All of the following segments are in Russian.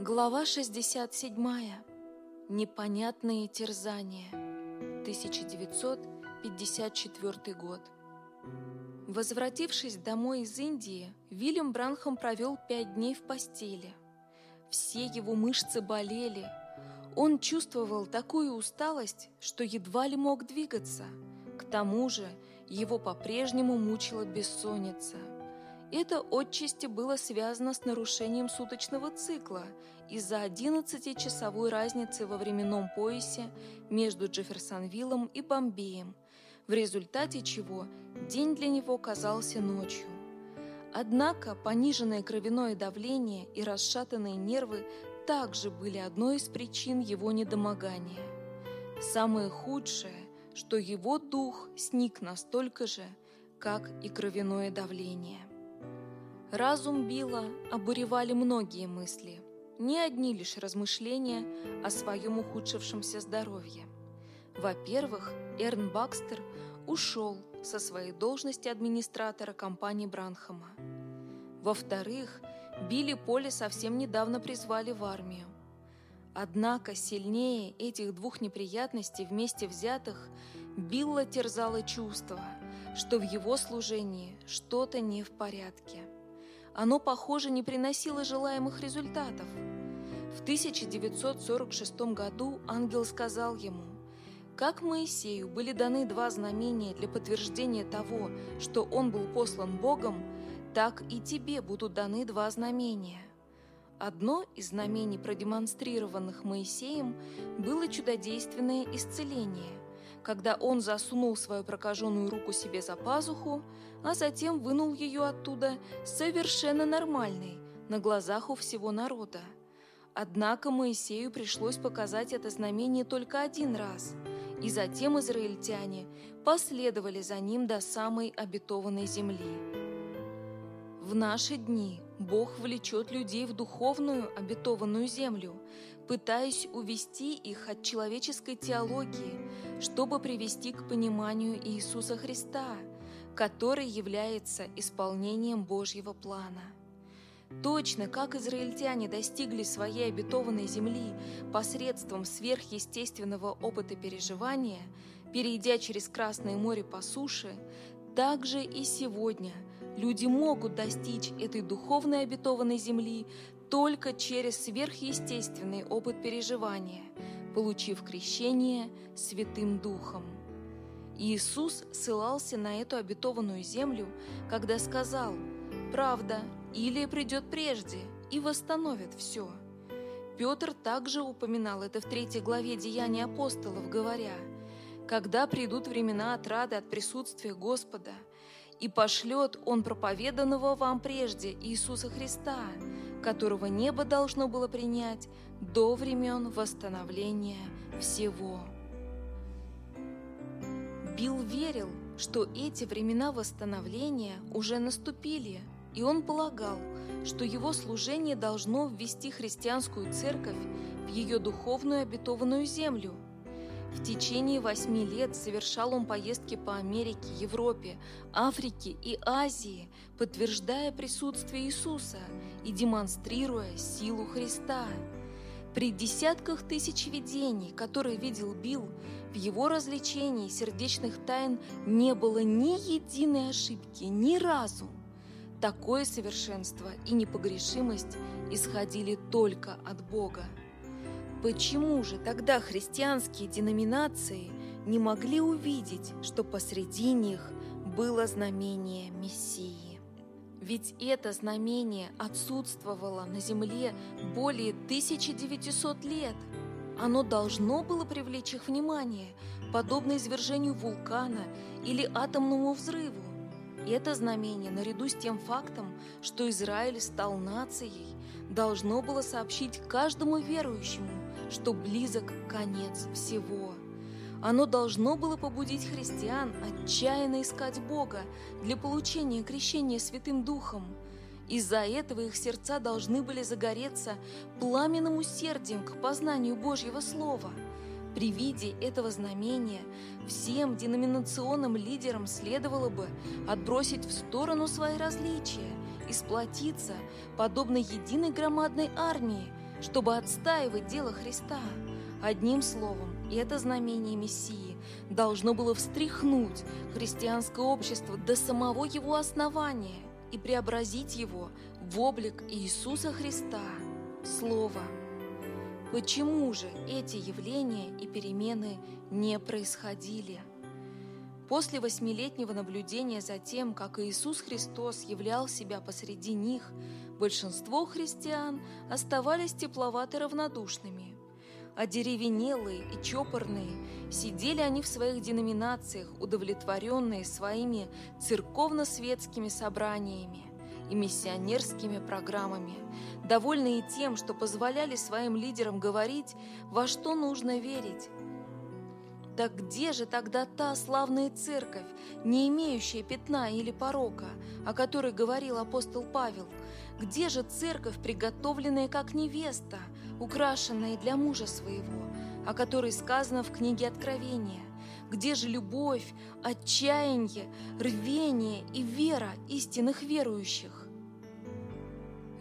Глава 67. Непонятные терзания. 1954 год. Возвратившись домой из Индии, Вильям Бранхам провел пять дней в постели. Все его мышцы болели. Он чувствовал такую усталость, что едва ли мог двигаться. К тому же его по-прежнему мучила бессонница – это отчасти было связано с нарушением суточного цикла из-за 11-часовой разницы во временном поясе между Джефферсонвиллом и Бомбеем, в результате чего день для него казался ночью. Однако пониженное кровяное давление и расшатанные нервы также были одной из причин его недомогания. Самое худшее, что его дух сник настолько же, как и кровяное давление. Разум Билла обуревали многие мысли, не одни лишь размышления о своем ухудшившемся здоровье. Во-первых, Эрн Бакстер ушел со своей должности администратора компании Бранхама. Во-вторых, Билли Поли совсем недавно призвали в армию. Однако сильнее этих двух неприятностей вместе взятых Билла терзало чувство, что в его служении что-то не в порядке оно, похоже, не приносило желаемых результатов. В 1946 году ангел сказал ему, «Как Моисею были даны два знамения для подтверждения того, что он был послан Богом, так и тебе будут даны два знамения». Одно из знамений, продемонстрированных Моисеем, было чудодейственное исцеление, когда он засунул свою прокаженную руку себе за пазуху, а затем вынул ее оттуда совершенно нормальной, на глазах у всего народа. Однако Моисею пришлось показать это знамение только один раз, и затем израильтяне последовали за ним до самой обетованной земли. В наши дни Бог влечет людей в духовную обетованную землю, пытаясь увести их от человеческой теологии, чтобы привести к пониманию Иисуса Христа – который является исполнением Божьего плана. Точно как израильтяне достигли своей обетованной земли посредством сверхъестественного опыта переживания, перейдя через Красное море по суше, так же и сегодня люди могут достичь этой духовной обетованной земли только через сверхъестественный опыт переживания, получив крещение Святым Духом. Иисус ссылался на эту обетованную землю, когда сказал «Правда, Илия придет прежде и восстановит все». Петр также упоминал это в третьей главе Деяний апостолов, говоря «Когда придут времена отрады от присутствия Господа, и пошлет Он проповеданного вам прежде Иисуса Христа, которого небо должно было принять до времен восстановления всего». Билл верил, что эти времена восстановления уже наступили, и он полагал, что его служение должно ввести христианскую церковь в ее духовную обетованную землю. В течение восьми лет совершал он поездки по Америке, Европе, Африке и Азии, подтверждая присутствие Иисуса и демонстрируя силу Христа. При десятках тысяч видений, которые видел Билл, в его развлечении сердечных тайн не было ни единой ошибки, ни разу. Такое совершенство и непогрешимость исходили только от Бога. Почему же тогда христианские деноминации не могли увидеть, что посреди них было знамение Мессии? Ведь это знамение отсутствовало на Земле более 1900 лет. Оно должно было привлечь их внимание, подобно извержению вулкана или атомному взрыву. Это знамение, наряду с тем фактом, что Израиль стал нацией, должно было сообщить каждому верующему, что близок конец всего. Оно должно было побудить христиан отчаянно искать Бога для получения крещения Святым Духом. Из-за этого их сердца должны были загореться пламенным усердием к познанию Божьего Слова. При виде этого знамения всем деноминационным лидерам следовало бы отбросить в сторону свои различия и сплотиться, подобно единой громадной армии, чтобы отстаивать дело Христа. Одним словом, это знамение Мессии должно было встряхнуть христианское общество до самого его основания и преобразить его в облик Иисуса Христа, Слово. Почему же эти явления и перемены не происходили? После восьмилетнего наблюдения за тем, как Иисус Христос являл себя посреди них, большинство христиан оставались тепловато равнодушными. Одеревенелые и чопорные, сидели они в своих деноминациях, удовлетворенные своими церковно-светскими собраниями и миссионерскими программами, довольные тем, что позволяли своим лидерам говорить, во что нужно верить, да где же тогда та славная церковь, не имеющая пятна или порока, о которой говорил апостол Павел? Где же церковь, приготовленная как невеста, украшенная для мужа своего, о которой сказано в книге Откровения? Где же любовь, отчаяние, рвение и вера истинных верующих?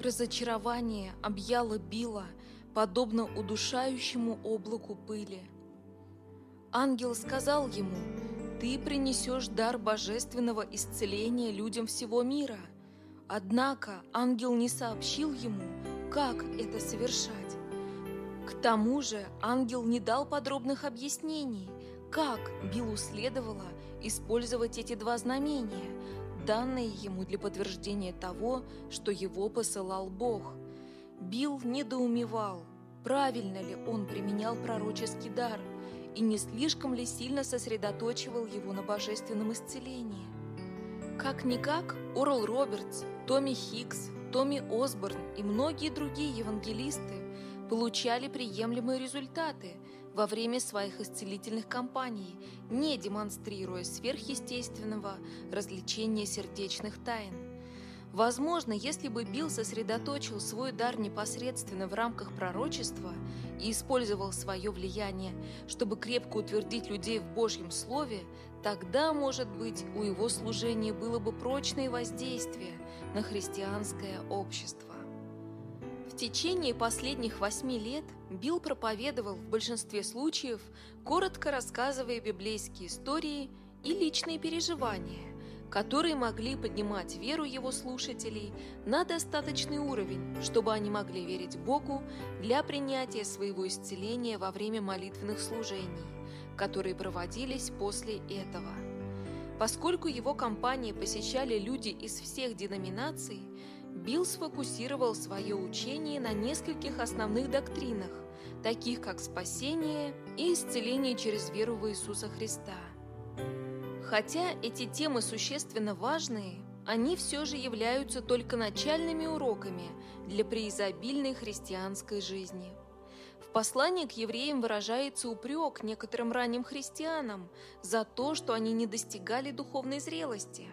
Разочарование объяло Билла, подобно удушающему облаку пыли – Ангел сказал ему, «Ты принесешь дар божественного исцеления людям всего мира». Однако ангел не сообщил ему, как это совершать. К тому же ангел не дал подробных объяснений, как Биллу следовало использовать эти два знамения, данные ему для подтверждения того, что его посылал Бог. Билл недоумевал, правильно ли он применял пророческий дар – и не слишком ли сильно сосредоточивал его на божественном исцелении. Как-никак Орл Робертс, Томми Хикс, Томми Осборн и многие другие евангелисты получали приемлемые результаты во время своих исцелительных кампаний, не демонстрируя сверхъестественного развлечения сердечных тайн. Возможно, если бы Билл сосредоточил свой дар непосредственно в рамках пророчества и использовал свое влияние, чтобы крепко утвердить людей в Божьем Слове, тогда, может быть, у его служения было бы прочное воздействие на христианское общество. В течение последних восьми лет Билл проповедовал в большинстве случаев, коротко рассказывая библейские истории и личные переживания – которые могли поднимать веру его слушателей на достаточный уровень, чтобы они могли верить Богу для принятия своего исцеления во время молитвенных служений, которые проводились после этого. Поскольку его компании посещали люди из всех деноминаций, Билл сфокусировал свое учение на нескольких основных доктринах, таких как спасение и исцеление через веру в Иисуса Христа – Хотя эти темы существенно важные, они все же являются только начальными уроками для преизобильной христианской жизни. В послании к евреям выражается упрек некоторым ранним христианам за то, что они не достигали духовной зрелости.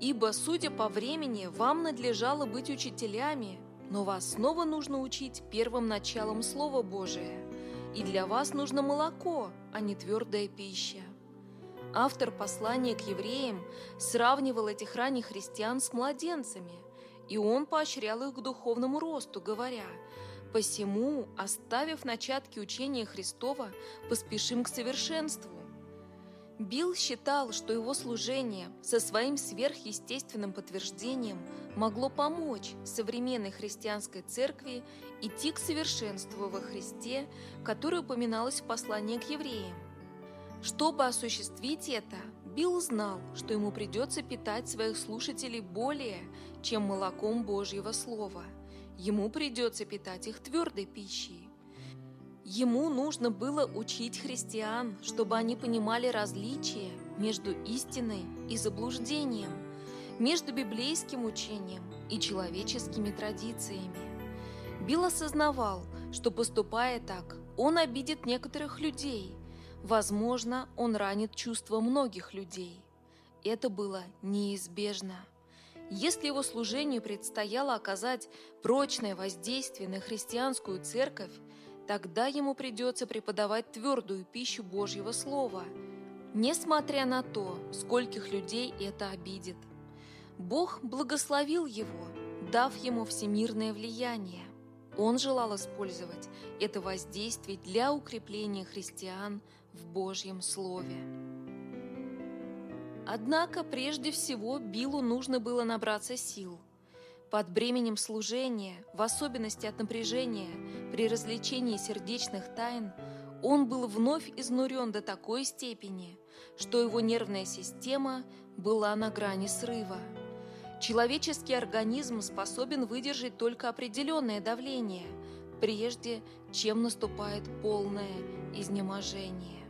«Ибо, судя по времени, вам надлежало быть учителями, но вас снова нужно учить первым началом Слова Божия, и для вас нужно молоко, а не твердая пища». Автор послания к евреям сравнивал этих ранних христиан с младенцами, и он поощрял их к духовному росту, говоря «Посему, оставив начатки учения Христова, поспешим к совершенству». Билл считал, что его служение со своим сверхъестественным подтверждением могло помочь современной христианской церкви идти к совершенству во Христе, которое упоминалось в послании к евреям. Чтобы осуществить это, Билл знал, что ему придется питать своих слушателей более, чем молоком Божьего Слова. Ему придется питать их твердой пищей. Ему нужно было учить христиан, чтобы они понимали различия между истиной и заблуждением, между библейским учением и человеческими традициями. Билл осознавал, что поступая так, он обидит некоторых людей – Возможно, он ранит чувства многих людей. Это было неизбежно. Если его служению предстояло оказать прочное воздействие на христианскую церковь, тогда ему придется преподавать твердую пищу Божьего Слова, несмотря на то, скольких людей это обидит. Бог благословил его дав ему всемирное влияние. Он желал использовать это воздействие для укрепления христиан в Божьем Слове. Однако прежде всего Биллу нужно было набраться сил. Под бременем служения, в особенности от напряжения, при развлечении сердечных тайн, он был вновь изнурен до такой степени, что его нервная система была на грани срыва. Человеческий организм способен выдержать только определенное давление, прежде чем наступает полное изнеможение.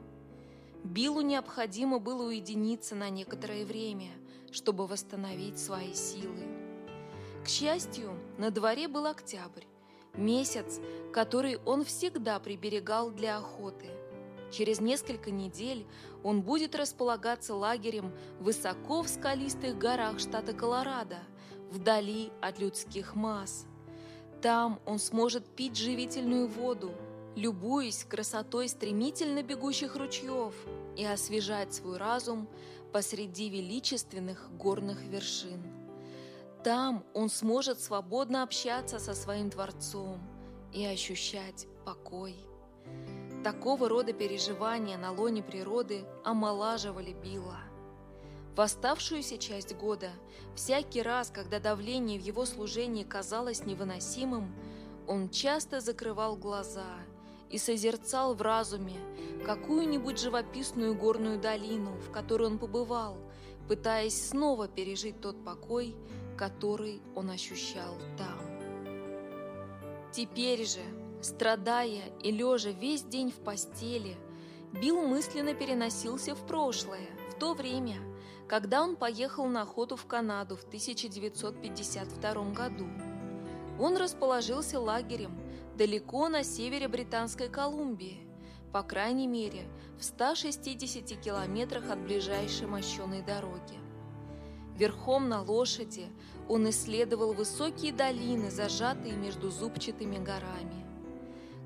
Биллу необходимо было уединиться на некоторое время, чтобы восстановить свои силы. К счастью, на дворе был октябрь, месяц, который он всегда приберегал для охоты. Через несколько недель он будет располагаться лагерем высоко в скалистых горах штата Колорадо, вдали от людских масс. Там он сможет пить живительную воду, любуясь красотой стремительно бегущих ручьев и освежать свой разум посреди величественных горных вершин. Там он сможет свободно общаться со своим Творцом и ощущать покой. Такого рода переживания на лоне природы омолаживали Билла. В оставшуюся часть года, всякий раз, когда давление в его служении казалось невыносимым, он часто закрывал глаза и созерцал в разуме какую-нибудь живописную горную долину, в которой он побывал, пытаясь снова пережить тот покой, который он ощущал там. Теперь же, страдая и лежа весь день в постели, Билл мысленно переносился в прошлое, в то время, когда он поехал на охоту в Канаду в 1952 году. Он расположился лагерем далеко на севере Британской Колумбии, по крайней мере, в 160 километрах от ближайшей мощеной дороги. Верхом на лошади он исследовал высокие долины, зажатые между зубчатыми горами.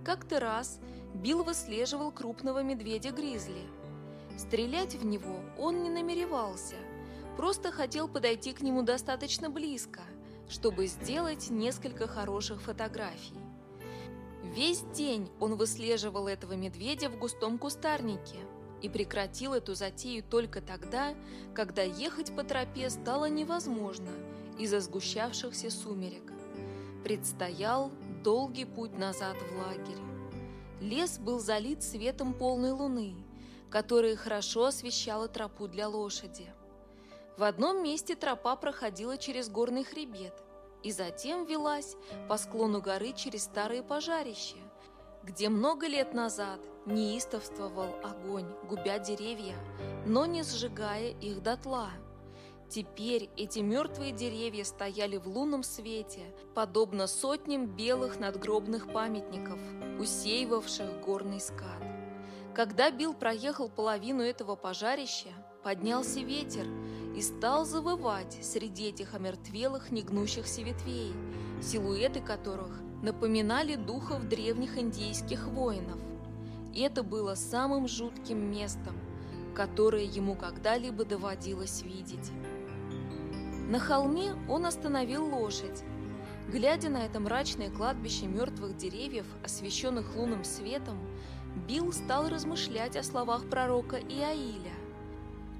Как-то раз Билл выслеживал крупного медведя-гризли. Стрелять в него он не намеревался, просто хотел подойти к нему достаточно близко, чтобы сделать несколько хороших фотографий. Весь день он выслеживал этого медведя в густом кустарнике – и прекратил эту затею только тогда, когда ехать по тропе стало невозможно из-за сгущавшихся сумерек. Предстоял долгий путь назад в лагерь. Лес был залит светом полной луны, которая хорошо освещала тропу для лошади. В одном месте тропа проходила через горный хребет и затем велась по склону горы через старые пожарища, где много лет назад неистовствовал огонь, губя деревья, но не сжигая их дотла. Теперь эти мертвые деревья стояли в лунном свете, подобно сотням белых надгробных памятников, усеивавших горный скат. Когда Билл проехал половину этого пожарища, поднялся ветер и стал завывать среди этих омертвелых негнущихся ветвей, силуэты которых напоминали духов древних индейских воинов. И это было самым жутким местом, которое ему когда-либо доводилось видеть. На холме он остановил лошадь. Глядя на это мрачное кладбище мертвых деревьев, освещенных лунным светом, Билл стал размышлять о словах пророка Иаиля.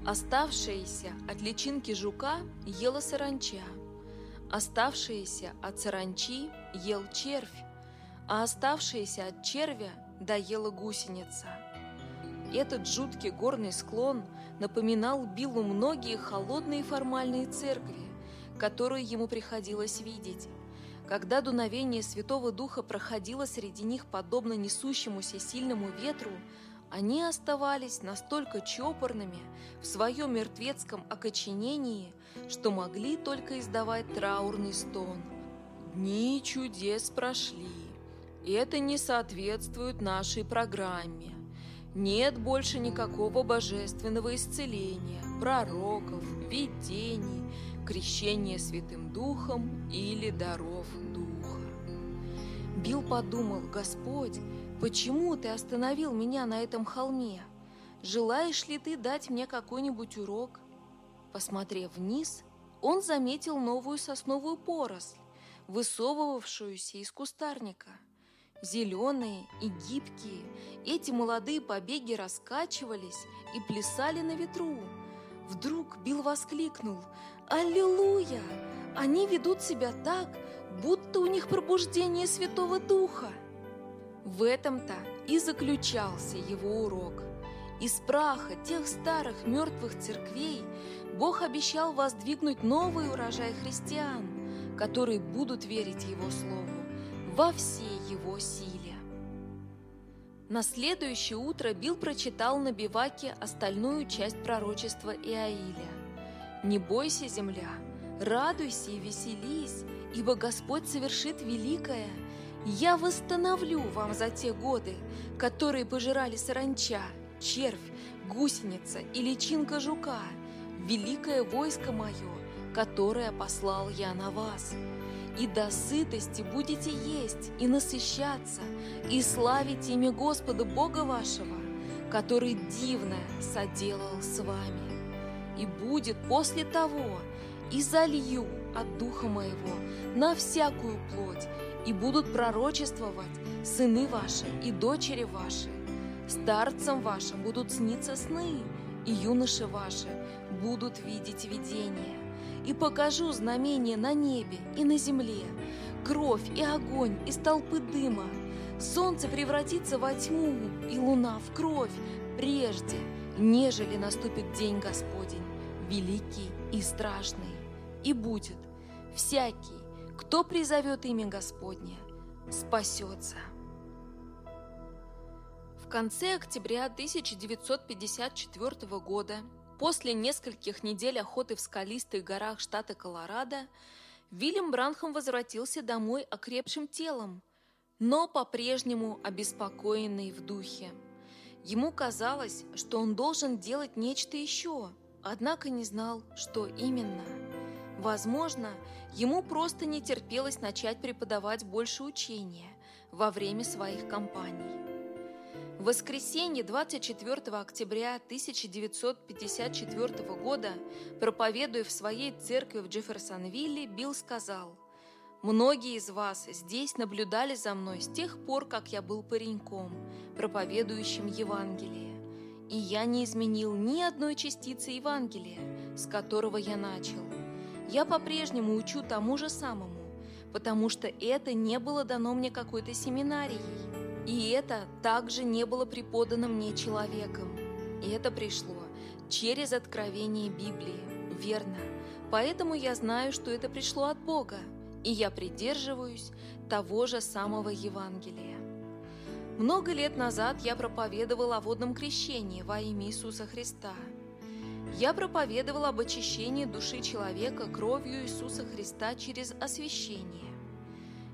Оставшаяся от личинки жука ела саранча, оставшаяся от саранчи ел червь, а оставшаяся от червя доела гусеница. Этот жуткий горный склон напоминал Биллу многие холодные формальные церкви, которые ему приходилось видеть. Когда дуновение Святого Духа проходило среди них подобно несущемуся сильному ветру, они оставались настолько чопорными в своем мертвецком окоченении, что могли только издавать траурный стон. Дни чудес прошли. Это не соответствует нашей программе. Нет больше никакого божественного исцеления, пророков, видений, крещения Святым Духом или даров Духа. Билл подумал, Господь, почему ты остановил меня на этом холме? Желаешь ли ты дать мне какой-нибудь урок? Посмотрев вниз, он заметил новую сосновую поросль, высовывавшуюся из кустарника. Зеленые и гибкие, эти молодые побеги раскачивались и плясали на ветру. Вдруг Билл воскликнул «Аллилуйя! Они ведут себя так, будто у них пробуждение Святого Духа!» В этом-то и заключался его урок. Из праха тех старых мертвых церквей Бог обещал воздвигнуть новый урожай христиан, которые будут верить Его Слову во всей Его силе. На следующее утро Билл прочитал на биваке остальную часть пророчества Иаиля. «Не бойся, земля, радуйся и веселись, ибо Господь совершит великое – я восстановлю вам за те годы, которые пожирали саранча, червь, гусеница и личинка жука, великое войско мое, которое послал я на вас. И до сытости будете есть и насыщаться, и славить имя Господа Бога вашего, который дивное соделал с вами. И будет после того, и залью от Духа моего на всякую плоть, и будут пророчествовать сыны ваши и дочери ваши. Старцам вашим будут сниться сны, и юноши ваши будут видеть видения. И покажу знамения на небе и на земле, кровь и огонь из толпы дыма. Солнце превратится во тьму, и луна в кровь, прежде, нежели наступит день Господень, великий и страшный. И будет всякий, кто призовет имя Господне, спасется. В конце октября 1954 года, после нескольких недель охоты в скалистых горах штата Колорадо, Вильям Бранхам возвратился домой окрепшим телом, но по-прежнему обеспокоенный в духе. Ему казалось, что он должен делать нечто еще, однако не знал, что именно – Возможно, ему просто не терпелось начать преподавать больше учения во время своих кампаний. В воскресенье 24 октября 1954 года, проповедуя в своей церкви в Джефферсонвилле, Билл сказал, «Многие из вас здесь наблюдали за мной с тех пор, как я был пареньком, проповедующим Евангелие, и я не изменил ни одной частицы Евангелия, с которого я начал – я по-прежнему учу тому же самому, потому что это не было дано мне какой-то семинарией. И это также не было преподано мне человеком. И это пришло через откровение Библии, верно. Поэтому я знаю, что это пришло от Бога, и я придерживаюсь того же самого Евангелия. Много лет назад я проповедовал о водном крещении во имя Иисуса Христа – я проповедовал об очищении души человека кровью Иисуса Христа через освящение.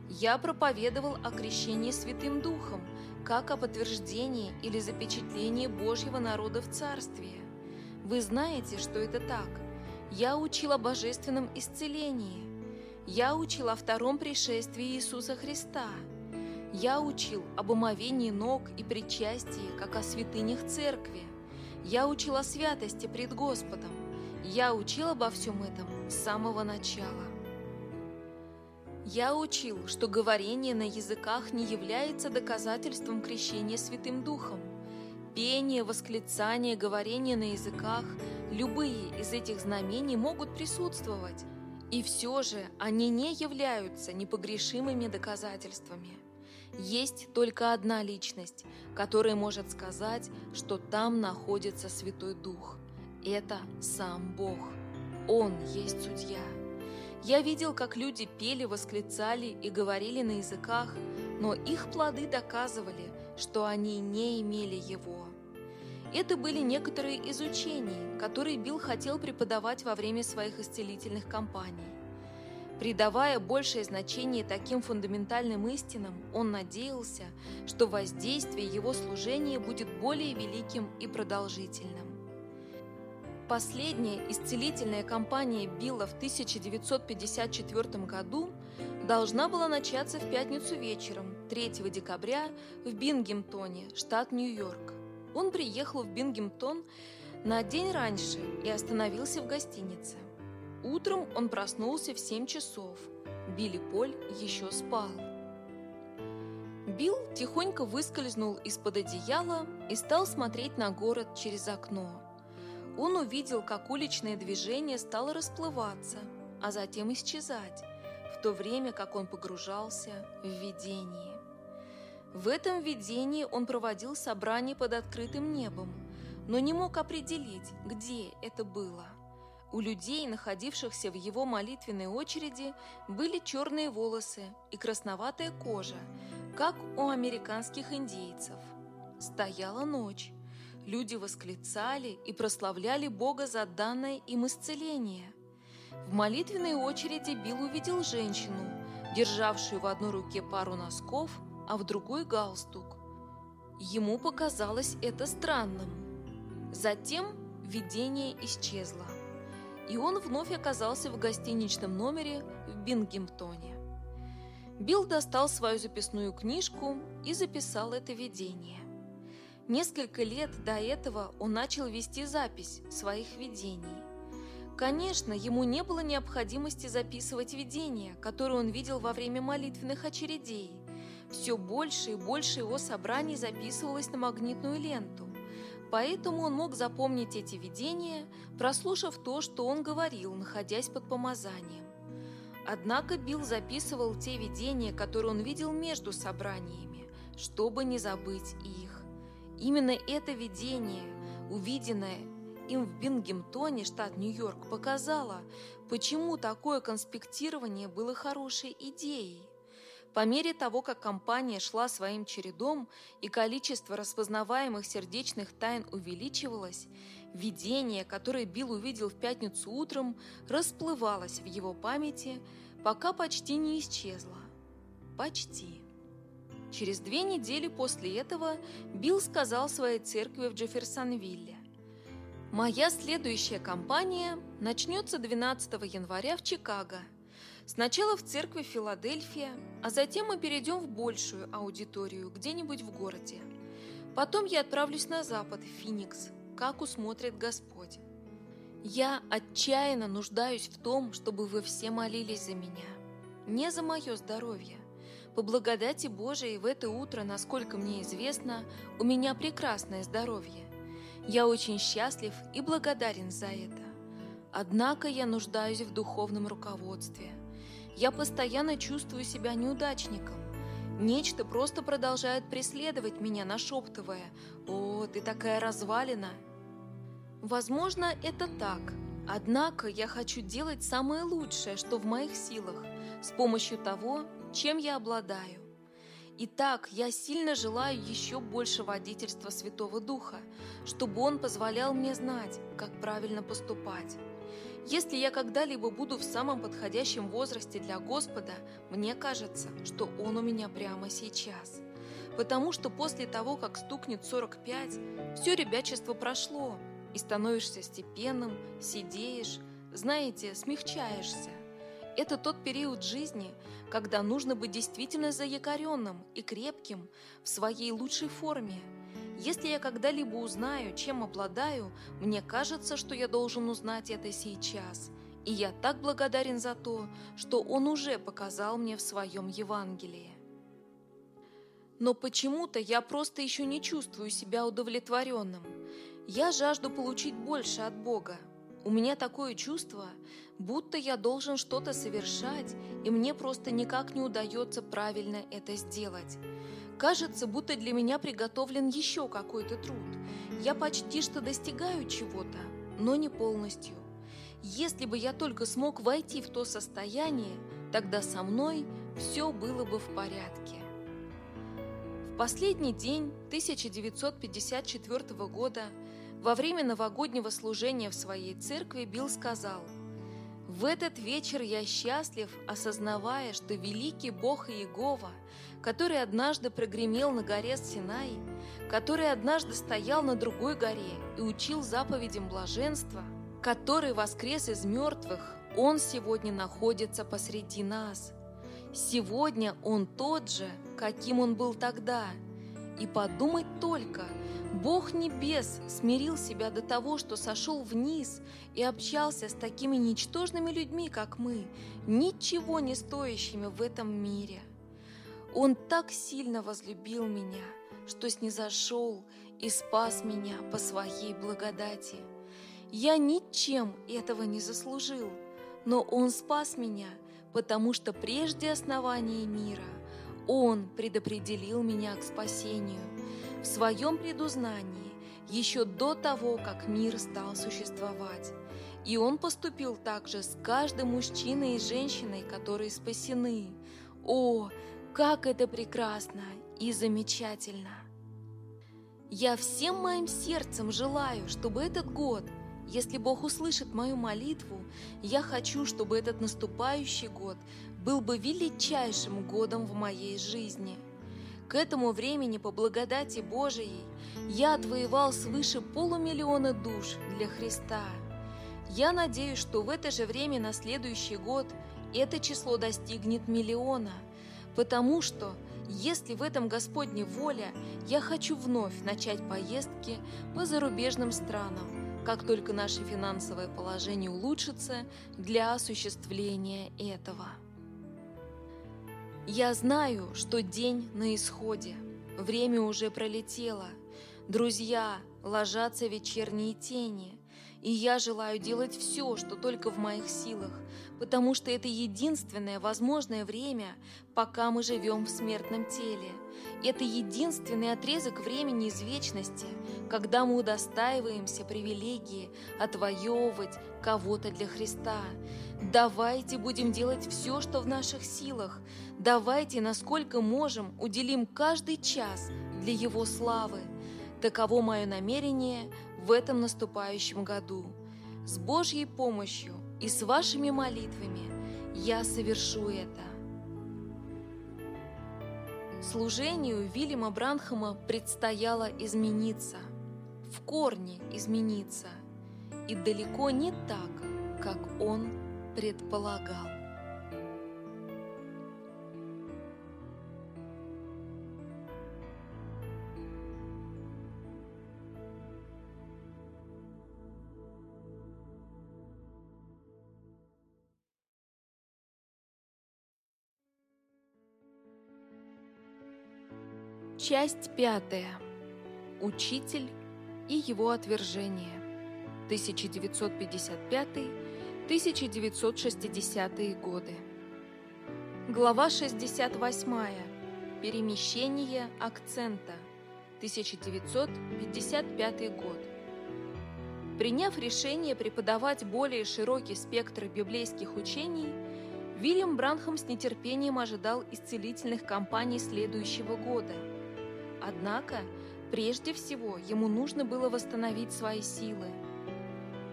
Я проповедовал о крещении Святым Духом, как о подтверждении или запечатлении Божьего народа в Царстве. Вы знаете, что это так. Я учил о божественном исцелении. Я учил о втором пришествии Иисуса Христа. Я учил об омовении ног и причастии, как о святынях Церкви. Я учила святости пред Господом. Я учил обо всем этом с самого начала. Я учил, что говорение на языках не является доказательством крещения Святым Духом. Пение, восклицание, говорение на языках – любые из этих знамений могут присутствовать, и все же они не являются непогрешимыми доказательствами. Есть только одна личность, которая может сказать, что там находится Святой Дух. Это сам Бог. Он есть судья. Я видел, как люди пели, восклицали и говорили на языках, но их плоды доказывали, что они не имели его. Это были некоторые из учений, которые Билл хотел преподавать во время своих исцелительных кампаний. Придавая большее значение таким фундаментальным истинам, он надеялся, что воздействие его служения будет более великим и продолжительным. Последняя исцелительная кампания Билла в 1954 году должна была начаться в пятницу вечером, 3 декабря, в Бингемтоне, штат Нью-Йорк. Он приехал в Бингемтон на день раньше и остановился в гостинице. Утром он проснулся в 7 часов. Билли Поль еще спал. Билл тихонько выскользнул из-под одеяла и стал смотреть на город через окно. Он увидел, как уличное движение стало расплываться, а затем исчезать, в то время как он погружался в видение. В этом видении он проводил собрание под открытым небом, но не мог определить, где это было. У людей, находившихся в его молитвенной очереди, были черные волосы и красноватая кожа, как у американских индейцев. Стояла ночь. Люди восклицали и прославляли Бога за данное им исцеление. В молитвенной очереди Билл увидел женщину, державшую в одной руке пару носков, а в другой галстук. Ему показалось это странным. Затем видение исчезло, и он вновь оказался в гостиничном номере в Бингемптоне. Билл достал свою записную книжку и записал это видение. Несколько лет до этого он начал вести запись своих видений. Конечно, ему не было необходимости записывать видения, которые он видел во время молитвенных очередей. Все больше и больше его собраний записывалось на магнитную ленту. Поэтому он мог запомнить эти видения, прослушав то, что он говорил, находясь под помазанием. Однако Билл записывал те видения, которые он видел между собраниями, чтобы не забыть их. Именно это видение, увиденное им в Бингемтоне, штат Нью-Йорк, показало, почему такое конспектирование было хорошей идеей. По мере того, как компания шла своим чередом и количество распознаваемых сердечных тайн увеличивалось, видение, которое Билл увидел в пятницу утром, расплывалось в его памяти, пока почти не исчезло. Почти. Через две недели после этого Билл сказал своей церкви в Джефферсонвилле. «Моя следующая кампания начнется 12 января в Чикаго. Сначала в церкви Филадельфия, а затем мы перейдем в большую аудиторию где-нибудь в городе. Потом я отправлюсь на запад, в Финикс, как усмотрит Господь. Я отчаянно нуждаюсь в том, чтобы вы все молились за меня. Не за мое здоровье, по благодати Божией в это утро, насколько мне известно, у меня прекрасное здоровье. Я очень счастлив и благодарен за это. Однако я нуждаюсь в духовном руководстве. Я постоянно чувствую себя неудачником. Нечто просто продолжает преследовать меня, нашептывая «О, ты такая развалина!» Возможно, это так. Однако я хочу делать самое лучшее, что в моих силах, с помощью того, чем я обладаю. Итак, я сильно желаю еще больше водительства Святого Духа, чтобы Он позволял мне знать, как правильно поступать. Если я когда-либо буду в самом подходящем возрасте для Господа, мне кажется, что Он у меня прямо сейчас. Потому что после того, как стукнет 45, все ребячество прошло, и становишься степенным, сидеешь, знаете, смягчаешься. Это тот период жизни, когда нужно быть действительно заякоренным и крепким в своей лучшей форме. Если я когда-либо узнаю, чем обладаю, мне кажется, что я должен узнать это сейчас. И я так благодарен за то, что Он уже показал мне в своем Евангелии. Но почему-то я просто еще не чувствую себя удовлетворенным. Я жажду получить больше от Бога. У меня такое чувство, будто я должен что-то совершать, и мне просто никак не удается правильно это сделать. Кажется, будто для меня приготовлен еще какой-то труд. Я почти что достигаю чего-то, но не полностью. Если бы я только смог войти в то состояние, тогда со мной все было бы в порядке. В последний день 1954 года во время новогоднего служения в своей церкви Билл сказал, «В этот вечер я счастлив, осознавая, что великий Бог Иегова, который однажды прогремел на горе Синай, который однажды стоял на другой горе и учил заповедям блаженства, который воскрес из мертвых, Он сегодня находится посреди нас. Сегодня Он тот же, каким Он был тогда – И подумать только, Бог Небес смирил себя до того, что сошел вниз и общался с такими ничтожными людьми, как мы, ничего не стоящими в этом мире. Он так сильно возлюбил меня, что снизошел и спас меня по своей благодати. Я ничем этого не заслужил, но Он спас меня, потому что прежде основания мира Он предопределил меня к спасению в своем предузнании еще до того, как мир стал существовать. И Он поступил также с каждым мужчиной и женщиной, которые спасены. О, как это прекрасно и замечательно! Я всем моим сердцем желаю, чтобы этот год, если Бог услышит мою молитву, я хочу, чтобы этот наступающий год был бы величайшим годом в моей жизни. К этому времени, по благодати Божией, я отвоевал свыше полумиллиона душ для Христа. Я надеюсь, что в это же время на следующий год это число достигнет миллиона, потому что если в этом Господне воля, я хочу вновь начать поездки по зарубежным странам, как только наше финансовое положение улучшится для осуществления этого. Я знаю, что день на исходе, время уже пролетело, друзья, ложатся вечерние тени, и я желаю делать все, что только в моих силах, потому что это единственное возможное время, пока мы живем в смертном теле. Это единственный отрезок времени из вечности, когда мы удостаиваемся привилегии отвоевывать кого-то для Христа. Давайте будем делать все, что в наших силах. Давайте, насколько можем, уделим каждый час для Его славы. Таково мое намерение в этом наступающем году. С Божьей помощью и с вашими молитвами я совершу это. Служению Вильяма Бранхама предстояло измениться, в корне измениться, и далеко не так, как он предполагал. Часть пятая. Учитель и его отвержение. 1955-1960 годы. Глава 68. Перемещение акцента. 1955 год. Приняв решение преподавать более широкий спектр библейских учений, Вильям Бранхам с нетерпением ожидал исцелительных кампаний следующего года – Однако, прежде всего, ему нужно было восстановить свои силы.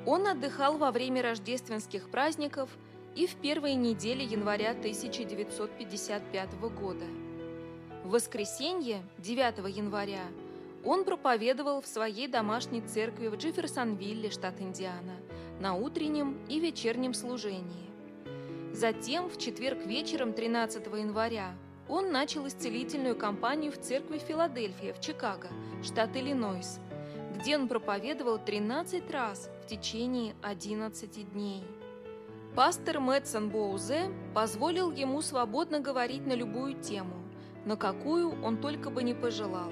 Он отдыхал во время рождественских праздников и в первые недели января 1955 года. В воскресенье, 9 января, он проповедовал в своей домашней церкви в Джефферсонвилле, штат Индиана, на утреннем и вечернем служении. Затем, в четверг вечером 13 января, он начал исцелительную кампанию в церкви Филадельфия в Чикаго, штат Иллинойс, где он проповедовал 13 раз в течение 11 дней. Пастор Мэтсон Боузе позволил ему свободно говорить на любую тему, на какую он только бы не пожелал.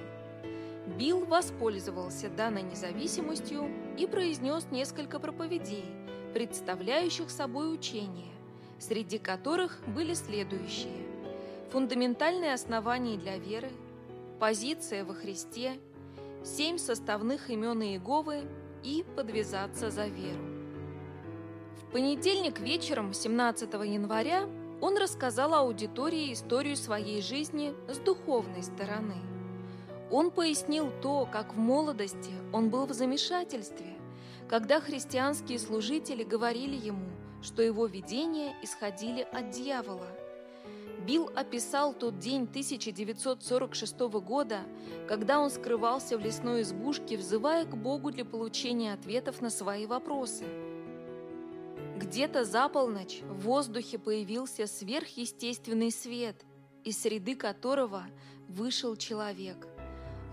Билл воспользовался данной независимостью и произнес несколько проповедей, представляющих собой учения, среди которых были следующие фундаментальные основания для веры, позиция во Христе, семь составных имен Иеговы и подвязаться за веру. В понедельник вечером 17 января он рассказал аудитории историю своей жизни с духовной стороны. Он пояснил то, как в молодости он был в замешательстве, когда христианские служители говорили ему, что его видения исходили от дьявола – Билл описал тот день 1946 года, когда он скрывался в лесной избушке, взывая к Богу для получения ответов на свои вопросы. Где-то за полночь в воздухе появился сверхъестественный свет, из среды которого вышел человек.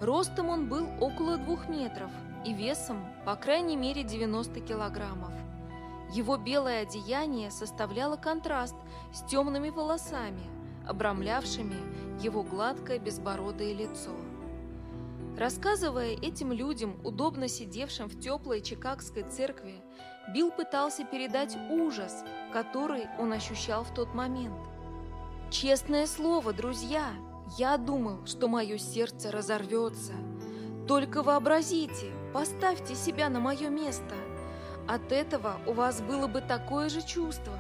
Ростом он был около двух метров и весом, по крайней мере, 90 килограммов. Его белое одеяние составляло контраст с темными волосами, обрамлявшими его гладкое безбородое лицо. Рассказывая этим людям, удобно сидевшим в теплой Чикагской церкви, Билл пытался передать ужас, который он ощущал в тот момент. «Честное слово, друзья, я думал, что мое сердце разорвется. Только вообразите, поставьте себя на мое место. От этого у вас было бы такое же чувство.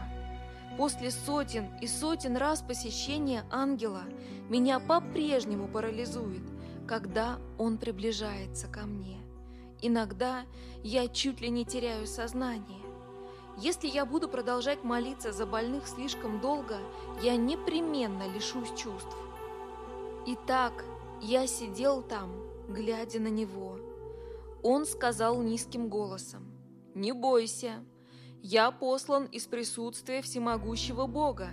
После сотен и сотен раз посещения ангела меня по-прежнему парализует – когда он приближается ко мне. Иногда я чуть ли не теряю сознание. Если я буду продолжать молиться за больных слишком долго, я непременно лишусь чувств. Итак, я сидел там, глядя на него. Он сказал низким голосом, «Не бойся, я послан из присутствия всемогущего Бога».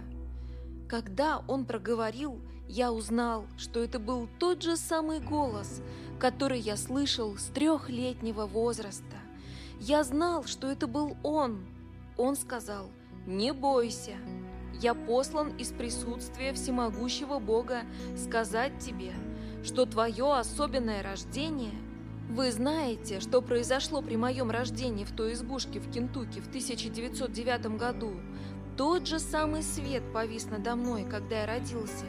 Когда он проговорил я узнал, что это был тот же самый голос, который я слышал с трехлетнего возраста. Я знал, что это был он. Он сказал, «Не бойся, я послан из присутствия всемогущего Бога сказать тебе, что твое особенное рождение вы знаете, что произошло при моем рождении в той избушке в Кентукки в 1909 году. Тот же самый свет повис надо мной, когда я родился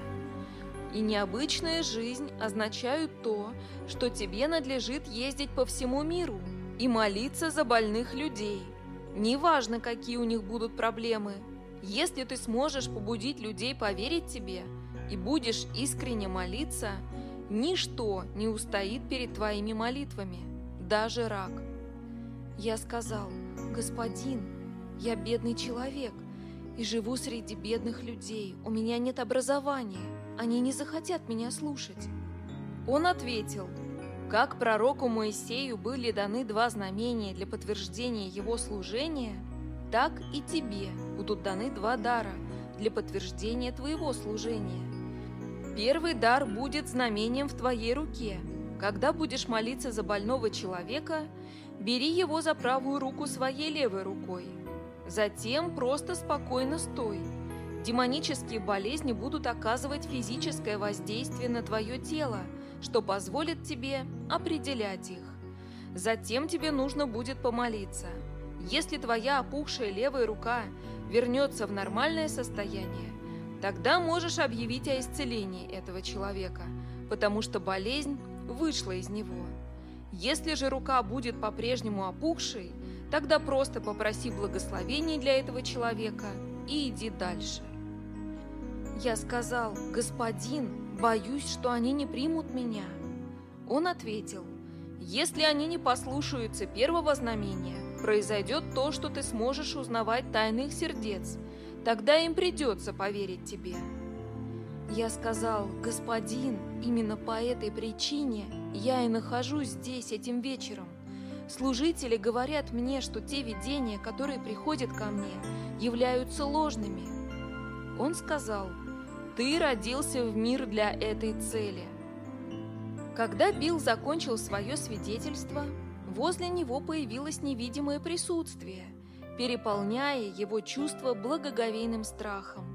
и необычная жизнь означают то, что тебе надлежит ездить по всему миру и молиться за больных людей. Неважно, какие у них будут проблемы. Если ты сможешь побудить людей поверить тебе и будешь искренне молиться, ничто не устоит перед твоими молитвами, даже рак. Я сказал, господин, я бедный человек и живу среди бедных людей, у меня нет образования они не захотят меня слушать. Он ответил, как пророку Моисею были даны два знамения для подтверждения его служения, так и тебе будут даны два дара для подтверждения твоего служения. Первый дар будет знамением в твоей руке. Когда будешь молиться за больного человека, бери его за правую руку своей левой рукой. Затем просто спокойно стой – Демонические болезни будут оказывать физическое воздействие на твое тело, что позволит тебе определять их. Затем тебе нужно будет помолиться. Если твоя опухшая левая рука вернется в нормальное состояние, тогда можешь объявить о исцелении этого человека, потому что болезнь вышла из него. Если же рука будет по-прежнему опухшей, тогда просто попроси благословения для этого человека и иди дальше. Я сказал, «Господин, боюсь, что они не примут меня». Он ответил, «Если они не послушаются первого знамения, произойдет то, что ты сможешь узнавать тайны их сердец. Тогда им придется поверить тебе». Я сказал, «Господин, именно по этой причине я и нахожусь здесь этим вечером. Служители говорят мне, что те видения, которые приходят ко мне, являются ложными». Он сказал, ты родился в мир для этой цели. Когда Билл закончил свое свидетельство, возле него появилось невидимое присутствие, переполняя его чувство благоговейным страхом.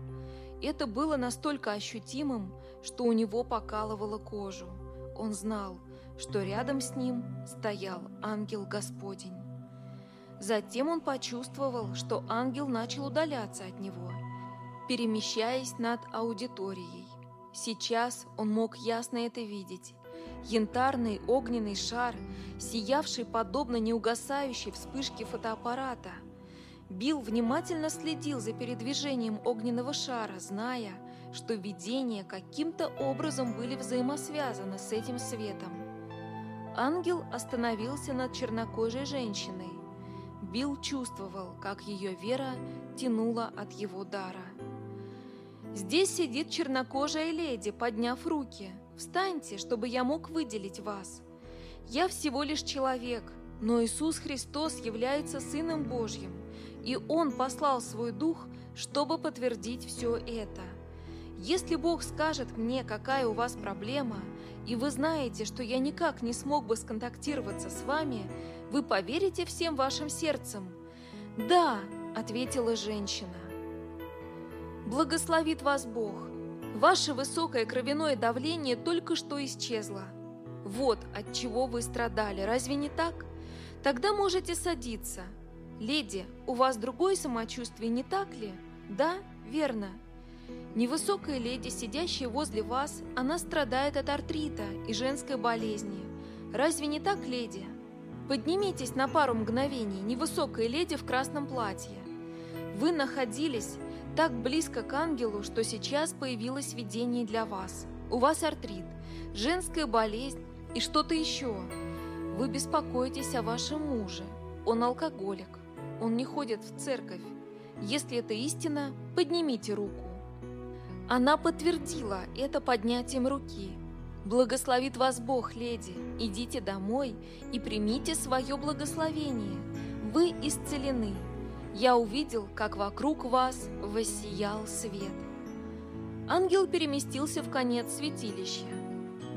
Это было настолько ощутимым, что у него покалывало кожу. Он знал, что рядом с ним стоял ангел Господень. Затем он почувствовал, что ангел начал удаляться от него – перемещаясь над аудиторией. Сейчас он мог ясно это видеть. Янтарный огненный шар, сиявший подобно неугасающей вспышке фотоаппарата. Билл внимательно следил за передвижением огненного шара, зная, что видения каким-то образом были взаимосвязаны с этим светом. Ангел остановился над чернокожей женщиной. Билл чувствовал, как ее вера тянула от его дара. Здесь сидит чернокожая леди, подняв руки. Встаньте, чтобы я мог выделить вас. Я всего лишь человек, но Иисус Христос является Сыном Божьим, и Он послал свой Дух, чтобы подтвердить все это. Если Бог скажет мне, какая у вас проблема, и вы знаете, что я никак не смог бы сконтактироваться с вами, вы поверите всем вашим сердцем? Да, ответила женщина. Благословит вас Бог. Ваше высокое кровяное давление только что исчезло. Вот от чего вы страдали, разве не так? Тогда можете садиться. Леди, у вас другое самочувствие, не так ли? Да, верно. Невысокая леди, сидящая возле вас, она страдает от артрита и женской болезни. Разве не так, леди? Поднимитесь на пару мгновений, невысокая леди в красном платье. Вы находились так близко к ангелу, что сейчас появилось видение для вас. У вас артрит, женская болезнь и что-то еще. Вы беспокоитесь о вашем муже. Он алкоголик. Он не ходит в церковь. Если это истина, поднимите руку. Она подтвердила это поднятием руки. «Благословит вас Бог, леди! Идите домой и примите свое благословение. Вы исцелены. Я увидел, как вокруг вас воссиял свет». Ангел переместился в конец святилища.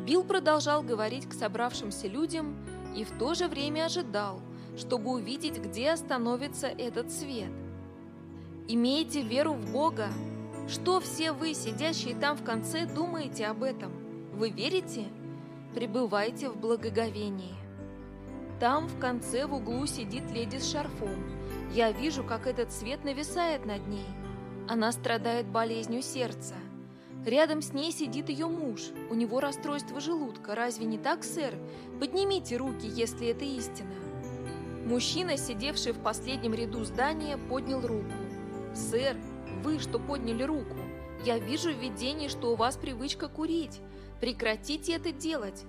Билл продолжал говорить к собравшимся людям и в то же время ожидал, чтобы увидеть, где остановится этот свет. «Имейте веру в Бога что все вы, сидящие там в конце, думаете об этом? Вы верите? Пребывайте в благоговении. Там в конце в углу сидит леди с шарфом. Я вижу, как этот свет нависает над ней. Она страдает болезнью сердца. Рядом с ней сидит ее муж. У него расстройство желудка. Разве не так, сэр? Поднимите руки, если это истина. Мужчина, сидевший в последнем ряду здания, поднял руку. «Сэр, вы, что подняли руку. Я вижу в видении, что у вас привычка курить. Прекратите это делать.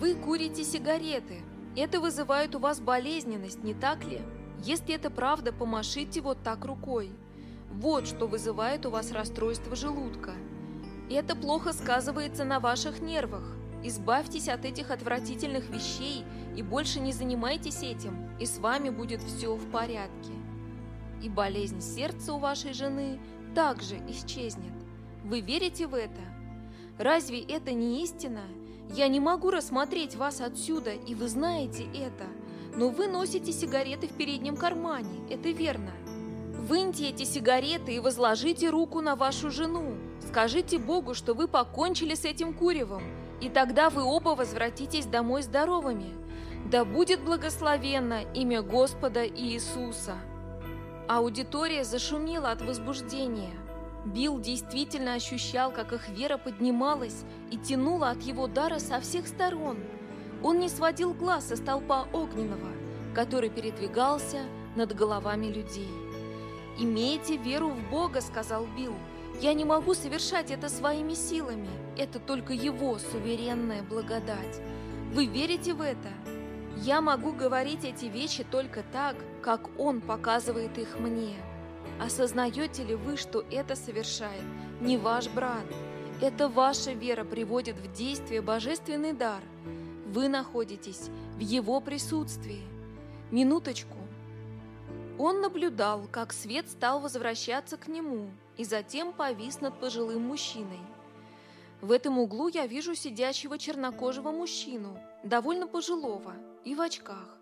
Вы курите сигареты. Это вызывает у вас болезненность, не так ли? Если это правда, помашите вот так рукой. Вот что вызывает у вас расстройство желудка. Это плохо сказывается на ваших нервах. Избавьтесь от этих отвратительных вещей и больше не занимайтесь этим, и с вами будет все в порядке и болезнь сердца у вашей жены также исчезнет. Вы верите в это? Разве это не истина? Я не могу рассмотреть вас отсюда, и вы знаете это. Но вы носите сигареты в переднем кармане, это верно. Выньте эти сигареты и возложите руку на вашу жену. Скажите Богу, что вы покончили с этим куревом, и тогда вы оба возвратитесь домой здоровыми. Да будет благословенно имя Господа Иисуса. Аудитория зашумела от возбуждения. Билл действительно ощущал, как их вера поднималась и тянула от его дара со всех сторон. Он не сводил глаз со столпа огненного, который передвигался над головами людей. «Имейте веру в Бога», — сказал Билл. «Я не могу совершать это своими силами. Это только Его суверенная благодать. Вы верите в это?» Я могу говорить эти вещи только так, как Он показывает их мне. Осознаете ли вы, что это совершает не ваш брат? Это ваша вера приводит в действие божественный дар. Вы находитесь в его присутствии. Минуточку. Он наблюдал, как свет стал возвращаться к нему и затем повис над пожилым мужчиной. В этом углу я вижу сидящего чернокожего мужчину, довольно пожилого, и в очках.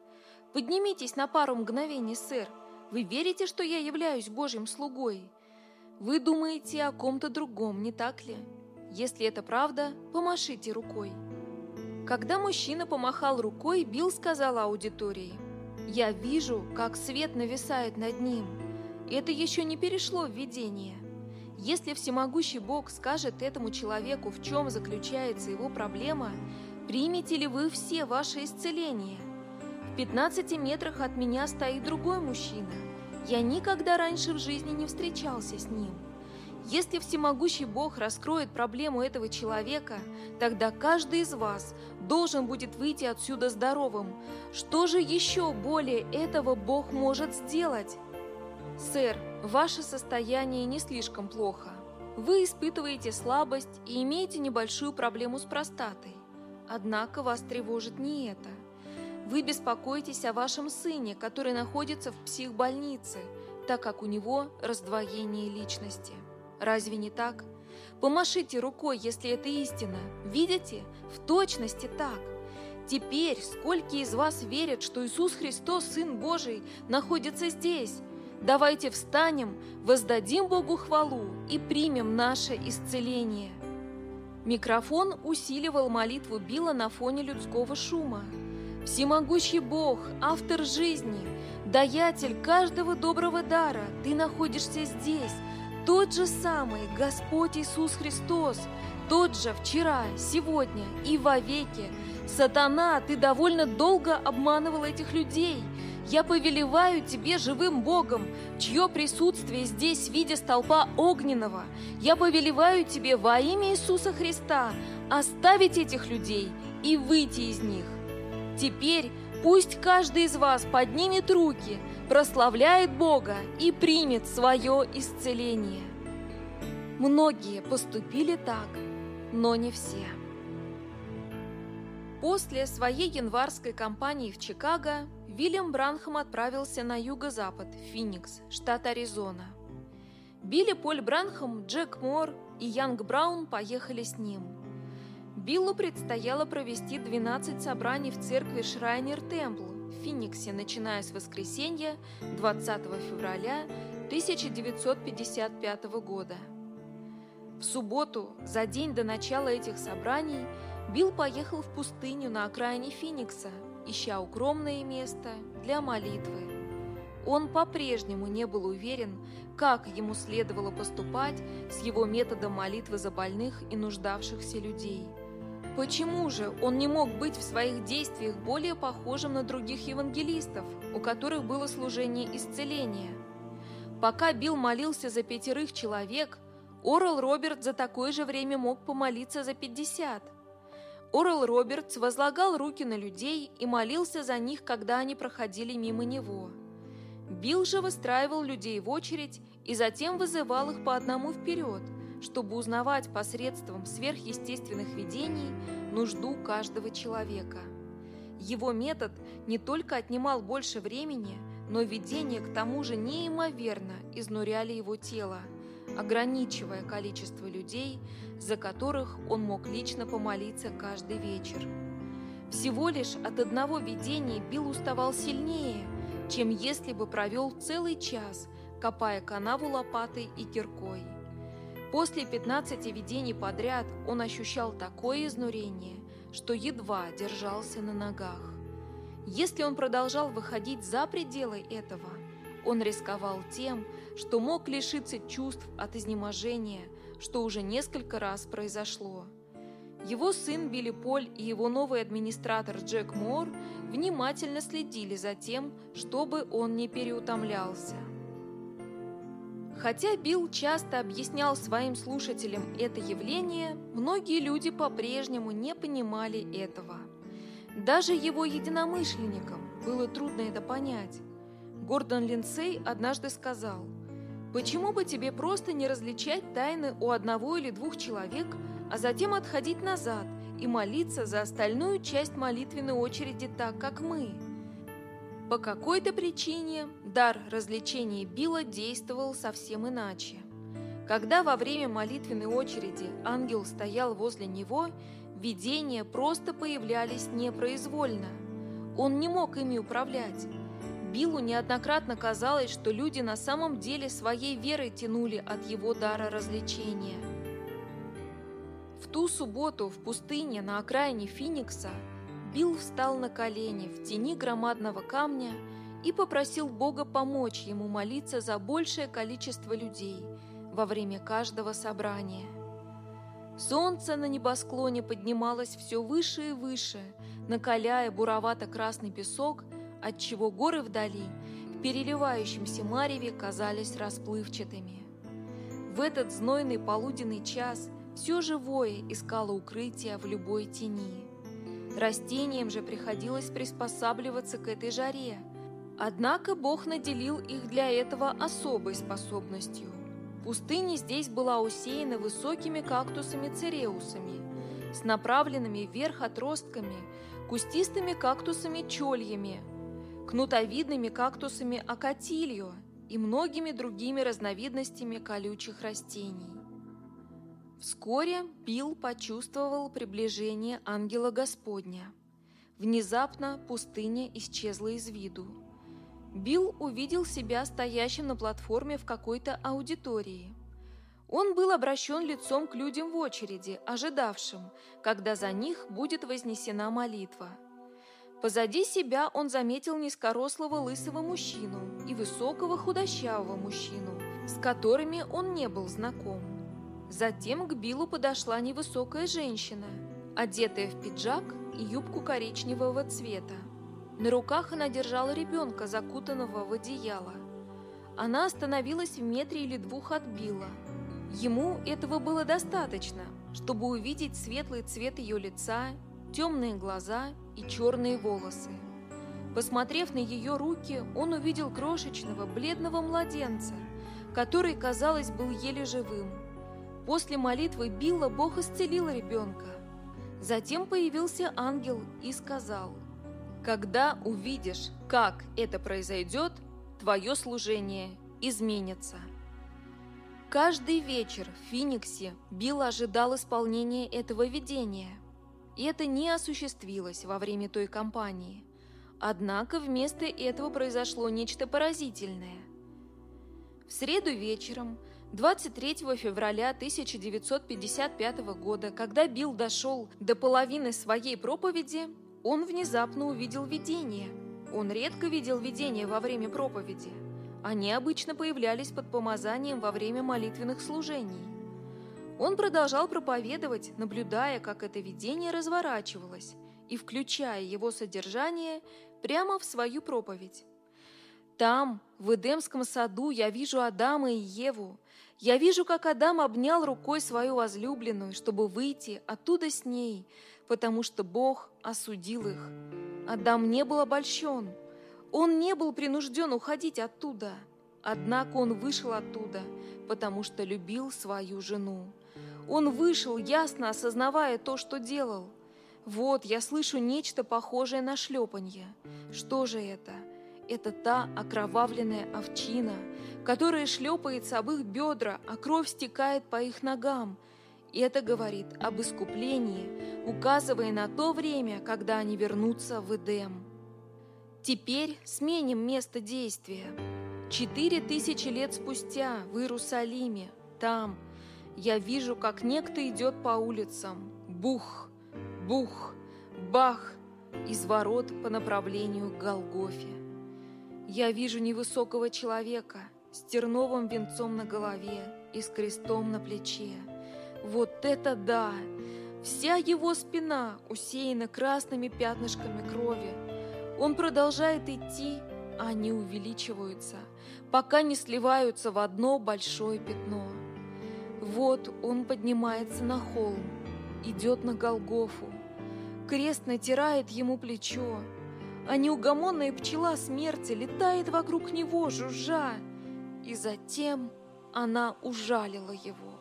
Поднимитесь на пару мгновений, сэр. Вы верите, что я являюсь Божьим слугой? Вы думаете о ком-то другом, не так ли? Если это правда, помашите рукой. Когда мужчина помахал рукой, Билл сказал аудитории, «Я вижу, как свет нависает над ним. Это еще не перешло в видение. Если всемогущий Бог скажет этому человеку, в чем заключается его проблема, Примете ли вы все ваше исцеление? В 15 метрах от меня стоит другой мужчина. Я никогда раньше в жизни не встречался с ним. Если всемогущий Бог раскроет проблему этого человека, тогда каждый из вас должен будет выйти отсюда здоровым. Что же еще более этого Бог может сделать? Сэр, ваше состояние не слишком плохо. Вы испытываете слабость и имеете небольшую проблему с простатой. Однако вас тревожит не это. Вы беспокоитесь о вашем сыне, который находится в психбольнице, так как у него раздвоение личности. Разве не так? Помашите рукой, если это истина. Видите? В точности так. Теперь сколько из вас верят, что Иисус Христос, Сын Божий, находится здесь? Давайте встанем, воздадим Богу хвалу и примем наше исцеление. Микрофон усиливал молитву Билла на фоне людского шума. Всемогущий Бог, автор жизни, даятель каждого доброго дара, ты находишься здесь, тот же самый Господь Иисус Христос, тот же вчера, сегодня и вовеки. Сатана, ты довольно долго обманывал этих людей. Я повелеваю тебе живым Богом, чье присутствие здесь в виде столпа огненного. Я повелеваю тебе во имя Иисуса Христа оставить этих людей и выйти из них. Теперь пусть каждый из вас поднимет руки, прославляет Бога и примет свое исцеление. Многие поступили так, но не все. После своей январской кампании в Чикаго Вильям Бранхам отправился на юго-запад, Финикс, штат Аризона. Билли Поль Бранхам, Джек Мор и Янг Браун поехали с ним. Биллу предстояло провести 12 собраний в церкви Шрайнер Темпл в Финиксе, начиная с воскресенья 20 февраля 1955 года. В субботу, за день до начала этих собраний, Билл поехал в пустыню на окраине Финикса, ища укромное место для молитвы. Он по-прежнему не был уверен, как ему следовало поступать с его методом молитвы за больных и нуждавшихся людей. Почему же он не мог быть в своих действиях более похожим на других евангелистов, у которых было служение исцеления? Пока Билл молился за пятерых человек, Орел Роберт за такое же время мог помолиться за 50. Орел Робертс возлагал руки на людей и молился за них, когда они проходили мимо него. Билл же выстраивал людей в очередь и затем вызывал их по одному вперед, чтобы узнавать посредством сверхъестественных видений нужду каждого человека. Его метод не только отнимал больше времени, но видения к тому же неимоверно изнуряли его тело – ограничивая количество людей, за которых он мог лично помолиться каждый вечер. Всего лишь от одного видения Билл уставал сильнее, чем если бы провел целый час, копая канаву лопатой и киркой. После 15 видений подряд он ощущал такое изнурение, что едва держался на ногах. Если он продолжал выходить за пределы этого, он рисковал тем, что мог лишиться чувств от изнеможения, что уже несколько раз произошло. Его сын Билли Поль и его новый администратор Джек Мор внимательно следили за тем, чтобы он не переутомлялся. Хотя Билл часто объяснял своим слушателям это явление, многие люди по-прежнему не понимали этого. Даже его единомышленникам было трудно это понять. Гордон Линдсей однажды сказал – Почему бы тебе просто не различать тайны у одного или двух человек, а затем отходить назад и молиться за остальную часть молитвенной очереди так, как мы? По какой-то причине дар развлечения Билла действовал совсем иначе. Когда во время молитвенной очереди ангел стоял возле него, видения просто появлялись непроизвольно. Он не мог ими управлять. Биллу неоднократно казалось, что люди на самом деле своей верой тянули от его дара развлечения. В ту субботу в пустыне на окраине Финикса Билл встал на колени в тени громадного камня и попросил Бога помочь ему молиться за большее количество людей во время каждого собрания. Солнце на небосклоне поднималось все выше и выше, накаляя буровато-красный песок отчего горы вдали в переливающемся мареве казались расплывчатыми. В этот знойный полуденный час все живое искало укрытия в любой тени. Растениям же приходилось приспосабливаться к этой жаре, однако Бог наделил их для этого особой способностью. Пустыня здесь была усеяна высокими кактусами-цереусами, с направленными вверх отростками, кустистыми кактусами-чольями – кнутовидными кактусами акатилью и многими другими разновидностями колючих растений. Вскоре Билл почувствовал приближение ангела Господня. Внезапно пустыня исчезла из виду. Билл увидел себя стоящим на платформе в какой-то аудитории. Он был обращен лицом к людям в очереди, ожидавшим, когда за них будет вознесена молитва. Позади себя он заметил низкорослого лысого мужчину и высокого худощавого мужчину, с которыми он не был знаком. Затем к Биллу подошла невысокая женщина, одетая в пиджак и юбку коричневого цвета. На руках она держала ребенка, закутанного в одеяло. Она остановилась в метре или двух от Билла. Ему этого было достаточно, чтобы увидеть светлый цвет ее лица, темные глаза и черные волосы. Посмотрев на ее руки, он увидел крошечного, бледного младенца, который, казалось, был еле живым – После молитвы Билла Бог исцелил ребенка. Затем появился ангел и сказал, «Когда увидишь, как это произойдет, твое служение изменится». Каждый вечер в Фениксе Билл ожидал исполнения этого видения. И это не осуществилось во время той кампании. Однако вместо этого произошло нечто поразительное. В среду вечером – 23 февраля 1955 года, когда Билл дошел до половины своей проповеди, он внезапно увидел видение. Он редко видел видения во время проповеди. Они обычно появлялись под помазанием во время молитвенных служений. Он продолжал проповедовать, наблюдая, как это видение разворачивалось, и включая его содержание прямо в свою проповедь. Там, в Эдемском саду, я вижу Адама и Еву, я вижу, как Адам обнял рукой свою возлюбленную, чтобы выйти оттуда с ней, потому что Бог осудил их. Адам не был обольщен. Он не был принужден уходить оттуда. Однако он вышел оттуда, потому что любил свою жену. Он вышел, ясно осознавая то, что делал. Вот, я слышу нечто похожее на шлепанье. Что же это? Это та окровавленная овчина – которая шлепается об их бедра, а кровь стекает по их ногам. И это говорит об искуплении, указывая на то время, когда они вернутся в Эдем. Теперь сменим место действия. Четыре тысячи лет спустя в Иерусалиме, там, я вижу, как некто идет по улицам. Бух, бух, бах, из ворот по направлению к Голгофе. Я вижу невысокого человека – с терновым венцом на голове и с крестом на плече. Вот это да! Вся его спина усеяна красными пятнышками крови. Он продолжает идти, а они увеличиваются, пока не сливаются в одно большое пятно. Вот он поднимается на холм, идет на Голгофу. Крест натирает ему плечо, а неугомонная пчела смерти летает вокруг него, жужжа. И затем она ужалила его.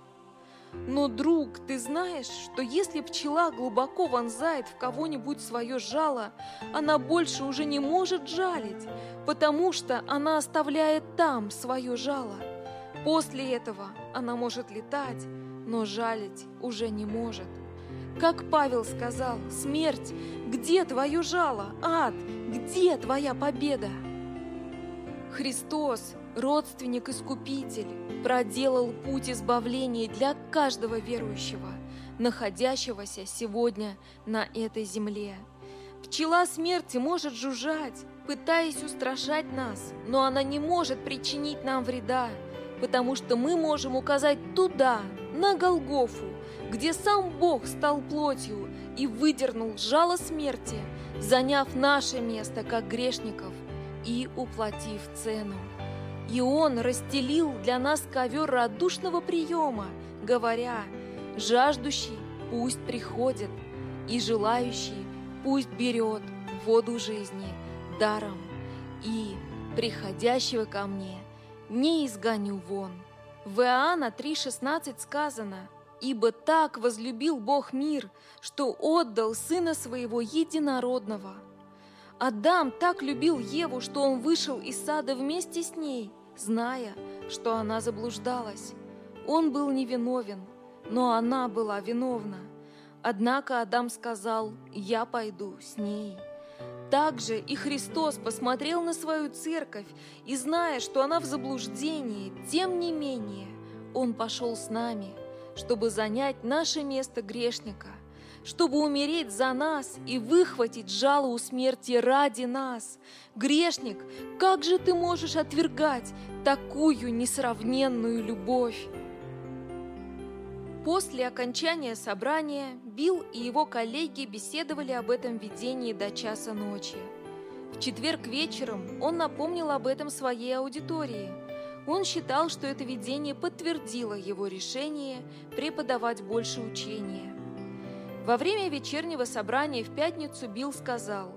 Но, друг, ты знаешь, что если пчела глубоко вонзает в кого-нибудь свое жало, она больше уже не может жалить, потому что она оставляет там свое жало. После этого она может летать, но жалить уже не может. Как Павел сказал, смерть, где твое жало? Ад, где твоя победа? Христос, родственник-искупитель, проделал путь избавления для каждого верующего, находящегося сегодня на этой земле. Пчела смерти может жужжать, пытаясь устрашать нас, но она не может причинить нам вреда, потому что мы можем указать туда, на Голгофу, где сам Бог стал плотью и выдернул жало смерти, заняв наше место как грешников и уплатив цену. И он расстелил для нас ковер радушного приема, говоря, «Жаждущий пусть приходит, и желающий пусть берет воду жизни даром, и приходящего ко мне не изгоню вон». В Иоанна 3,16 сказано, «Ибо так возлюбил Бог мир, что отдал Сына Своего Единородного». Адам так любил Еву, что он вышел из сада вместе с ней – зная, что она заблуждалась. Он был невиновен, но она была виновна. Однако Адам сказал «Я пойду с ней». Также и Христос посмотрел на свою церковь и, зная, что она в заблуждении, тем не менее, Он пошел с нами, чтобы занять наше место грешника – чтобы умереть за нас и выхватить жало у смерти ради нас. Грешник, как же ты можешь отвергать такую несравненную любовь? После окончания собрания Билл и его коллеги беседовали об этом видении до часа ночи. В четверг вечером он напомнил об этом своей аудитории. Он считал, что это видение подтвердило его решение преподавать больше учения. Во время вечернего собрания в пятницу Билл сказал,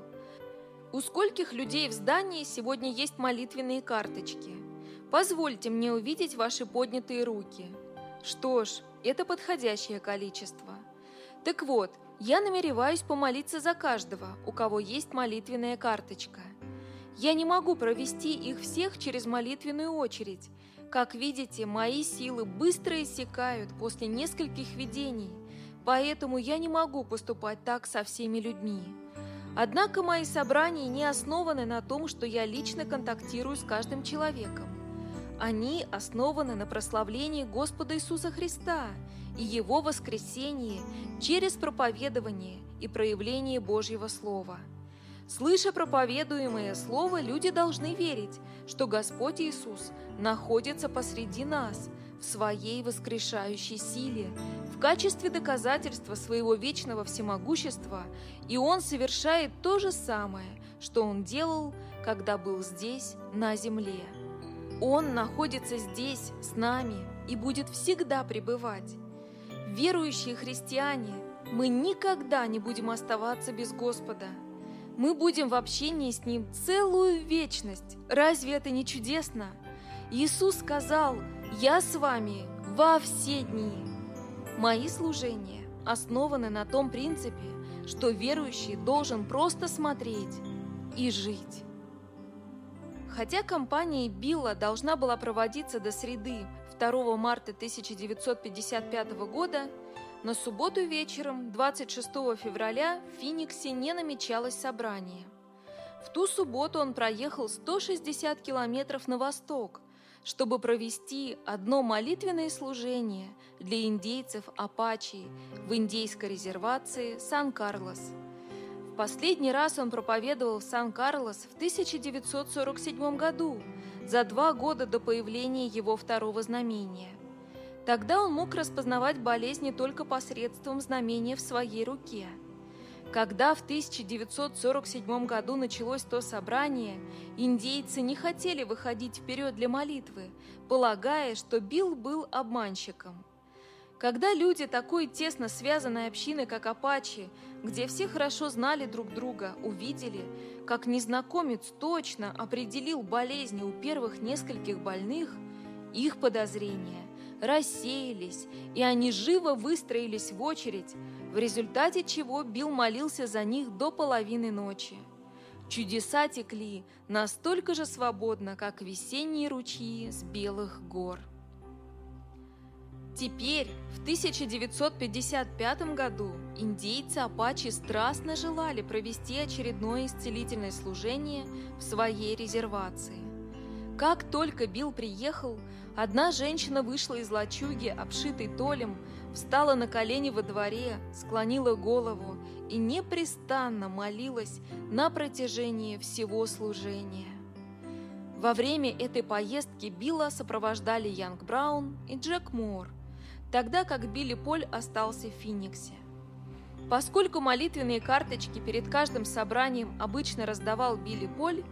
«У скольких людей в здании сегодня есть молитвенные карточки? Позвольте мне увидеть ваши поднятые руки». Что ж, это подходящее количество. Так вот, я намереваюсь помолиться за каждого, у кого есть молитвенная карточка. Я не могу провести их всех через молитвенную очередь. Как видите, мои силы быстро иссякают после нескольких видений – Поэтому я не могу поступать так со всеми людьми. Однако мои собрания не основаны на том, что я лично контактирую с каждым человеком. Они основаны на прославлении Господа Иисуса Христа и Его воскресении через проповедование и проявление Божьего Слова. Слыша проповедуемое Слово, люди должны верить, что Господь Иисус находится посреди нас в Своей воскрешающей силе в качестве доказательства своего вечного всемогущества, и он совершает то же самое, что он делал, когда был здесь, на земле. Он находится здесь, с нами, и будет всегда пребывать. Верующие христиане, мы никогда не будем оставаться без Господа. Мы будем в общении с Ним целую вечность. Разве это не чудесно? Иисус сказал, «Я с вами во все дни». Мои служения основаны на том принципе, что верующий должен просто смотреть и жить. Хотя кампания Билла должна была проводиться до среды 2 марта 1955 года, на субботу вечером 26 февраля в Финиксе не намечалось собрание. В ту субботу он проехал 160 километров на восток, чтобы провести одно молитвенное служение для индейцев Апачи в индейской резервации Сан-Карлос. Последний раз он проповедовал в Сан-Карлос в 1947 году, за два года до появления его второго знамения. Тогда он мог распознавать болезни только посредством знамения в своей руке – когда в 1947 году началось то собрание, индейцы не хотели выходить вперед для молитвы, полагая, что Билл был обманщиком. Когда люди такой тесно связанной общины, как Апачи, где все хорошо знали друг друга, увидели, как незнакомец точно определил болезни у первых нескольких больных, их подозрения рассеялись, и они живо выстроились в очередь, в результате чего Билл молился за них до половины ночи. Чудеса текли настолько же свободно, как весенние ручьи с белых гор. Теперь, в 1955 году, индейцы Апачи страстно желали провести очередное исцелительное служение в своей резервации. Как только Билл приехал, одна женщина вышла из лачуги, обшитой толем, встала на колени во дворе, склонила голову и непрестанно молилась на протяжении всего служения. Во время этой поездки Билла сопровождали Янг Браун и Джек Мор, тогда как Билли Поль остался в Финиксе. Поскольку молитвенные карточки перед каждым собранием обычно раздавал Билли Поль,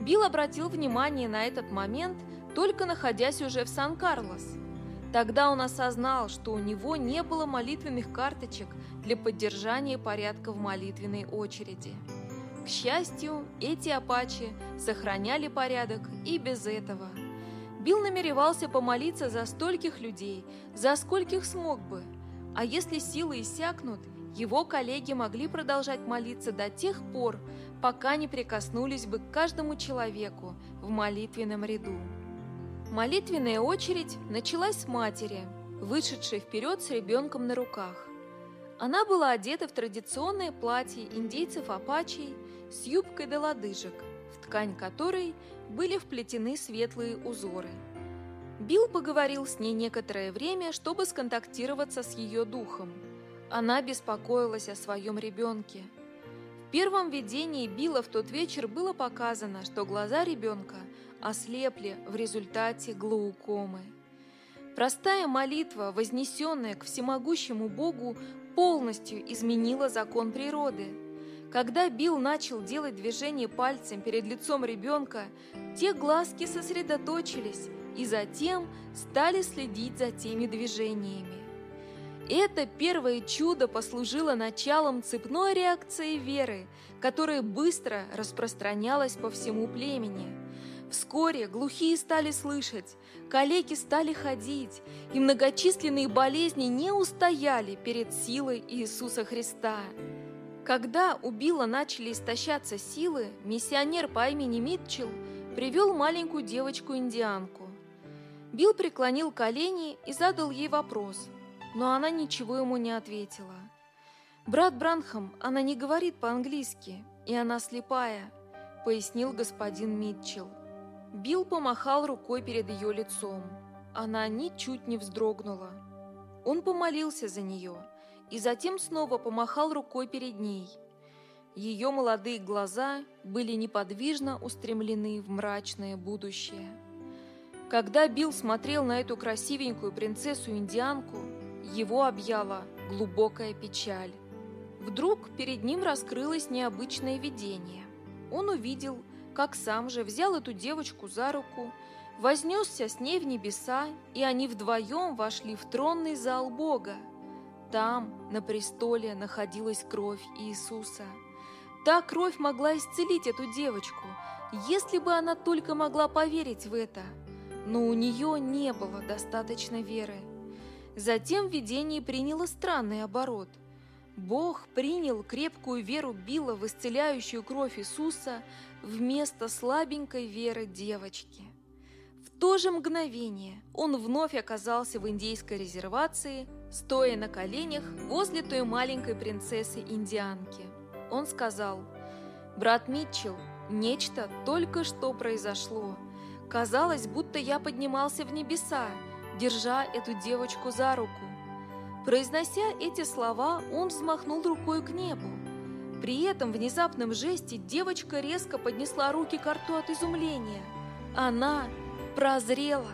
Билл обратил внимание на этот момент, только находясь уже в Сан-Карлос – Тогда он осознал, что у него не было молитвенных карточек для поддержания порядка в молитвенной очереди. К счастью, эти апачи сохраняли порядок и без этого. Билл намеревался помолиться за стольких людей, за скольких смог бы. А если силы иссякнут, его коллеги могли продолжать молиться до тех пор, пока не прикоснулись бы к каждому человеку в молитвенном ряду. Молитвенная очередь началась с матери, вышедшей вперед с ребенком на руках. Она была одета в традиционное платье индейцев апачей с юбкой до лодыжек, в ткань которой были вплетены светлые узоры. Билл поговорил с ней некоторое время, чтобы сконтактироваться с ее духом. Она беспокоилась о своем ребенке. В первом видении Билла в тот вечер было показано, что глаза ребенка ослепли в результате глаукомы. Простая молитва, вознесенная к всемогущему Богу, полностью изменила закон природы. Когда Билл начал делать движение пальцем перед лицом ребенка, те глазки сосредоточились и затем стали следить за теми движениями. Это первое чудо послужило началом цепной реакции веры, которая быстро распространялась по всему племени – Вскоре глухие стали слышать, калеки стали ходить, и многочисленные болезни не устояли перед силой Иисуса Христа. Когда у Билла начали истощаться силы, миссионер по имени Митчелл привел маленькую девочку-индианку. Билл преклонил колени и задал ей вопрос, но она ничего ему не ответила. «Брат Бранхам, она не говорит по-английски, и она слепая», — пояснил господин Митчелл. Билл помахал рукой перед ее лицом. Она ничуть не вздрогнула. Он помолился за нее и затем снова помахал рукой перед ней. Ее молодые глаза были неподвижно устремлены в мрачное будущее. Когда Билл смотрел на эту красивенькую принцессу-индианку, его объяла глубокая печаль. Вдруг перед ним раскрылось необычное видение. Он увидел, как сам же взял эту девочку за руку, вознесся с ней в небеса, и они вдвоем вошли в тронный зал Бога. Там, на престоле, находилась кровь Иисуса. Та кровь могла исцелить эту девочку, если бы она только могла поверить в это. Но у нее не было достаточно веры. Затем видение приняло странный оборот – Бог принял крепкую веру Билла в исцеляющую кровь Иисуса вместо слабенькой веры девочки. В то же мгновение он вновь оказался в индейской резервации, стоя на коленях возле той маленькой принцессы-индианки. Он сказал, «Брат Митчелл, нечто только что произошло. Казалось, будто я поднимался в небеса, держа эту девочку за руку. Произнося эти слова, он взмахнул рукой к небу. При этом внезапном жесте девочка резко поднесла руки к рту от изумления. Она прозрела.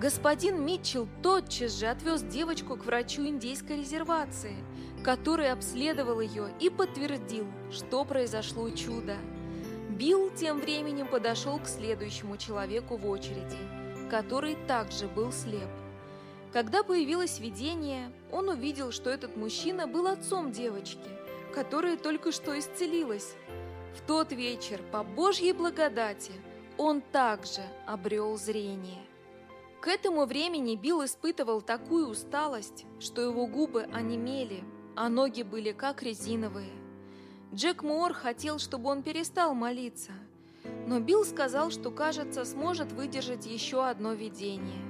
Господин Митчелл тотчас же отвез девочку к врачу индейской резервации, который обследовал ее и подтвердил, что произошло чудо. Билл тем временем подошел к следующему человеку в очереди, который также был слеп. Когда появилось видение, он увидел, что этот мужчина был отцом девочки, которая только что исцелилась. В тот вечер, по Божьей благодати, он также обрел зрение. К этому времени Билл испытывал такую усталость, что его губы онемели, а ноги были как резиновые. Джек Муор хотел, чтобы он перестал молиться, но Билл сказал, что, кажется, сможет выдержать еще одно видение.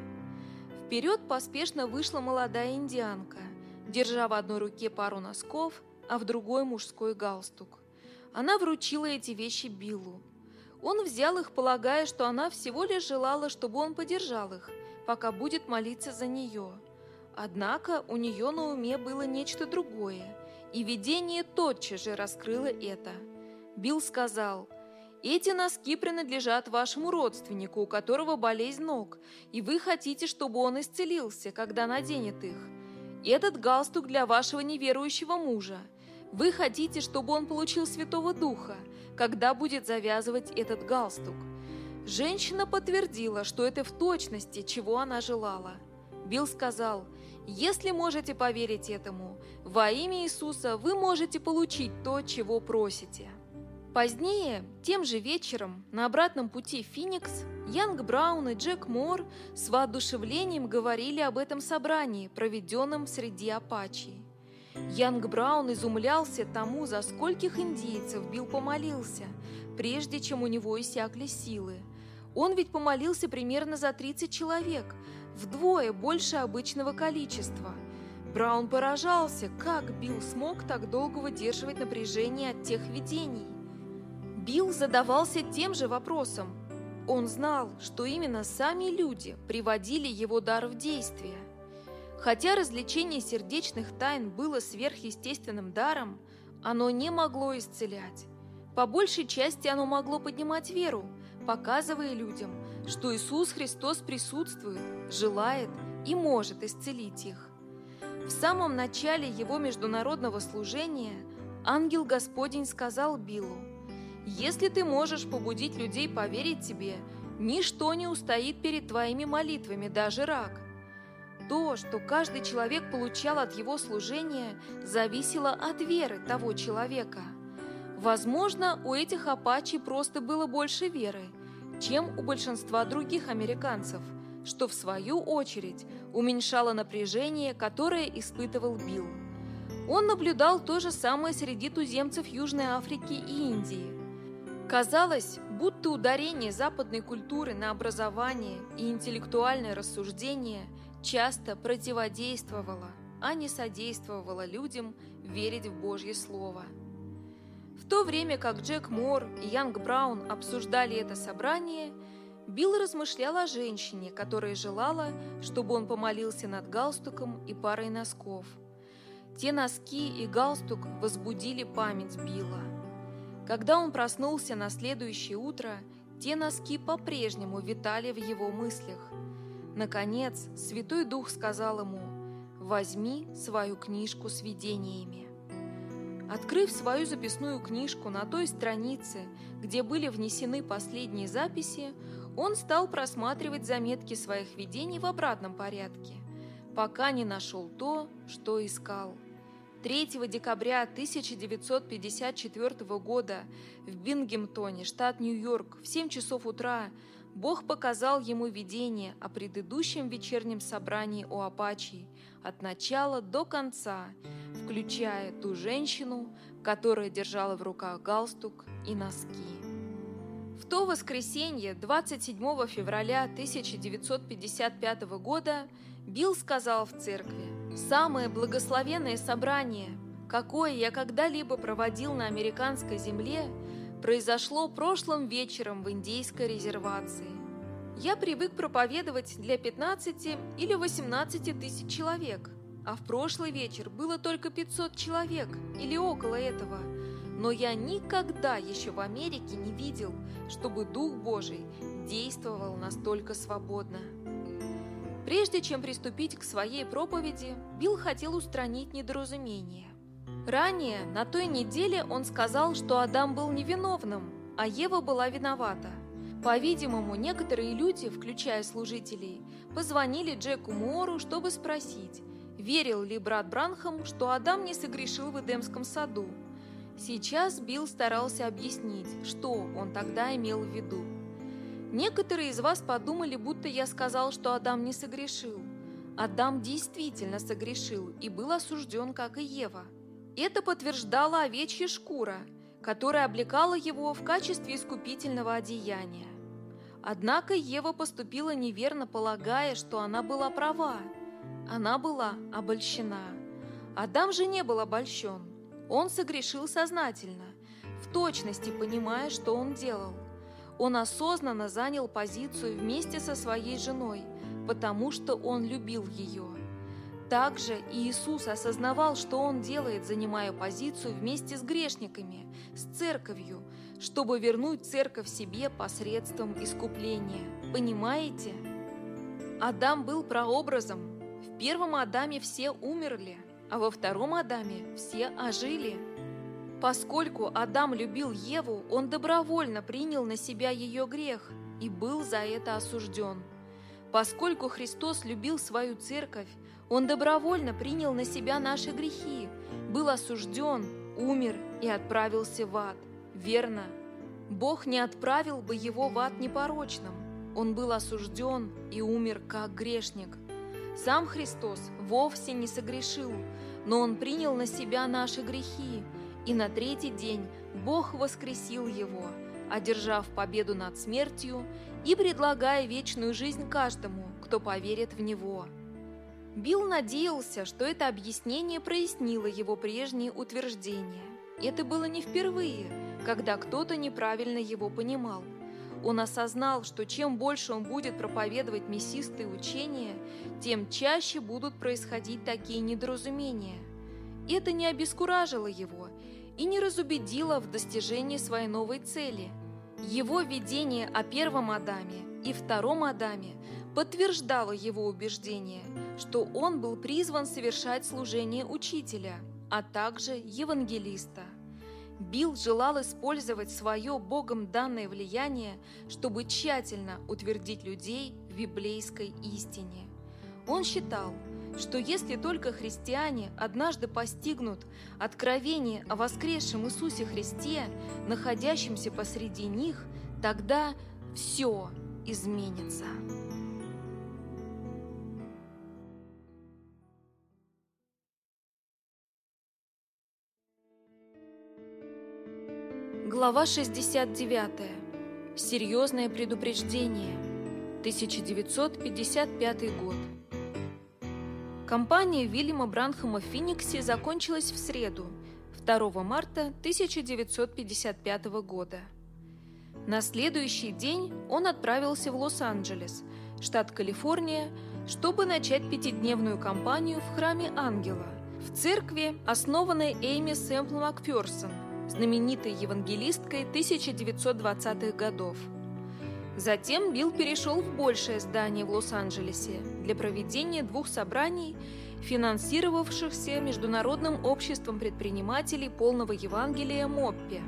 Вперед поспешно вышла молодая индианка, держа в одной руке пару носков, а в другой мужской галстук. Она вручила эти вещи Биллу. Он взял их, полагая, что она всего лишь желала, чтобы он подержал их, пока будет молиться за нее. Однако у нее на уме было нечто другое, и видение тотчас же раскрыло это. Билл сказал – эти носки принадлежат вашему родственнику, у которого болезнь ног, и вы хотите, чтобы он исцелился, когда наденет их. Этот галстук для вашего неверующего мужа. Вы хотите, чтобы он получил Святого Духа, когда будет завязывать этот галстук. Женщина подтвердила, что это в точности, чего она желала. Билл сказал, если можете поверить этому, во имя Иисуса вы можете получить то, чего просите. Позднее, тем же вечером, на обратном пути в Феникс, Янг Браун и Джек Мор с воодушевлением говорили об этом собрании, проведенном среди апачей. Янг Браун изумлялся тому, за скольких индейцев Билл помолился, прежде чем у него иссякли силы. Он ведь помолился примерно за 30 человек, вдвое больше обычного количества. Браун поражался, как Билл смог так долго выдерживать напряжение от тех видений. Билл задавался тем же вопросом. Он знал, что именно сами люди приводили его дар в действие. Хотя развлечение сердечных тайн было сверхъестественным даром, оно не могло исцелять. По большей части оно могло поднимать веру, показывая людям, что Иисус Христос присутствует, желает и может исцелить их. В самом начале его международного служения ангел Господень сказал Биллу, «Если ты можешь побудить людей поверить тебе, ничто не устоит перед твоими молитвами, даже рак». То, что каждый человек получал от его служения, зависело от веры того человека. Возможно, у этих апачей просто было больше веры, чем у большинства других американцев, что в свою очередь уменьшало напряжение, которое испытывал Билл. Он наблюдал то же самое среди туземцев Южной Африки и Индии. Казалось, будто ударение западной культуры на образование и интеллектуальное рассуждение – часто противодействовала, а не содействовала людям верить в Божье Слово. В то время как Джек Мор и Янг Браун обсуждали это собрание, Билл размышлял о женщине, которая желала, чтобы он помолился над галстуком и парой носков. Те носки и галстук возбудили память Билла. Когда он проснулся на следующее утро, те носки по-прежнему витали в его мыслях – Наконец, Святой Дух сказал ему, «Возьми свою книжку с видениями». Открыв свою записную книжку на той странице, где были внесены последние записи, он стал просматривать заметки своих видений в обратном порядке, пока не нашел то, что искал. 3 декабря 1954 года в Бингемтоне, штат Нью-Йорк, в 7 часов утра Бог показал ему видение о предыдущем вечернем собрании у Апачи от начала до конца, включая ту женщину, которая держала в руках галстук и носки. В то воскресенье, 27 февраля 1955 года, Билл сказал в церкви, «Самое благословенное собрание, какое я когда-либо проводил на американской земле – произошло прошлым вечером в индейской резервации. Я привык проповедовать для 15 или 18 тысяч человек, а в прошлый вечер было только 500 человек или около этого. Но я никогда еще в Америке не видел, чтобы Дух Божий действовал настолько свободно. Прежде чем приступить к своей проповеди, Билл хотел устранить недоразумение. Ранее, на той неделе, он сказал, что Адам был невиновным, а Ева была виновата. По-видимому, некоторые люди, включая служителей, позвонили Джеку Мору, чтобы спросить, верил ли брат Бранхам, что Адам не согрешил в Эдемском саду. Сейчас Билл старался объяснить, что он тогда имел в виду. Некоторые из вас подумали, будто я сказал, что Адам не согрешил. Адам действительно согрешил и был осужден, как и Ева – это подтверждала овечья шкура, которая облекала его в качестве искупительного одеяния. Однако Ева поступила неверно, полагая, что она была права. Она была обольщена. Адам же не был обольщен. Он согрешил сознательно, в точности понимая, что он делал. Он осознанно занял позицию вместе со своей женой, потому что он любил ее. Также Иисус осознавал, что Он делает, занимая позицию вместе с грешниками, с церковью, чтобы вернуть церковь себе посредством искупления. Понимаете? Адам был прообразом. В первом Адаме все умерли, а во втором Адаме все ожили. Поскольку Адам любил Еву, он добровольно принял на себя ее грех и был за это осужден. Поскольку Христос любил свою церковь, он добровольно принял на себя наши грехи, был осужден, умер и отправился в ад. Верно? Бог не отправил бы его в ад непорочным. Он был осужден и умер как грешник. Сам Христос вовсе не согрешил, но Он принял на себя наши грехи, и на третий день Бог воскресил Его, одержав победу над смертью и предлагая вечную жизнь каждому, кто поверит в него. Билл надеялся, что это объяснение прояснило его прежние утверждения. Это было не впервые, когда кто-то неправильно его понимал. Он осознал, что чем больше он будет проповедовать мясистые учения, тем чаще будут происходить такие недоразумения. Это не обескуражило его и не разубедило в достижении своей новой цели. Его видение о первом Адаме и втором Адаме подтверждало его убеждение, что он был призван совершать служение учителя, а также евангелиста. Билл желал использовать свое Богом данное влияние, чтобы тщательно утвердить людей в библейской истине. Он считал, что если только христиане однажды постигнут откровение о воскресшем Иисусе Христе, находящемся посреди них, тогда все изменится. Глава 69. Серьезное предупреждение. 1955 год. Компания Вильяма Бранхама в Финиксе закончилась в среду, 2 марта 1955 года. На следующий день он отправился в Лос-Анджелес, штат Калифорния, чтобы начать пятидневную кампанию в храме Ангела, в церкви, основанной Эйми Сэмпл Макферсон – знаменитой евангелисткой 1920-х годов. Затем Билл перешел в большее здание в Лос-Анджелесе для проведения двух собраний, финансировавшихся Международным обществом предпринимателей полного Евангелия МОППе.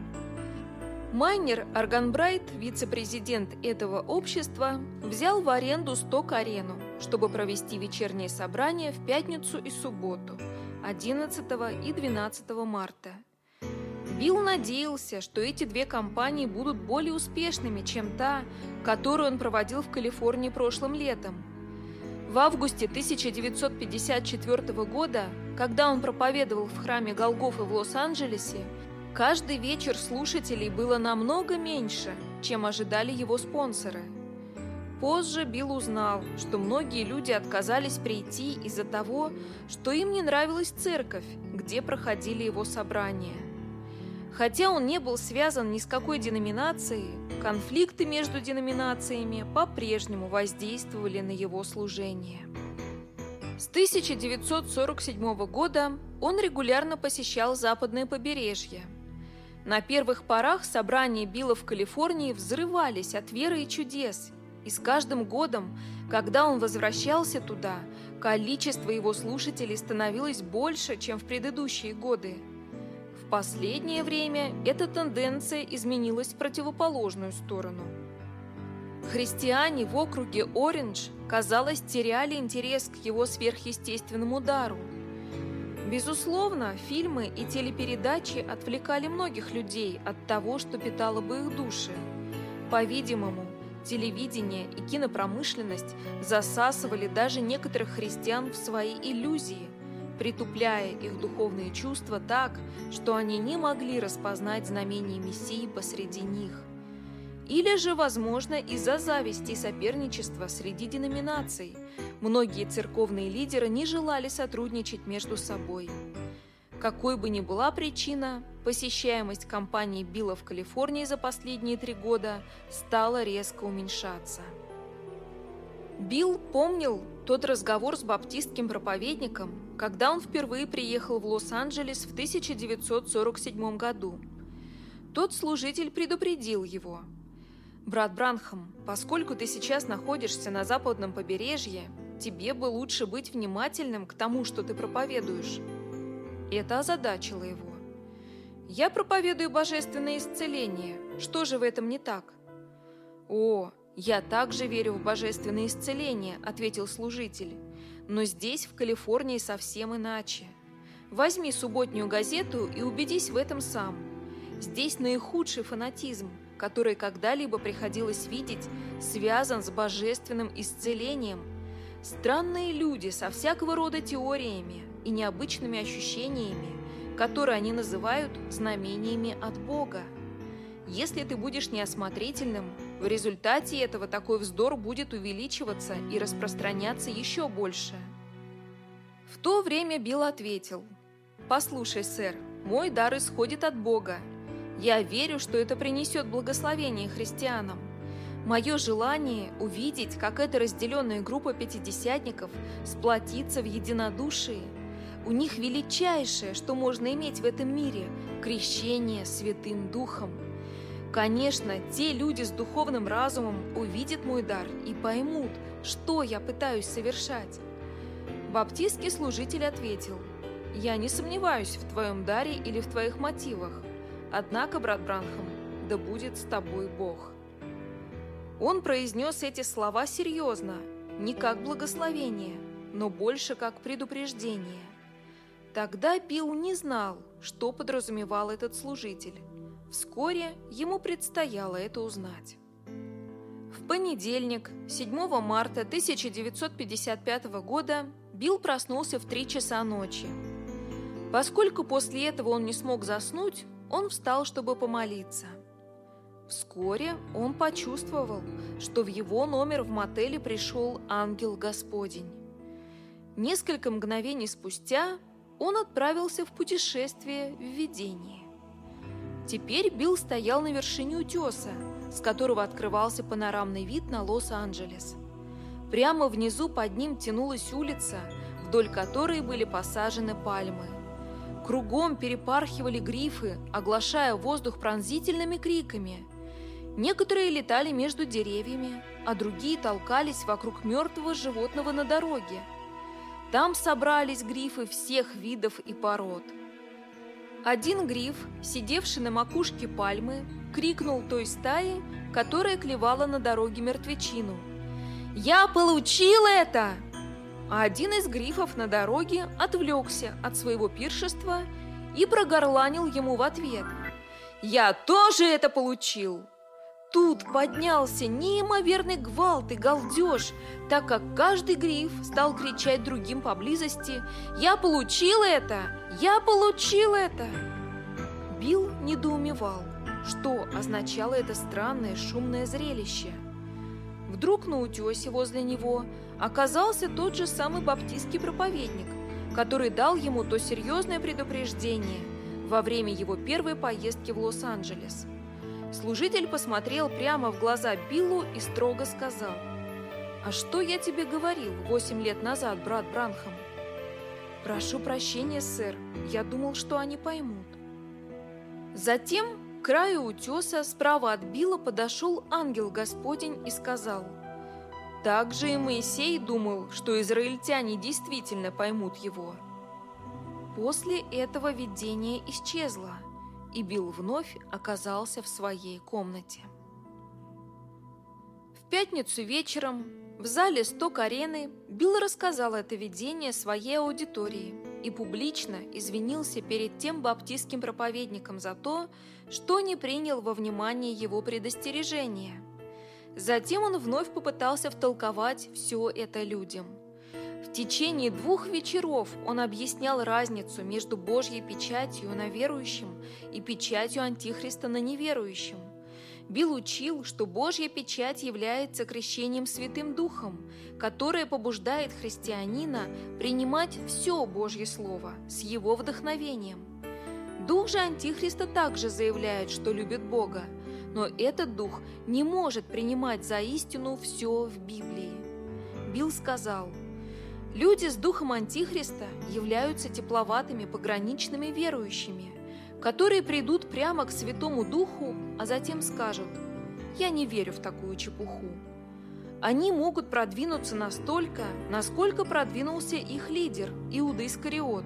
Майнер Арганбрайт, вице-президент этого общества, взял в аренду сток-арену, чтобы провести вечернее собрание в пятницу и субботу, 11 и 12 марта – Билл надеялся, что эти две компании будут более успешными, чем та, которую он проводил в Калифорнии прошлым летом. В августе 1954 года, когда он проповедовал в храме Голгофы в Лос-Анджелесе, каждый вечер слушателей было намного меньше, чем ожидали его спонсоры. Позже Билл узнал, что многие люди отказались прийти из-за того, что им не нравилась церковь, где проходили его собрания – Хотя он не был связан ни с какой деноминацией, конфликты между деноминациями по-прежнему воздействовали на его служение. С 1947 года он регулярно посещал западное побережье. На первых порах собрания Билла в Калифорнии взрывались от веры и чудес, и с каждым годом, когда он возвращался туда, количество его слушателей становилось больше, чем в предыдущие годы – последнее время эта тенденция изменилась в противоположную сторону. Христиане в округе Ориндж, казалось, теряли интерес к его сверхъестественному дару. Безусловно, фильмы и телепередачи отвлекали многих людей от того, что питало бы их души. По-видимому, телевидение и кинопромышленность засасывали даже некоторых христиан в свои иллюзии – притупляя их духовные чувства так, что они не могли распознать знамение Мессии посреди них. Или же, возможно, из-за зависти и соперничества среди деноминаций. Многие церковные лидеры не желали сотрудничать между собой. Какой бы ни была причина, посещаемость компании Билла в Калифорнии за последние три года стала резко уменьшаться. Билл помнил тот разговор с баптистским проповедником, когда он впервые приехал в Лос-Анджелес в 1947 году. Тот служитель предупредил его. «Брат Бранхам, поскольку ты сейчас находишься на западном побережье, тебе бы лучше быть внимательным к тому, что ты проповедуешь». Это озадачило его. «Я проповедую божественное исцеление. Что же в этом не так?» «О, «Я также верю в божественное исцеление», — ответил служитель. «Но здесь, в Калифорнии, совсем иначе. Возьми субботнюю газету и убедись в этом сам. Здесь наихудший фанатизм, который когда-либо приходилось видеть, связан с божественным исцелением. Странные люди со всякого рода теориями и необычными ощущениями, которые они называют знамениями от Бога. Если ты будешь неосмотрительным, в результате этого такой вздор будет увеличиваться и распространяться еще больше. В то время Билл ответил, «Послушай, сэр, мой дар исходит от Бога. Я верю, что это принесет благословение христианам. Мое желание увидеть, как эта разделенная группа пятидесятников сплотится в единодушии. У них величайшее, что можно иметь в этом мире – крещение Святым Духом. Конечно, те люди с духовным разумом увидят мой дар и поймут, что я пытаюсь совершать. Баптистский служитель ответил, «Я не сомневаюсь в твоем даре или в твоих мотивах. Однако, брат Бранхам, да будет с тобой Бог». Он произнес эти слова серьезно, не как благословение, но больше как предупреждение. Тогда Билл не знал, что подразумевал этот служитель. Вскоре ему предстояло это узнать. В понедельник, 7 марта 1955 года, Билл проснулся в 3 часа ночи. Поскольку после этого он не смог заснуть, он встал, чтобы помолиться – Вскоре он почувствовал, что в его номер в мотеле пришел ангел Господень. Несколько мгновений спустя он отправился в путешествие в видение. Теперь Билл стоял на вершине утеса, с которого открывался панорамный вид на Лос-Анджелес. Прямо внизу под ним тянулась улица, вдоль которой были посажены пальмы. Кругом перепархивали грифы, оглашая воздух пронзительными криками – Некоторые летали между деревьями, а другие толкались вокруг мертвого животного на дороге. Там собрались грифы всех видов и пород. Один гриф, сидевший на макушке пальмы, крикнул той стае, которая клевала на дороге мертвечину. «Я получил это!» А один из грифов на дороге отвлекся от своего пиршества и прогорланил ему в ответ. «Я тоже это получил!» Тут поднялся неимоверный гвалт и галдеж, так как каждый гриф стал кричать другим поблизости «Я получил это! Я получил это!» Билл недоумевал, что означало это странное шумное зрелище. Вдруг на утесе возле него оказался тот же самый баптистский проповедник, который дал ему то серьезное предупреждение во время его первой поездки в Лос-Анджелес – Служитель посмотрел прямо в глаза Биллу и строго сказал, «А что я тебе говорил восемь лет назад, брат Бранхам?» «Прошу прощения, сэр, я думал, что они поймут». Затем к краю утеса справа от Билла подошел ангел Господень и сказал, «Также и Моисей думал, что израильтяне действительно поймут его». После этого видение исчезло – и Билл вновь оказался в своей комнате. В пятницу вечером в зале «Сток-арены» Билл рассказал это видение своей аудитории и публично извинился перед тем баптистским проповедником за то, что не принял во внимание его предостережения. Затем он вновь попытался втолковать все это людям – в течение двух вечеров он объяснял разницу между Божьей печатью на верующем и печатью Антихриста на неверующем. Билл учил, что Божья печать является крещением Святым Духом, которое побуждает христианина принимать все Божье Слово с его вдохновением. Дух же Антихриста также заявляет, что любит Бога, но этот дух не может принимать за истину все в Библии. Билл сказал – Люди с духом Антихриста являются тепловатыми пограничными верующими, которые придут прямо к Святому Духу, а затем скажут «Я не верю в такую чепуху». Они могут продвинуться настолько, насколько продвинулся их лидер, Иуда Искариот,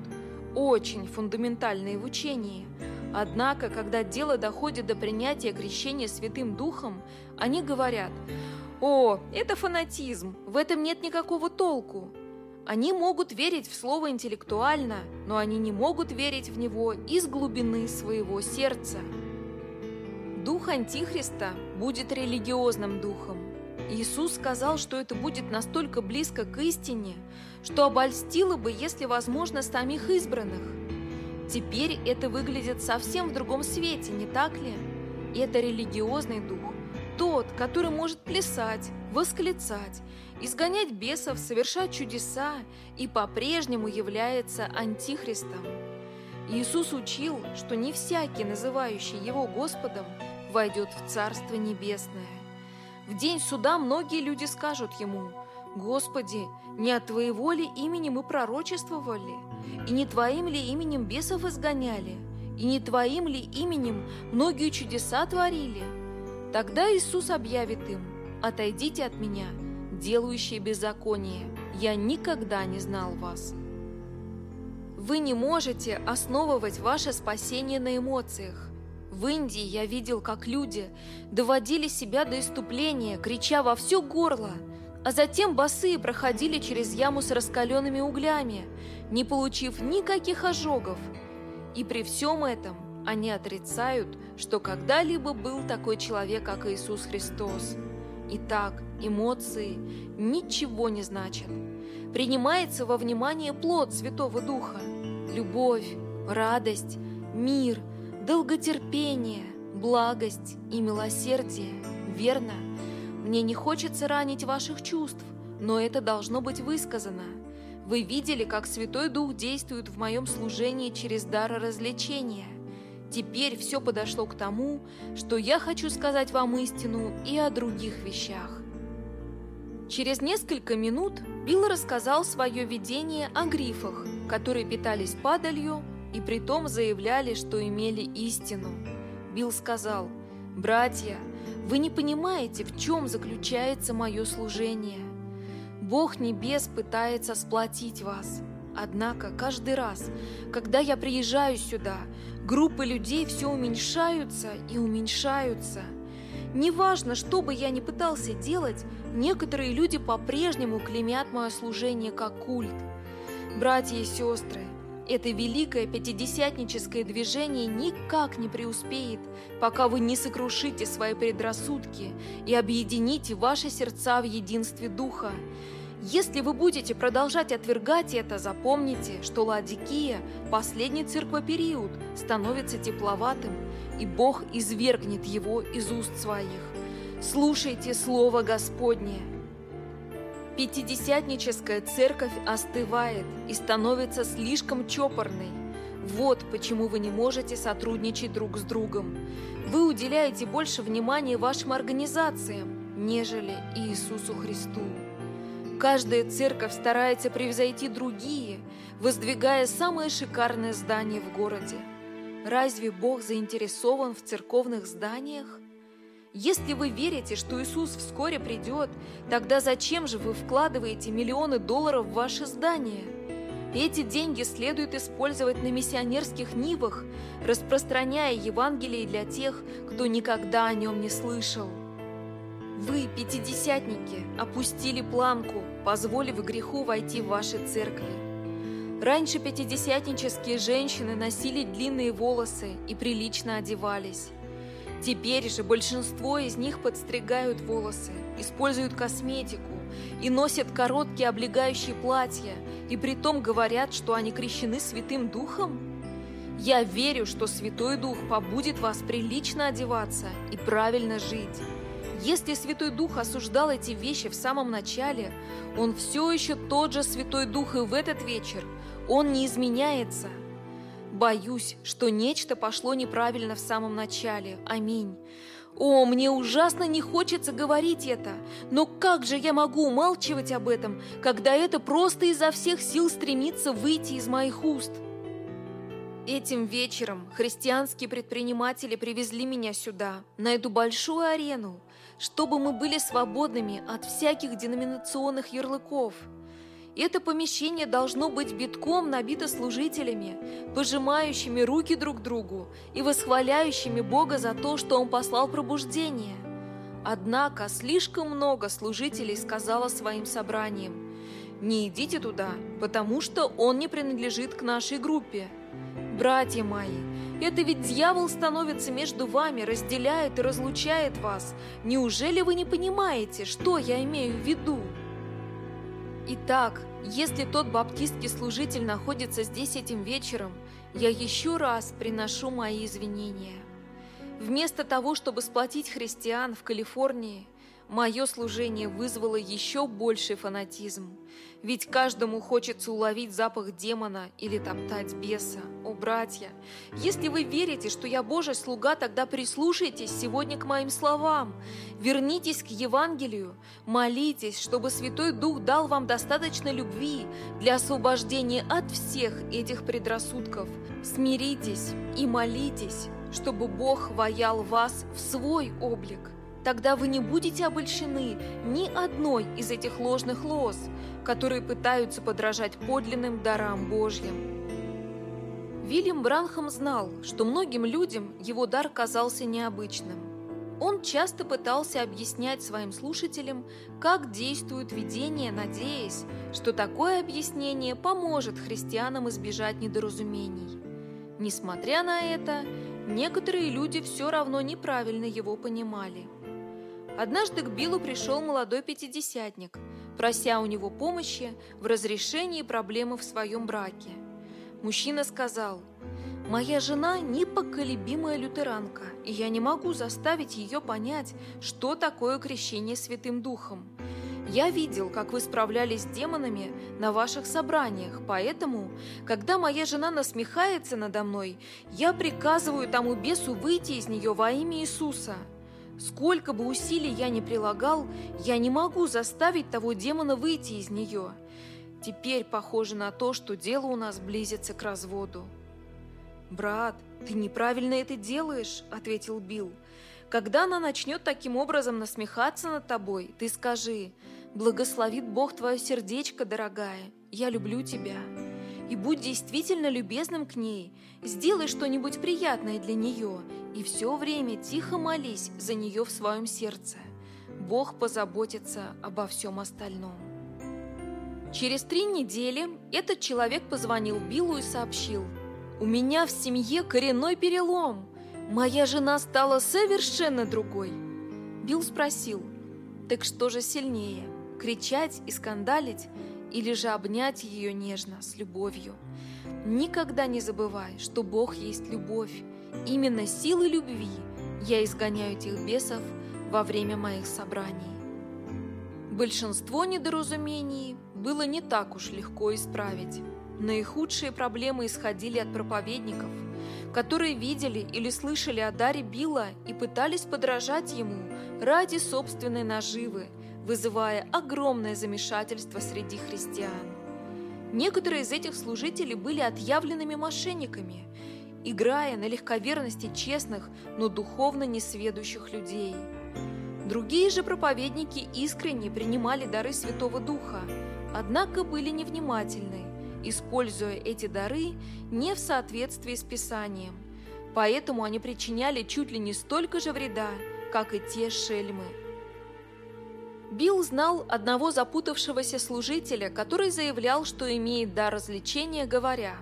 очень фундаментальные в учении. Однако, когда дело доходит до принятия крещения Святым Духом, они говорят «О, это фанатизм, в этом нет никакого толку, они могут верить в слово интеллектуально, но они не могут верить в него из глубины своего сердца. Дух Антихриста будет религиозным духом. Иисус сказал, что это будет настолько близко к истине, что обольстило бы, если возможно, самих избранных. Теперь это выглядит совсем в другом свете, не так ли? Это религиозный дух, тот, который может плясать, восклицать, изгонять бесов, совершать чудеса и по-прежнему является антихристом. Иисус учил, что не всякий, называющий Его Господом, войдет в Царство Небесное. В день суда многие люди скажут Ему, «Господи, не от Твоего ли имени мы пророчествовали? И не Твоим ли именем бесов изгоняли? И не Твоим ли именем многие чудеса творили?» Тогда Иисус объявит им, «Отойдите от Меня, делающие беззаконие, я никогда не знал вас». Вы не можете основывать ваше спасение на эмоциях. В Индии я видел, как люди доводили себя до иступления, крича во все горло, а затем босые проходили через яму с раскаленными углями, не получив никаких ожогов. И при всем этом они отрицают, что когда-либо был такой человек, как Иисус Христос. Итак, эмоции ничего не значат. Принимается во внимание плод Святого Духа – любовь, радость, мир, долготерпение, благость и милосердие. Верно? Мне не хочется ранить ваших чувств, но это должно быть высказано. Вы видели, как Святой Дух действует в моем служении через дар развлечения. Теперь все подошло к тому, что я хочу сказать вам истину и о других вещах. Через несколько минут Билл рассказал свое видение о грифах, которые питались падалью и притом заявляли, что имели истину. Билл сказал, «Братья, вы не понимаете, в чем заключается мое служение. Бог Небес пытается сплотить вас. Однако каждый раз, когда я приезжаю сюда, группы людей все уменьшаются и уменьшаются – Неважно, что бы я ни пытался делать, некоторые люди по-прежнему клеймят мое служение как культ. Братья и сестры, это великое пятидесятническое движение никак не преуспеет, пока вы не сокрушите свои предрассудки и объедините ваши сердца в единстве Духа. Если вы будете продолжать отвергать это, запомните, что Ладикия, последний церквопериод, становится тепловатым, и Бог извергнет его из уст своих. Слушайте Слово Господне. Пятидесятническая церковь остывает и становится слишком чопорной. Вот почему вы не можете сотрудничать друг с другом. Вы уделяете больше внимания вашим организациям, нежели Иисусу Христу. Каждая церковь старается превзойти другие, воздвигая самое шикарное здание в городе. Разве Бог заинтересован в церковных зданиях? Если вы верите, что Иисус вскоре придет, тогда зачем же вы вкладываете миллионы долларов в ваше здание? Эти деньги следует использовать на миссионерских нивах, распространяя Евангелие для тех, кто никогда о нем не слышал. Вы, пятидесятники, опустили планку, позволив греху войти в ваши церкви. Раньше пятидесятнические женщины носили длинные волосы и прилично одевались. Теперь же большинство из них подстригают волосы, используют косметику и носят короткие облегающие платья, и притом говорят, что они крещены Святым Духом? Я верю, что Святой Дух побудет вас прилично одеваться и правильно жить. Если Святой Дух осуждал эти вещи в самом начале, Он все еще тот же Святой Дух и в этот вечер. Он не изменяется. Боюсь, что нечто пошло неправильно в самом начале. Аминь. О, мне ужасно не хочется говорить это, но как же я могу умалчивать об этом, когда это просто изо всех сил стремится выйти из моих уст? Этим вечером христианские предприниматели привезли меня сюда, на эту большую арену, чтобы мы были свободными от всяких деноминационных ярлыков. Это помещение должно быть битком набито служителями, пожимающими руки друг другу и восхваляющими Бога за то, что Он послал пробуждение. Однако слишком много служителей сказало своим собраниям, «Не идите туда, потому что он не принадлежит к нашей группе». Братья мои, это ведь дьявол становится между вами, разделяет и разлучает вас. Неужели вы не понимаете, что я имею в виду? Итак, если тот баптистский служитель находится здесь этим вечером, я еще раз приношу мои извинения. Вместо того, чтобы сплотить христиан в Калифорнии, мое служение вызвало еще больший фанатизм. Ведь каждому хочется уловить запах демона или топтать беса. О, братья, если вы верите, что я Божий слуга, тогда прислушайтесь сегодня к моим словам. Вернитесь к Евангелию, молитесь, чтобы Святой Дух дал вам достаточно любви для освобождения от всех этих предрассудков. Смиритесь и молитесь, чтобы Бог ваял вас в свой облик. Тогда вы не будете обольщены ни одной из этих ложных лоз, которые пытаются подражать подлинным дарам Божьим. Вильям Бранхам знал, что многим людям его дар казался необычным. Он часто пытался объяснять своим слушателям, как действует видение, надеясь, что такое объяснение поможет христианам избежать недоразумений. Несмотря на это, некоторые люди все равно неправильно его понимали. Однажды к Биллу пришел молодой пятидесятник, прося у него помощи в разрешении проблемы в своем браке. Мужчина сказал, «Моя жена непоколебимая лютеранка, и я не могу заставить ее понять, что такое крещение Святым Духом. Я видел, как вы справлялись с демонами на ваших собраниях, поэтому, когда моя жена насмехается надо мной, я приказываю тому бесу выйти из нее во имя Иисуса». Сколько бы усилий я ни прилагал, я не могу заставить того демона выйти из нее. Теперь похоже на то, что дело у нас близится к разводу. «Брат, ты неправильно это делаешь», — ответил Билл. «Когда она начнет таким образом насмехаться над тобой, ты скажи, «Благословит Бог твое сердечко, дорогая, я люблю тебя» и будь действительно любезным к ней, сделай что-нибудь приятное для нее и все время тихо молись за нее в своем сердце. Бог позаботится обо всем остальном. Через три недели этот человек позвонил Биллу и сообщил, «У меня в семье коренной перелом. Моя жена стала совершенно другой». Билл спросил, «Так что же сильнее, кричать и скандалить или же обнять ее нежно, с любовью. Никогда не забывай, что Бог есть любовь. Именно силой любви я изгоняю этих бесов во время моих собраний. Большинство недоразумений было не так уж легко исправить. Наихудшие проблемы исходили от проповедников, которые видели или слышали о даре Билла и пытались подражать ему ради собственной наживы – вызывая огромное замешательство среди христиан. Некоторые из этих служителей были отъявленными мошенниками, играя на легковерности честных, но духовно несведущих людей. Другие же проповедники искренне принимали дары Святого Духа, однако были невнимательны, используя эти дары не в соответствии с Писанием. Поэтому они причиняли чуть ли не столько же вреда, как и те шельмы. Билл знал одного запутавшегося служителя, который заявлял, что имеет дар развлечения, говоря,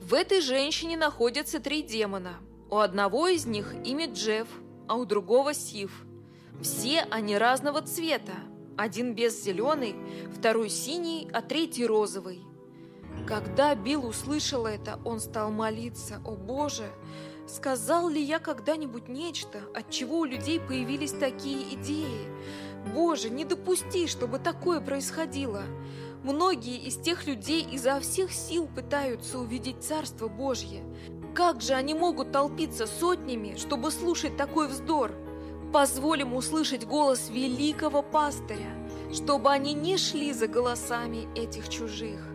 «В этой женщине находятся три демона. У одного из них имя Джефф, а у другого Сив. Все они разного цвета. Один без зеленый, второй синий, а третий розовый. Когда Билл услышал это, он стал молиться, «О Боже, сказал ли я когда-нибудь нечто, от чего у людей появились такие идеи?» Боже, не допусти, чтобы такое происходило. Многие из тех людей изо всех сил пытаются увидеть Царство Божье. Как же они могут толпиться сотнями, чтобы слушать такой вздор? Позволим услышать голос великого пастыря, чтобы они не шли за голосами этих чужих.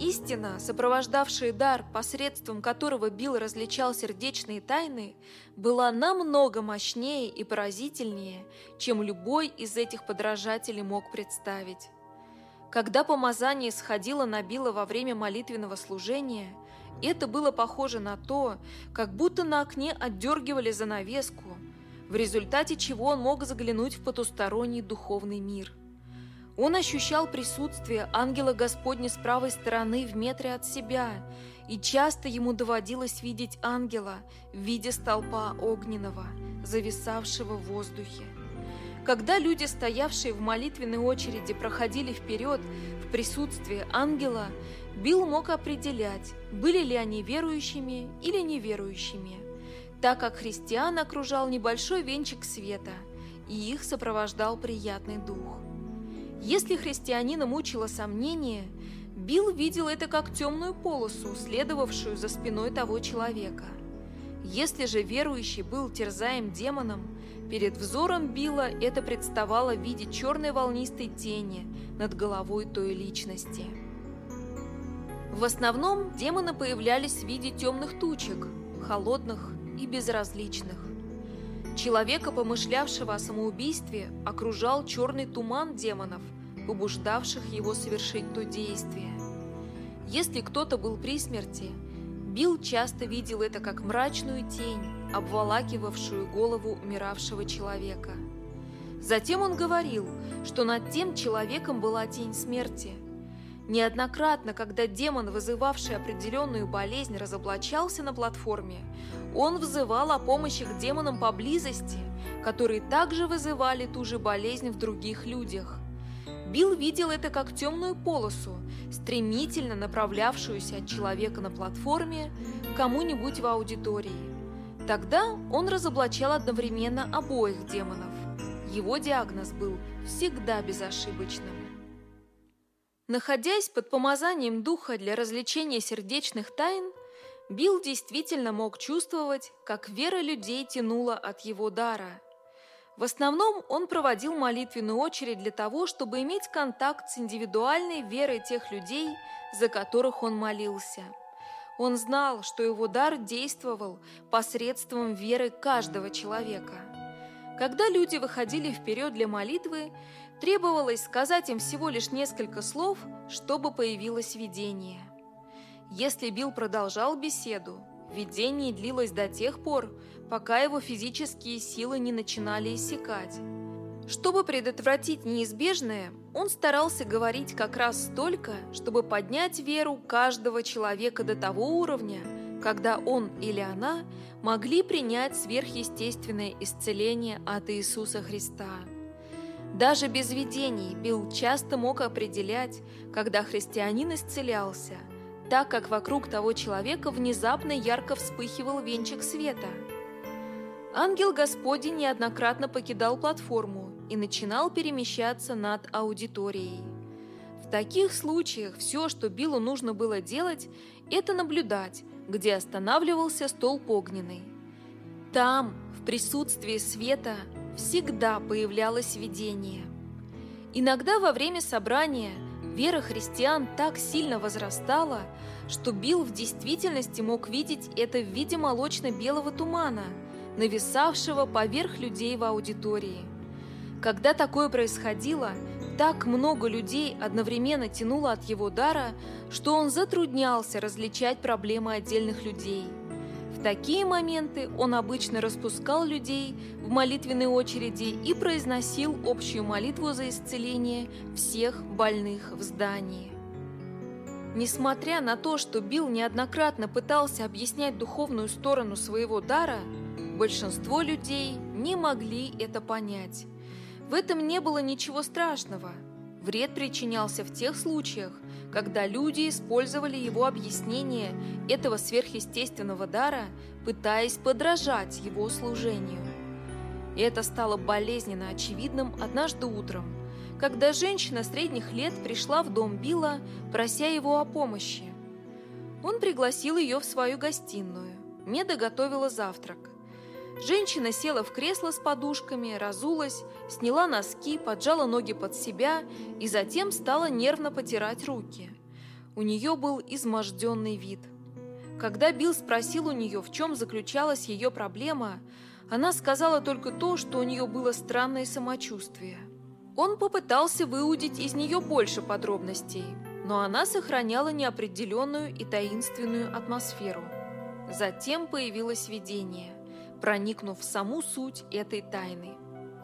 Истина, сопровождавшая дар, посредством которого Билл различал сердечные тайны, была намного мощнее и поразительнее, чем любой из этих подражателей мог представить. Когда помазание сходило на Билла во время молитвенного служения, это было похоже на то, как будто на окне отдергивали занавеску, в результате чего он мог заглянуть в потусторонний духовный мир – он ощущал присутствие ангела Господня с правой стороны в метре от себя, и часто ему доводилось видеть ангела в виде столпа огненного, зависавшего в воздухе. Когда люди, стоявшие в молитвенной очереди, проходили вперед в присутствие ангела, Билл мог определять, были ли они верующими или неверующими. так как христиан окружал небольшой венчик света, и их сопровождал приятный дух. Если христианина мучило сомнение, Билл видел это как темную полосу, следовавшую за спиной того человека. Если же верующий был терзаем демоном, перед взором Билла это представало в виде черной волнистой тени над головой той личности. В основном демоны появлялись в виде темных тучек, холодных и безразличных. Человека, помышлявшего о самоубийстве, окружал черный туман демонов, побуждавших его совершить то действие. Если кто-то был при смерти, Билл часто видел это как мрачную тень, обволакивавшую голову умиравшего человека. Затем он говорил, что над тем человеком была тень смерти. Неоднократно, когда демон, вызывавший определенную болезнь, разоблачался на платформе, он взывал о помощи к демонам поблизости, которые также вызывали ту же болезнь в других людях. Билл видел это как темную полосу, стремительно направлявшуюся от человека на платформе к кому-нибудь в аудитории. Тогда он разоблачал одновременно обоих демонов. Его диагноз был всегда безошибочным. Находясь под помазанием духа для развлечения сердечных тайн, Билл действительно мог чувствовать, как вера людей тянула от его дара. В основном он проводил молитвенную очередь для того, чтобы иметь контакт с индивидуальной верой тех людей, за которых он молился. Он знал, что его дар действовал посредством веры каждого человека. Когда люди выходили вперед для молитвы, требовалось сказать им всего лишь несколько слов, чтобы появилось видение. Если Билл продолжал беседу, видение длилось до тех пор, пока его физические силы не начинали иссякать. Чтобы предотвратить неизбежное, он старался говорить как раз столько, чтобы поднять веру каждого человека до того уровня, когда он или она могли принять сверхъестественное исцеление от Иисуса Христа. Даже без видений Билл часто мог определять, когда христианин исцелялся, так как вокруг того человека внезапно ярко вспыхивал венчик света – Ангел Господень неоднократно покидал платформу и начинал перемещаться над аудиторией. В таких случаях все, что Биллу нужно было делать, это наблюдать, где останавливался столб огненный. Там, в присутствии света, всегда появлялось видение. Иногда во время собрания вера христиан так сильно возрастала, что Билл в действительности мог видеть это в виде молочно-белого тумана – нависавшего поверх людей в аудитории. Когда такое происходило, так много людей одновременно тянуло от его дара, что он затруднялся различать проблемы отдельных людей. Такие моменты он обычно распускал людей в молитвенной очереди и произносил общую молитву за исцеление всех больных в здании. Несмотря на то, что Билл неоднократно пытался объяснять духовную сторону своего дара, Большинство людей не могли это понять. В этом не было ничего страшного. Вред причинялся в тех случаях, когда люди использовали его объяснение этого сверхъестественного дара, пытаясь подражать его служению. И это стало болезненно очевидным однажды утром, когда женщина средних лет пришла в дом Билла, прося его о помощи. Он пригласил ее в свою гостиную. Меда готовила завтрак. Женщина села в кресло с подушками, разулась, сняла носки, поджала ноги под себя и затем стала нервно потирать руки. У нее был изможденный вид. Когда Билл спросил у нее, в чем заключалась ее проблема, она сказала только то, что у нее было странное самочувствие. Он попытался выудить из нее больше подробностей, но она сохраняла неопределенную и таинственную атмосферу. Затем появилось видение – проникнув в саму суть этой тайны.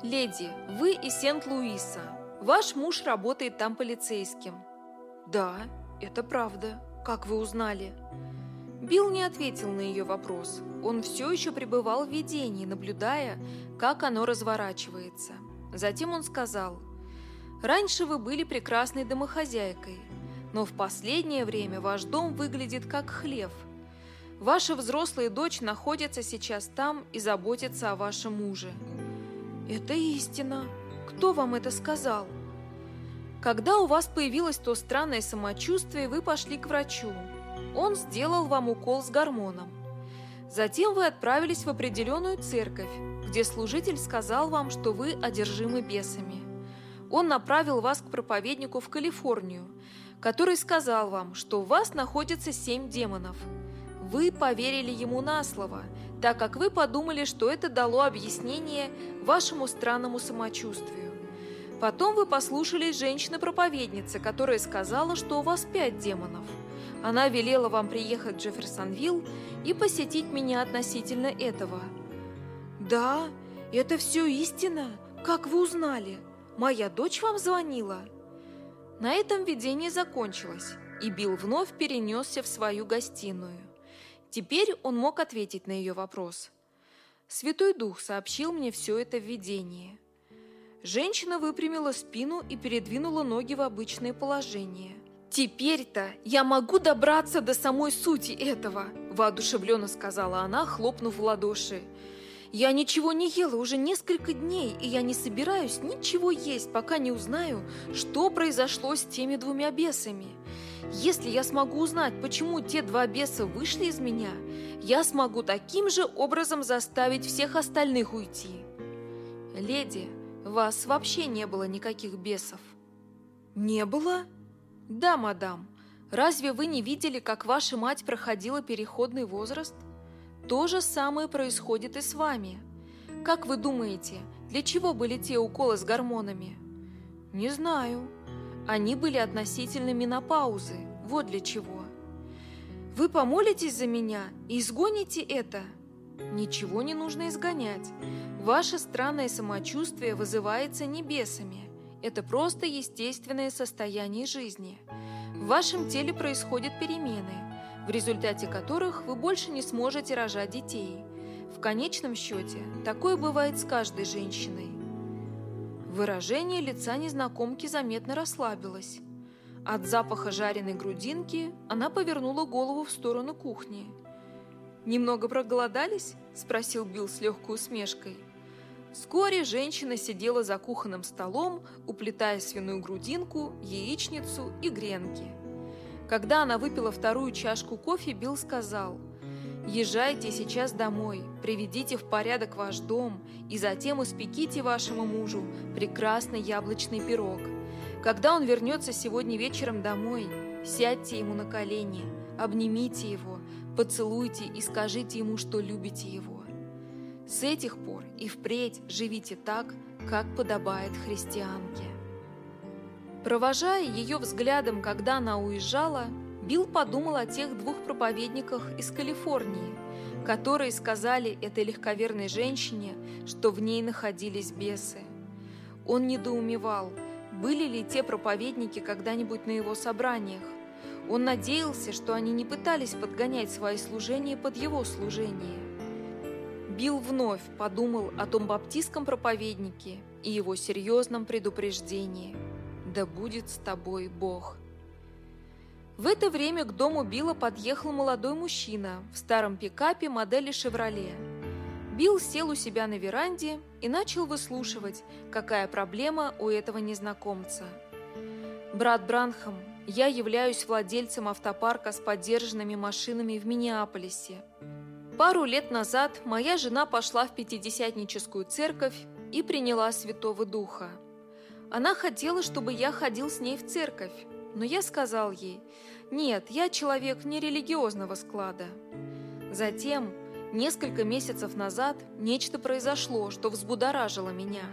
«Леди, вы из Сент-Луиса. Ваш муж работает там полицейским». «Да, это правда. Как вы узнали?» Билл не ответил на ее вопрос. Он все еще пребывал в видении, наблюдая, как оно разворачивается. Затем он сказал, «Раньше вы были прекрасной домохозяйкой, но в последнее время ваш дом выглядит как хлев – Ваша взрослая дочь находится сейчас там и заботится о вашем муже. Это истина. Кто вам это сказал? Когда у вас появилось то странное самочувствие, вы пошли к врачу. Он сделал вам укол с гормоном. Затем вы отправились в определенную церковь, где служитель сказал вам, что вы одержимы бесами. Он направил вас к проповеднику в Калифорнию, который сказал вам, что у вас находится семь демонов. Вы поверили ему на слово, так как вы подумали, что это дало объяснение вашему странному самочувствию. Потом вы послушались женщины-проповедницы, которая сказала, что у вас пять демонов. Она велела вам приехать в Джефферсонвилл и посетить меня относительно этого. «Да, это все истина. Как вы узнали? Моя дочь вам звонила?» На этом видение закончилось, и Билл вновь перенесся в свою гостиную. Теперь он мог ответить на ее вопрос. Святой Дух сообщил мне все это в видении. Женщина выпрямила спину и передвинула ноги в обычное положение. «Теперь-то я могу добраться до самой сути этого!» – воодушевленно сказала она, хлопнув в ладоши. «Я ничего не ела уже несколько дней, и я не собираюсь ничего есть, пока не узнаю, что произошло с теми двумя бесами. Если я смогу узнать, почему те два беса вышли из меня, я смогу таким же образом заставить всех остальных уйти. Леди, вас вообще не было никаких бесов. Не было? Да, мадам. Разве вы не видели, как ваша мать проходила переходный возраст? То же самое происходит и с вами. Как вы думаете, для чего были те уколы с гормонами? Не знаю. Они были относительно менопаузы. Вот для чего. Вы помолитесь за меня и изгоните это? Ничего не нужно изгонять. Ваше странное самочувствие вызывается небесами. Это просто естественное состояние жизни. В вашем теле происходят перемены, в результате которых вы больше не сможете рожать детей. В конечном счете, такое бывает с каждой женщиной. Выражение лица незнакомки заметно расслабилось. От запаха жареной грудинки она повернула голову в сторону кухни. «Немного проголодались?» – спросил Билл с легкой усмешкой. Вскоре женщина сидела за кухонным столом, уплетая свиную грудинку, яичницу и гренки. Когда она выпила вторую чашку кофе, Билл сказал, «Езжайте сейчас домой, приведите в порядок ваш дом и затем испеките вашему мужу прекрасный яблочный пирог. Когда он вернется сегодня вечером домой, сядьте ему на колени, обнимите его, поцелуйте и скажите ему, что любите его. С этих пор и впредь живите так, как подобает христианке. Провожая ее взглядом, когда она уезжала, Билл подумал о тех двух проповедниках из Калифорнии, которые сказали этой легковерной женщине, что в ней находились бесы. Он недоумевал, были ли те проповедники когда-нибудь на его собраниях. Он надеялся, что они не пытались подгонять свои служения под его служение. Билл вновь подумал о том баптистском проповеднике и его серьезном предупреждении «Да будет с тобой Бог». В это время к дому Билла подъехал молодой мужчина в старом пикапе модели «Шевроле». Билл сел у себя на веранде и начал выслушивать, какая проблема у этого незнакомца. «Брат Бранхам, я являюсь владельцем автопарка с подержанными машинами в Миннеаполисе. Пару лет назад моя жена пошла в пятидесятническую церковь и приняла Святого Духа. Она хотела, чтобы я ходил с ней в церковь, но я сказал ей, нет, я человек нерелигиозного склада. Затем, несколько месяцев назад, нечто произошло, что взбудоражило меня.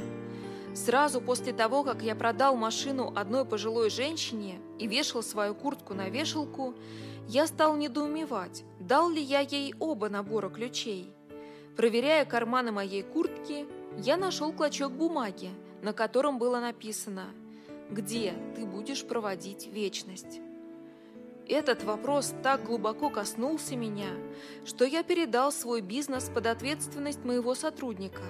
Сразу после того, как я продал машину одной пожилой женщине и вешал свою куртку на вешалку, я стал недоумевать, дал ли я ей оба набора ключей. Проверяя карманы моей куртки, я нашел клочок бумаги, на котором было написано «Где ты будешь проводить вечность?». Этот вопрос так глубоко коснулся меня, что я передал свой бизнес под ответственность моего сотрудника,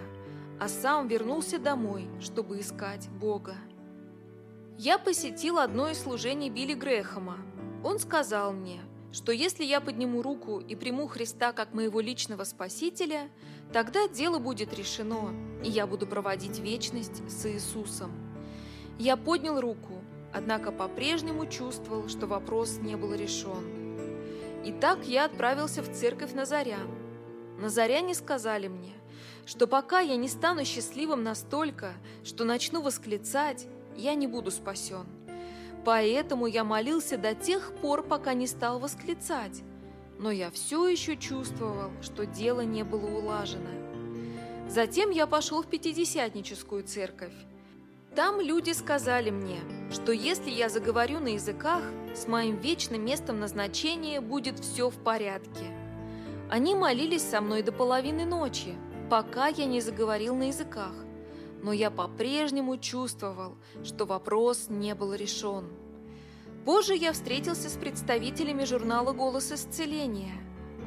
а сам вернулся домой, чтобы искать Бога. Я посетил одно из служений Билли Грэхэма. Он сказал мне – что если я подниму руку и приму Христа как моего личного Спасителя, тогда дело будет решено, и я буду проводить вечность с Иисусом. Я поднял руку, однако по-прежнему чувствовал, что вопрос не был решен. Итак, я отправился в церковь Назарян. Назаряне сказали мне, что пока я не стану счастливым настолько, что начну восклицать, я не буду спасен. Поэтому я молился до тех пор, пока не стал восклицать. Но я все еще чувствовал, что дело не было улажено. Затем я пошел в Пятидесятническую церковь. Там люди сказали мне, что если я заговорю на языках, с моим вечным местом назначения будет все в порядке. Они молились со мной до половины ночи, пока я не заговорил на языках но я по-прежнему чувствовал, что вопрос не был решен. Позже я встретился с представителями журнала «Голос исцеления».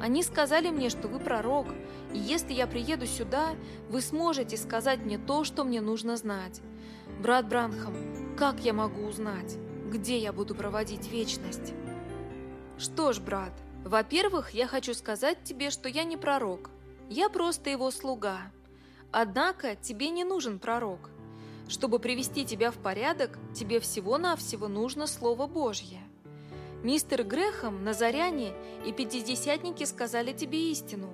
Они сказали мне, что вы пророк, и если я приеду сюда, вы сможете сказать мне то, что мне нужно знать. Брат Бранхам, как я могу узнать, где я буду проводить вечность? Что ж, брат, во-первых, я хочу сказать тебе, что я не пророк. Я просто его слуга. Однако тебе не нужен пророк. Чтобы привести тебя в порядок, тебе всего-навсего нужно Слово Божье. Мистер Грехом, Назаряне и Пятидесятники сказали тебе истину.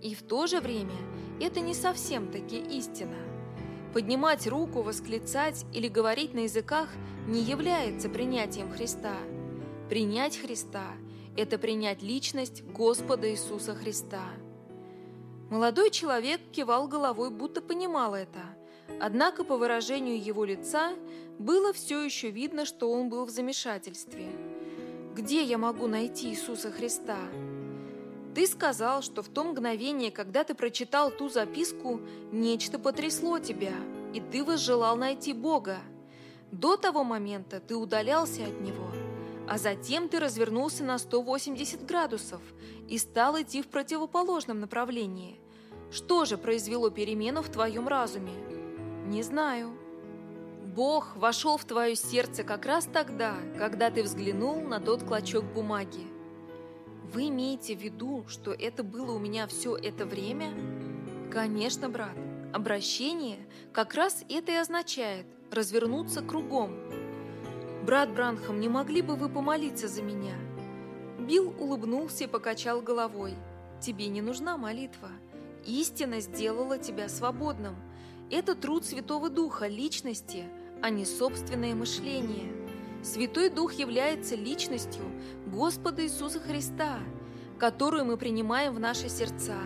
И в то же время это не совсем-таки истина. Поднимать руку, восклицать или говорить на языках не является принятием Христа. Принять Христа – это принять личность Господа Иисуса Христа. Молодой человек кивал головой, будто понимал это. Однако по выражению его лица было все еще видно, что он был в замешательстве. «Где я могу найти Иисуса Христа?» «Ты сказал, что в то мгновение, когда ты прочитал ту записку, нечто потрясло тебя, и ты возжелал найти Бога. До того момента ты удалялся от Него, а затем ты развернулся на 180 градусов и стал идти в противоположном направлении. Что же произвело перемену в твоем разуме? Не знаю. Бог вошел в твое сердце как раз тогда, когда ты взглянул на тот клочок бумаги. Вы имеете в виду, что это было у меня все это время? Конечно, брат. Обращение как раз это и означает – развернуться кругом. Брат Бранхам, не могли бы вы помолиться за меня? Билл улыбнулся и покачал головой. Тебе не нужна молитва. Истина сделала тебя свободным. Это труд Святого Духа, личности, а не собственное мышление. Святой Дух является личностью Господа Иисуса Христа, которую мы принимаем в наши сердца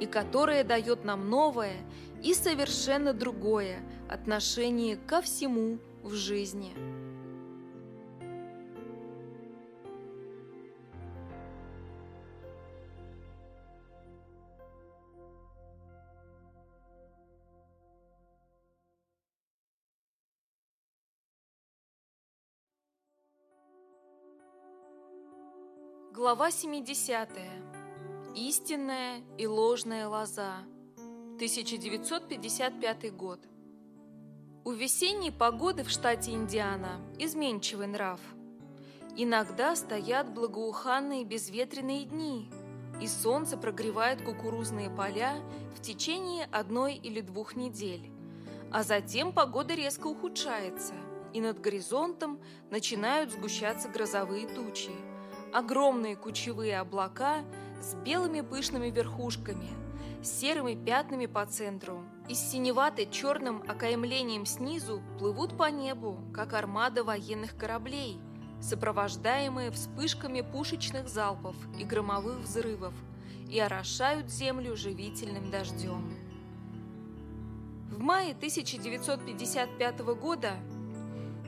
и которая дает нам новое и совершенно другое отношение ко всему в жизни. Глава 70. Истинная и ложная лоза. 1955 год. У весенней погоды в штате Индиана изменчивый нрав. Иногда стоят благоуханные безветренные дни, и солнце прогревает кукурузные поля в течение одной или двух недель. А затем погода резко ухудшается, и над горизонтом начинают сгущаться грозовые тучи – огромные кучевые облака с белыми пышными верхушками, серыми пятнами по центру и с синевато-черным окаймлением снизу плывут по небу, как армада военных кораблей, сопровождаемые вспышками пушечных залпов и громовых взрывов, и орошают землю живительным дождем. В мае 1955 года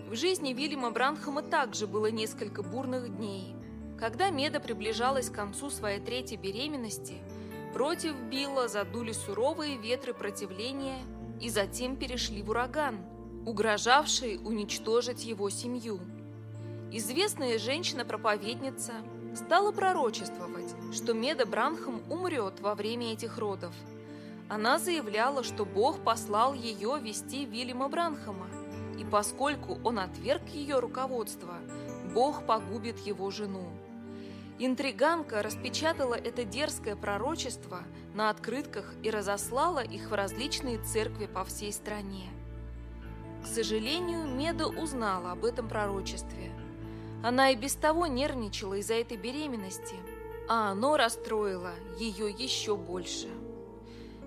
в жизни Вильяма Бранхама также было несколько бурных дней – когда Меда приближалась к концу своей третьей беременности, против Билла задули суровые ветры противления и затем перешли в ураган, угрожавший уничтожить его семью. Известная женщина-проповедница стала пророчествовать, что Меда Бранхам умрет во время этих родов. Она заявляла, что Бог послал ее вести Вильяма Бранхама, и поскольку он отверг ее руководство, Бог погубит его жену. Интриганка распечатала это дерзкое пророчество на открытках и разослала их в различные церкви по всей стране. К сожалению, Меда узнала об этом пророчестве. Она и без того нервничала из-за этой беременности, а оно расстроило ее еще больше.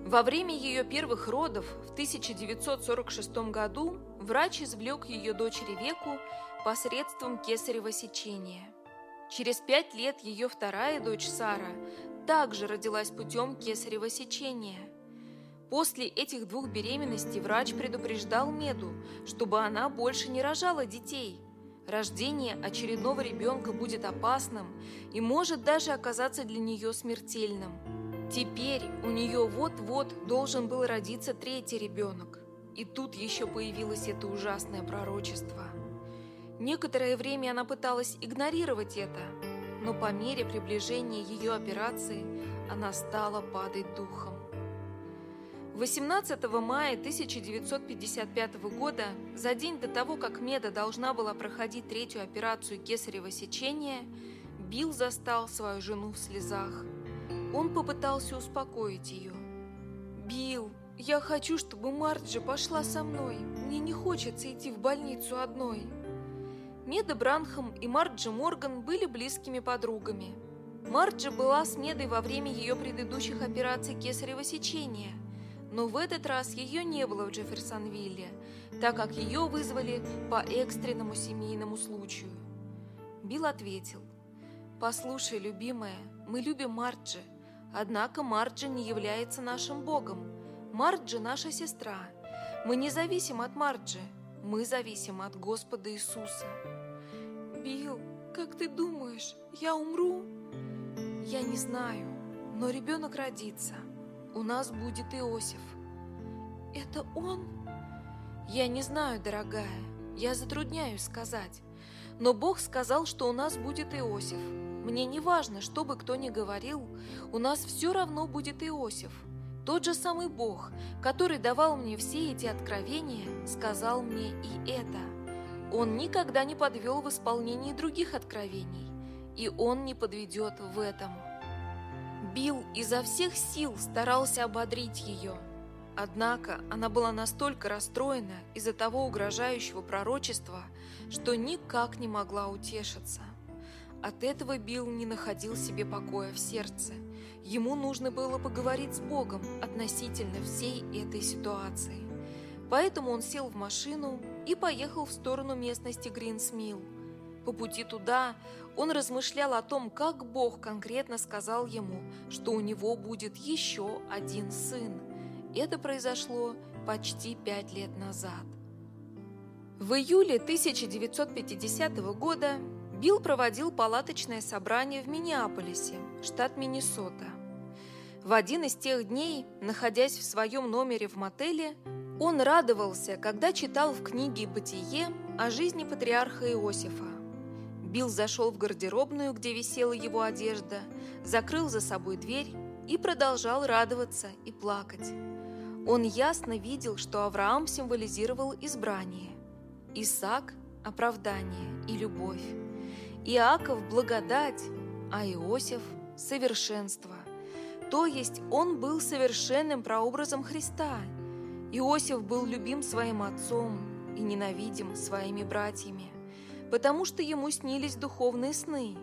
Во время ее первых родов в 1946 году врач извлек ее дочери Веку посредством кесарево сечения. Через пять лет ее вторая дочь Сара также родилась путем кесарево сечения. После этих двух беременностей врач предупреждал Меду, чтобы она больше не рожала детей. Рождение очередного ребенка будет опасным и может даже оказаться для нее смертельным. Теперь у нее вот-вот должен был родиться третий ребенок. И тут еще появилось это ужасное пророчество. Некоторое время она пыталась игнорировать это, но по мере приближения ее операции она стала падать духом. 18 мая 1955 года, за день до того, как Меда должна была проходить третью операцию кесарево сечения, Билл застал свою жену в слезах. Он попытался успокоить ее. «Билл, я хочу, чтобы Марджи пошла со мной. Мне не хочется идти в больницу одной». Меда Бранхам и Марджи Морган были близкими подругами. Марджи была с Медой во время ее предыдущих операций кесарево сечения, но в этот раз ее не было в Джефферсонвилле, так как ее вызвали по экстренному семейному случаю. Билл ответил, «Послушай, любимая, мы любим Марджи, Однако Марджи не является нашим богом. Марджи – наша сестра. Мы не зависим от Марджи. Мы зависим от Господа Иисуса. Билл, как ты думаешь, я умру? Я не знаю, но ребенок родится. У нас будет Иосиф. Это он? Я не знаю, дорогая. Я затрудняюсь сказать. Но Бог сказал, что у нас будет Иосиф. Мне не важно, что бы кто ни говорил, у нас все равно будет Иосиф. Тот же самый Бог, который давал мне все эти откровения, сказал мне и это. Он никогда не подвел в исполнении других откровений, и он не подведет в этом. Билл изо всех сил старался ободрить ее. Однако она была настолько расстроена из-за того угрожающего пророчества, что никак не могла утешиться. От этого Билл не находил себе покоя в сердце. Ему нужно было поговорить с Богом относительно всей этой ситуации. Поэтому он сел в машину и поехал в сторону местности Гринсмилл. По пути туда он размышлял о том, как Бог конкретно сказал ему, что у него будет еще один сын. Это произошло почти пять лет назад. В июле 1950 года Билл проводил палаточное собрание в Миннеаполисе, штат Миннесота. В один из тех дней, находясь в своем номере в мотеле, он радовался, когда читал в книге «Бытие» о жизни патриарха Иосифа. Билл зашел в гардеробную, где висела его одежда, закрыл за собой дверь и продолжал радоваться и плакать. Он ясно видел, что Авраам символизировал избрание, Исаак – оправдание и любовь. Иаков – благодать, а Иосиф – совершенство. То есть он был совершенным прообразом Христа. Иосиф был любим своим отцом и ненавидим своими братьями, потому что ему снились духовные сны.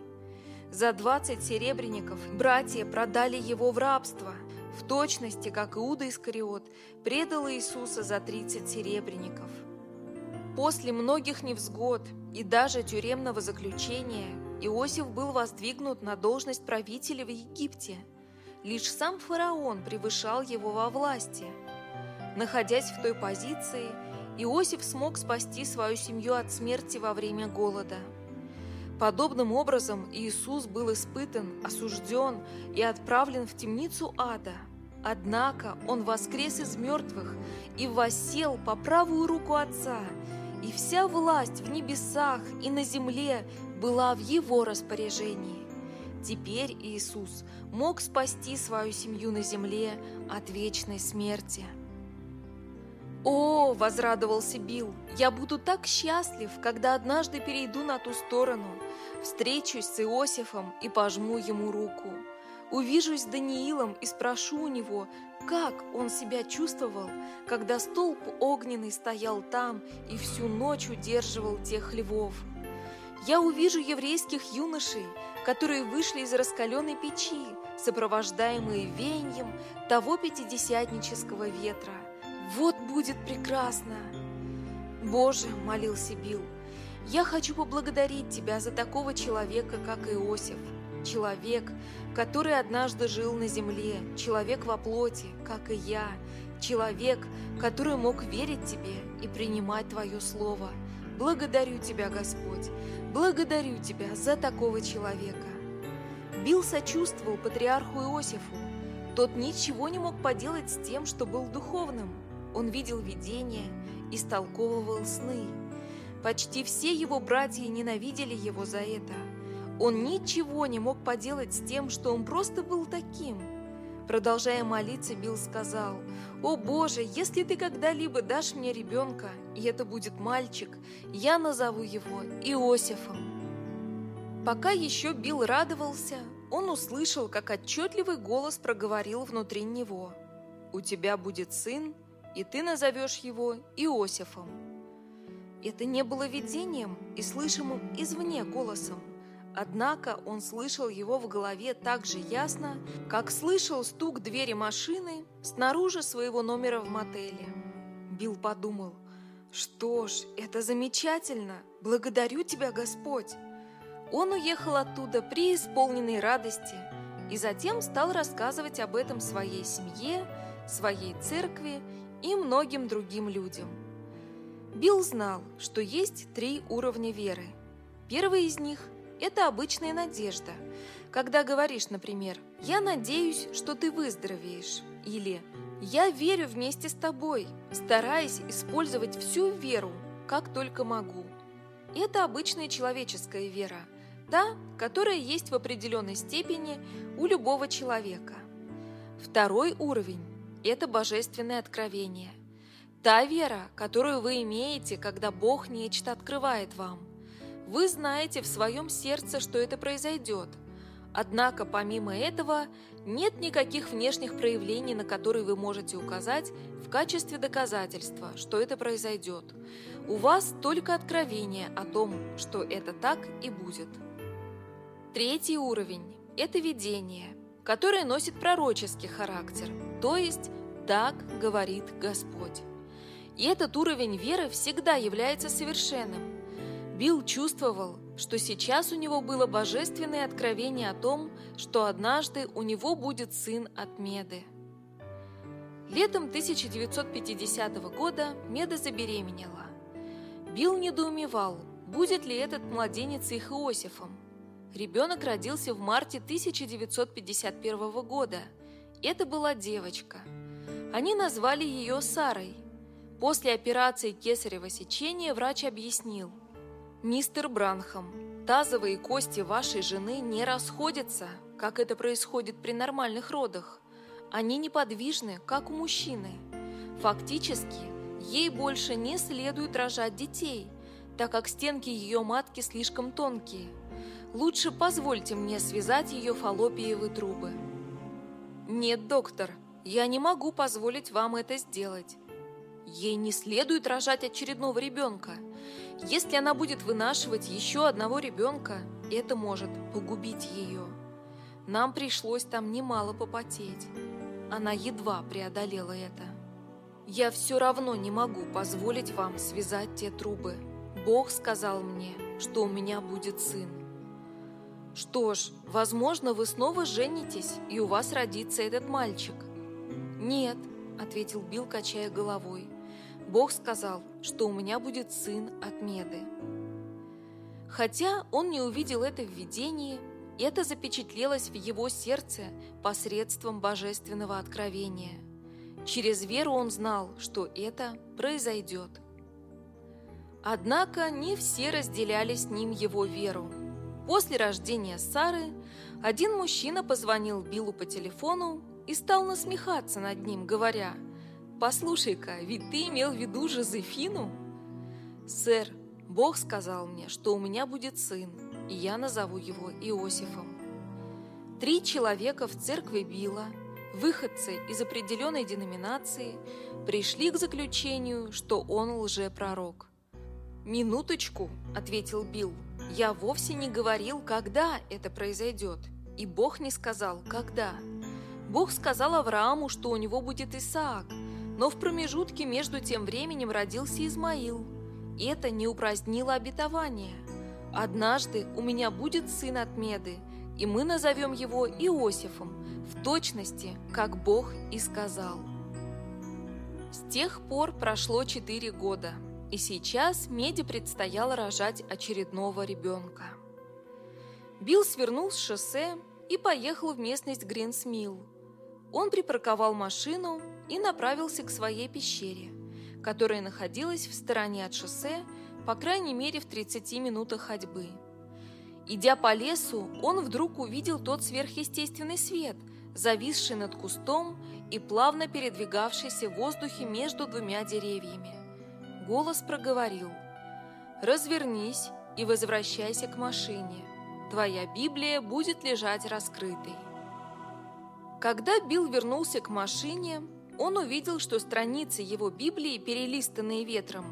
За двадцать серебряников братья продали его в рабство, в точности, как Иуда Искариот предал Иисуса за тридцать серебряников – После многих невзгод и даже тюремного заключения Иосиф был воздвигнут на должность правителя в Египте. Лишь сам фараон превышал его во власти. Находясь в той позиции, Иосиф смог спасти свою семью от смерти во время голода. Подобным образом Иисус был испытан, осужден и отправлен в темницу ада. Однако Он воскрес из мертвых и воссел по правую руку Отца – и вся власть в небесах и на земле была в его распоряжении. Теперь Иисус мог спасти свою семью на земле от вечной смерти. «О!» – возрадовался Билл. «Я буду так счастлив, когда однажды перейду на ту сторону, встречусь с Иосифом и пожму ему руку. Увижусь с Даниилом и спрошу у него, как он себя чувствовал, когда столб огненный стоял там и всю ночь удерживал тех львов. Я увижу еврейских юношей, которые вышли из раскаленной печи, сопровождаемые веянием того пятидесятнического ветра. Вот будет прекрасно! Боже, молился Билл, я хочу поблагодарить Тебя за такого человека, как Иосиф. Человек, который однажды жил на земле, человек во плоти, как и я, человек, который мог верить Тебе и принимать Твое Слово. Благодарю Тебя, Господь, благодарю Тебя за такого человека. Билл сочувствовал патриарху Иосифу. Тот ничего не мог поделать с тем, что был духовным. Он видел видения, истолковывал сны. Почти все его братья ненавидели его за это. Он ничего не мог поделать с тем, что он просто был таким. Продолжая молиться, Билл сказал, «О Боже, если ты когда-либо дашь мне ребенка, и это будет мальчик, я назову его Иосифом». Пока еще Билл радовался, он услышал, как отчетливый голос проговорил внутри него. «У тебя будет сын, и ты назовешь его Иосифом». Это не было видением и слышимым извне голосом. Однако он слышал его в голове так же ясно, как слышал стук двери машины снаружи своего номера в мотеле. Билл подумал, «Что ж, это замечательно! Благодарю тебя, Господь!» Он уехал оттуда при исполненной радости и затем стал рассказывать об этом своей семье, своей церкви и многим другим людям. Билл знал, что есть три уровня веры. Первый из них – это обычная надежда. Когда говоришь, например, «Я надеюсь, что ты выздоровеешь» или «Я верю вместе с тобой», стараясь использовать всю веру, как только могу. Это обычная человеческая вера – та, которая есть в определенной степени у любого человека. Второй уровень – это божественное откровение. Та вера, которую вы имеете, когда Бог нечто открывает вам. Вы знаете в своем сердце, что это произойдет. Однако, помимо этого, нет никаких внешних проявлений, на которые вы можете указать в качестве доказательства, что это произойдет. У вас только откровение о том, что это так и будет. Третий уровень – это видение, которое носит пророческий характер, то есть «так говорит Господь». И этот уровень веры всегда является совершенным. Билл чувствовал, что сейчас у него было божественное откровение о том, что однажды у него будет сын от Меды. Летом 1950 года Меда забеременела. Билл недоумевал, будет ли этот младенец их Иосифом. Ребенок родился в марте 1951 года. Это была девочка. Они назвали ее Сарой. После операции кесарево сечения врач объяснил. «Мистер Бранхам, тазовые кости вашей жены не расходятся, как это происходит при нормальных родах. Они неподвижны, как у мужчины. Фактически, ей больше не следует рожать детей, так как стенки ее матки слишком тонкие – Лучше позвольте мне связать ее фаллопиевы трубы. Нет, доктор, я не могу позволить вам это сделать. Ей не следует рожать очередного ребенка. Если она будет вынашивать еще одного ребенка, это может погубить ее. Нам пришлось там немало попотеть. Она едва преодолела это. Я все равно не могу позволить вам связать те трубы. Бог сказал мне, что у меня будет сын. Что ж, возможно, вы снова женитесь, и у вас родится этот мальчик. Нет, ответил Билл, качая головой. Бог сказал, что у меня будет сын от Меды. Хотя он не увидел это в видении, это запечатлелось в его сердце посредством божественного откровения. Через веру он знал, что это произойдет. Однако не все разделяли с ним его веру. После рождения Сары один мужчина позвонил Биллу по телефону и стал насмехаться над ним, говоря, послушай-ка, ведь ты имел в виду Жозефину?» «Сэр, Бог сказал мне, что у меня будет сын, и я назову его Иосифом». Три человека в церкви Билла, выходцы из определенной деноминации, пришли к заключению, что он лжепророк. «Минуточку», — ответил Билл, — «я вовсе не говорил, когда это произойдет, и Бог не сказал, когда». Бог сказал Аврааму, что у него будет Исаак, но в промежутке между тем временем родился Измаил. Это не упразднило обетование. «Однажды у меня будет сын от Меды, и мы назовем его Иосифом, в точности, как Бог и сказал». С тех пор прошло четыре года, и сейчас Меде предстояло рожать очередного ребенка. Билл свернул с шоссе и поехал в местность Гринсмилл, он припарковал машину и направился к своей пещере, которая находилась в стороне от шоссе, по крайней мере в 30 минутах ходьбы. Идя по лесу, он вдруг увидел тот сверхъестественный свет, зависший над кустом и плавно передвигавшийся в воздухе между двумя деревьями. Голос проговорил «Развернись и возвращайся к машине. Твоя Библия будет лежать раскрытой». Когда Билл вернулся к машине, он увидел, что страницы его Библии, перелистанные ветром,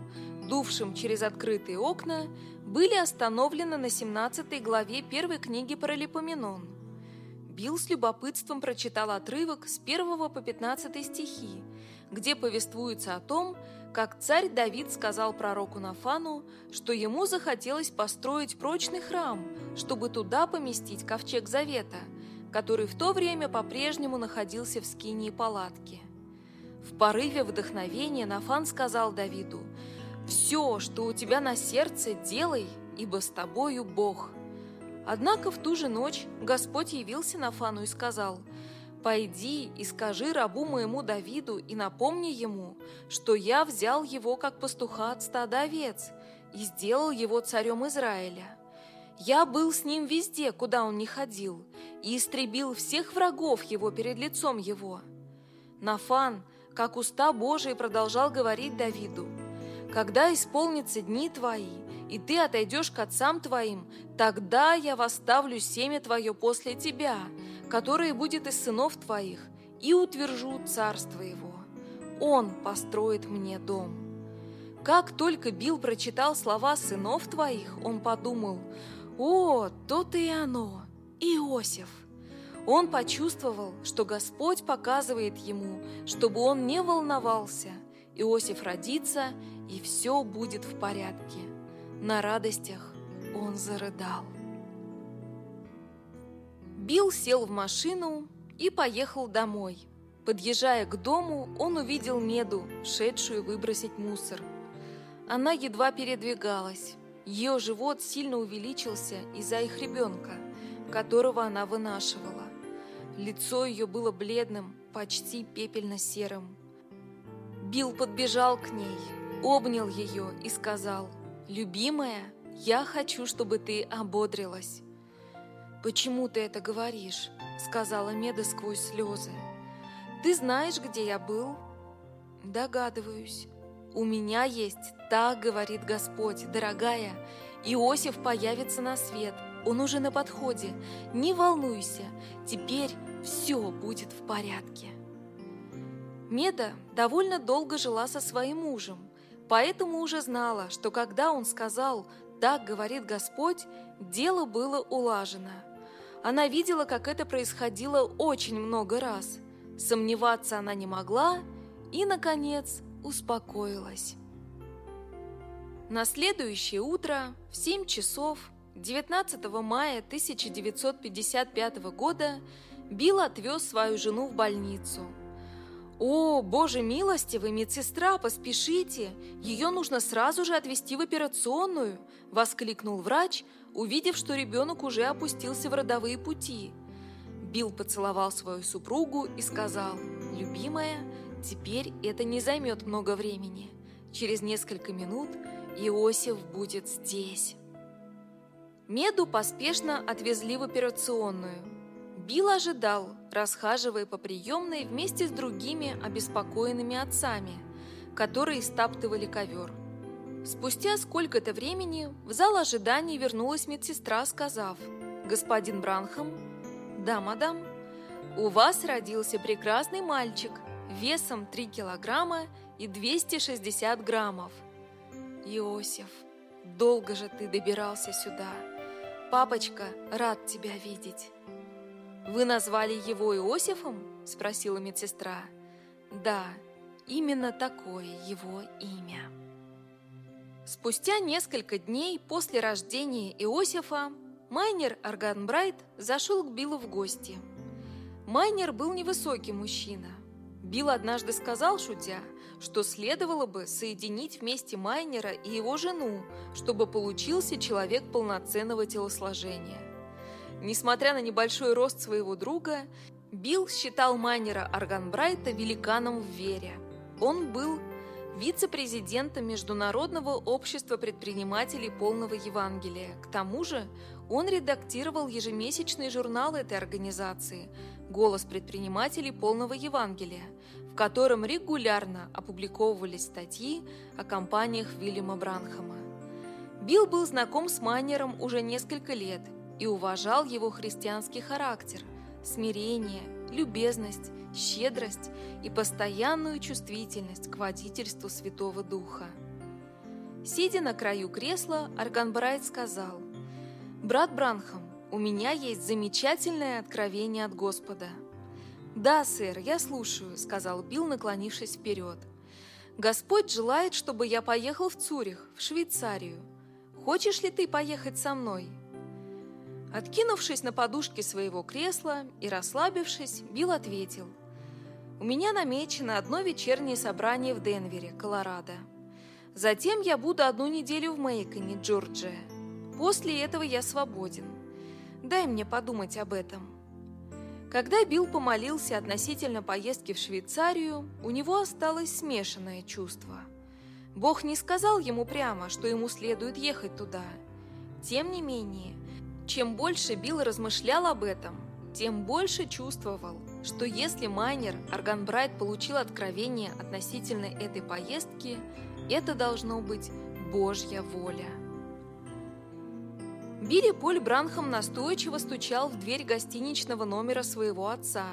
дувшим через открытые окна, были остановлены на 17 главе первой книги Паралипоменон. Билл с любопытством прочитал отрывок с 1 по 15 стихи, где повествуется о том, как царь Давид сказал пророку Нафану, что ему захотелось построить прочный храм, чтобы туда поместить ковчег Завета – который в то время по-прежнему находился в скинии палатки. В порыве вдохновения Нафан сказал Давиду, «Все, что у тебя на сердце, делай, ибо с тобою Бог». Однако в ту же ночь Господь явился Нафану и сказал, «Пойди и скажи рабу моему Давиду и напомни ему, что я взял его как пастуха от стада овец и сделал его царем Израиля. Я был с ним везде, куда он не ходил, и истребил всех врагов его перед лицом его. Нафан, как уста Божии, продолжал говорить Давиду, «Когда исполнятся дни твои, и ты отойдешь к отцам твоим, тогда я восставлю семя твое после тебя, которое будет из сынов твоих, и утвержу царство его. Он построит мне дом». Как только Бил прочитал слова сынов твоих, он подумал – о, то-то и оно, Иосиф! Он почувствовал, что Господь показывает ему, чтобы он не волновался. Иосиф родится, и все будет в порядке. На радостях он зарыдал. Билл сел в машину и поехал домой. Подъезжая к дому, он увидел Меду, шедшую выбросить мусор. Она едва передвигалась. Ее живот сильно увеличился из-за их ребенка, которого она вынашивала. Лицо ее было бледным, почти пепельно-серым. Билл подбежал к ней, обнял ее и сказал, «Любимая, я хочу, чтобы ты ободрилась». «Почему ты это говоришь?» — сказала Меда сквозь слезы. «Ты знаешь, где я был?» «Догадываюсь. «У меня есть, так говорит Господь, дорогая, Иосиф появится на свет, он уже на подходе, не волнуйся, теперь все будет в порядке». Меда довольно долго жила со своим мужем, поэтому уже знала, что когда он сказал «так говорит Господь», дело было улажено. Она видела, как это происходило очень много раз. Сомневаться она не могла и, наконец, успокоилась. На следующее утро в 7 часов 19 мая 1955 года Билл отвез свою жену в больницу. «О, боже милостивый, медсестра, поспешите! Ее нужно сразу же отвезти в операционную!» – воскликнул врач, увидев, что ребенок уже опустился в родовые пути. Билл поцеловал свою супругу и сказал, «Любимая, Теперь это не займет много времени. Через несколько минут Иосиф будет здесь. Меду поспешно отвезли в операционную. Билл ожидал, расхаживая по приемной вместе с другими обеспокоенными отцами, которые стаптывали ковер. Спустя сколько-то времени в зал ожидания вернулась медсестра, сказав «Господин Бранхам?» «Да, мадам». «У вас родился прекрасный мальчик, весом 3 килограмма и 260 граммов». «Иосиф, долго же ты добирался сюда. Папочка рад тебя видеть». «Вы назвали его Иосифом?» – спросила медсестра. «Да, именно такое его имя». Спустя несколько дней после рождения Иосифа Майнер Арганбрайт зашел к Биллу в гости. Майнер был невысокий мужчина. Билл однажды сказал, шутя, что следовало бы соединить вместе Майнера и его жену, чтобы получился человек полноценного телосложения. Несмотря на небольшой рост своего друга, Билл считал Майнера Арганбрайта великаном в вере. Он был вице-президентом Международного общества предпринимателей полного Евангелия. К тому же он редактировал ежемесячный журнал этой организации «Голос предпринимателей полного Евангелия», в котором регулярно опубликовывались статьи о компаниях Вильяма Бранхама. Билл был знаком с Майнером уже несколько лет и уважал его христианский характер, смирение, любезность щедрость и постоянную чувствительность к водительству Святого Духа. Сидя на краю кресла, Арганбрайт сказал, «Брат Бранхам, у меня есть замечательное откровение от Господа». «Да, сэр, я слушаю», — сказал Билл, наклонившись вперед. «Господь желает, чтобы я поехал в Цюрих, в Швейцарию. Хочешь ли ты поехать со мной?» Откинувшись на подушке своего кресла и расслабившись, Билл ответил. «У меня намечено одно вечернее собрание в Денвере, Колорадо. Затем я буду одну неделю в Мейконе, Джорджия. После этого я свободен. Дай мне подумать об этом». Когда Билл помолился относительно поездки в Швейцарию, у него осталось смешанное чувство. Бог не сказал ему прямо, что ему следует ехать туда. Тем не менее, чем больше Билл размышлял об этом, тем больше чувствовал, что если майнер Арганбрайт получил откровение относительно этой поездки, это должно быть Божья воля. Билли Поль Бранхам настойчиво стучал в дверь гостиничного номера своего отца.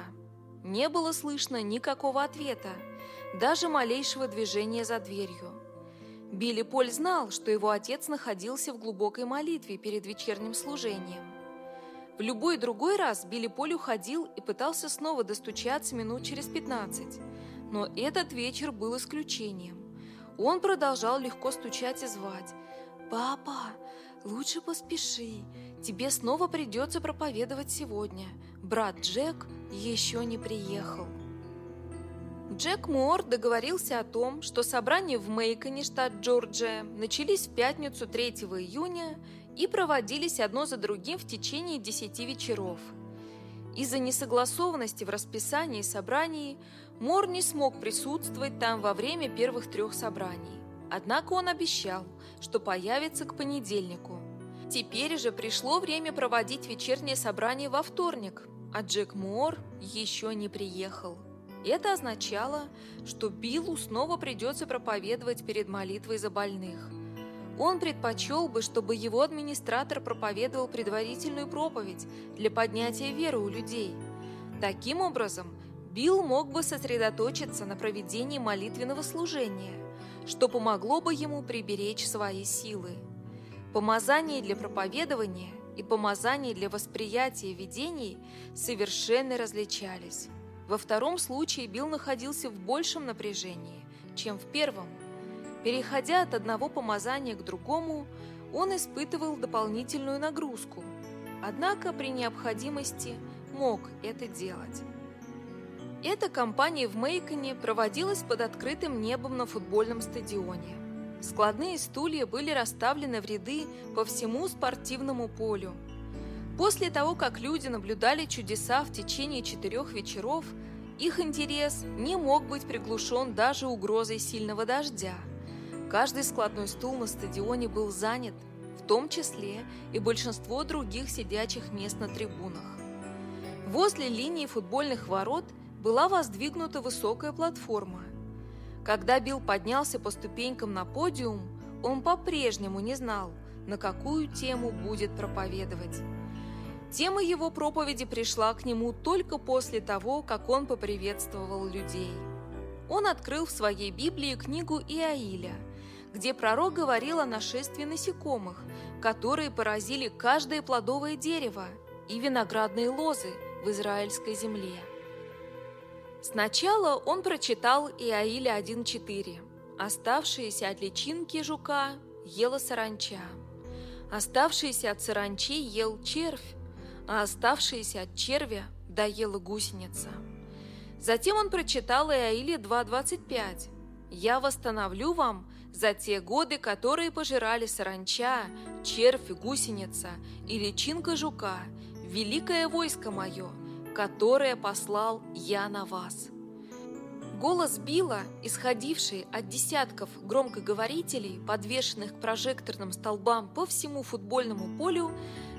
Не было слышно никакого ответа, даже малейшего движения за дверью. Билли Поль знал, что его отец находился в глубокой молитве перед вечерним служением. В любой другой раз Билли Поль уходил и пытался снова достучаться минут через 15, но этот вечер был исключением. Он продолжал легко стучать и звать. «Папа, лучше поспеши, тебе снова придется проповедовать сегодня. Брат Джек еще не приехал». Джек Муор договорился о том, что собрания в Мейконе, штат Джорджия, начались в пятницу 3 июня и проводились одно за другим в течение 10 вечеров. Из-за несогласованности в расписании собраний Мор не смог присутствовать там во время первых трех собраний. Однако он обещал, что появится к понедельнику. Теперь же пришло время проводить вечернее собрание во вторник, а Джек Муор еще не приехал. Это означало, что Биллу снова придется проповедовать перед молитвой за больных. Он предпочел бы, чтобы его администратор проповедовал предварительную проповедь для поднятия веры у людей. Таким образом, Билл мог бы сосредоточиться на проведении молитвенного служения, что помогло бы ему приберечь свои силы. Помазание для проповедования и помазание для восприятия видений совершенно различались. Во втором случае Билл находился в большем напряжении, чем в первом. Переходя от одного помазания к другому, он испытывал дополнительную нагрузку, однако при необходимости мог это делать. Эта кампания в Мейконе проводилась под открытым небом на футбольном стадионе. Складные стулья были расставлены в ряды по всему спортивному полю – После того, как люди наблюдали чудеса в течение четырех вечеров, их интерес не мог быть приглушен даже угрозой сильного дождя. Каждый складной стул на стадионе был занят, в том числе и большинство других сидячих мест на трибунах. Возле линии футбольных ворот была воздвигнута высокая платформа. Когда Билл поднялся по ступенькам на подиум, он по-прежнему не знал, на какую тему будет проповедовать. Тема его проповеди пришла к нему только после того, как он поприветствовал людей. Он открыл в своей Библии книгу Иаиля, где пророк говорил о нашествии насекомых, которые поразили каждое плодовое дерево и виноградные лозы в израильской земле. Сначала он прочитал Иаиля 1.4. «Оставшиеся от личинки жука ела саранча, оставшиеся от саранчи ел червь, а оставшиеся от червя доела гусеница». Затем он прочитал Иаиле 2.25. «Я восстановлю вам за те годы, которые пожирали саранча, червь, гусеница и личинка жука, великое войско мое, которое послал я на вас». Голос Билла, исходивший от десятков громкоговорителей, подвешенных к прожекторным столбам по всему футбольному полю,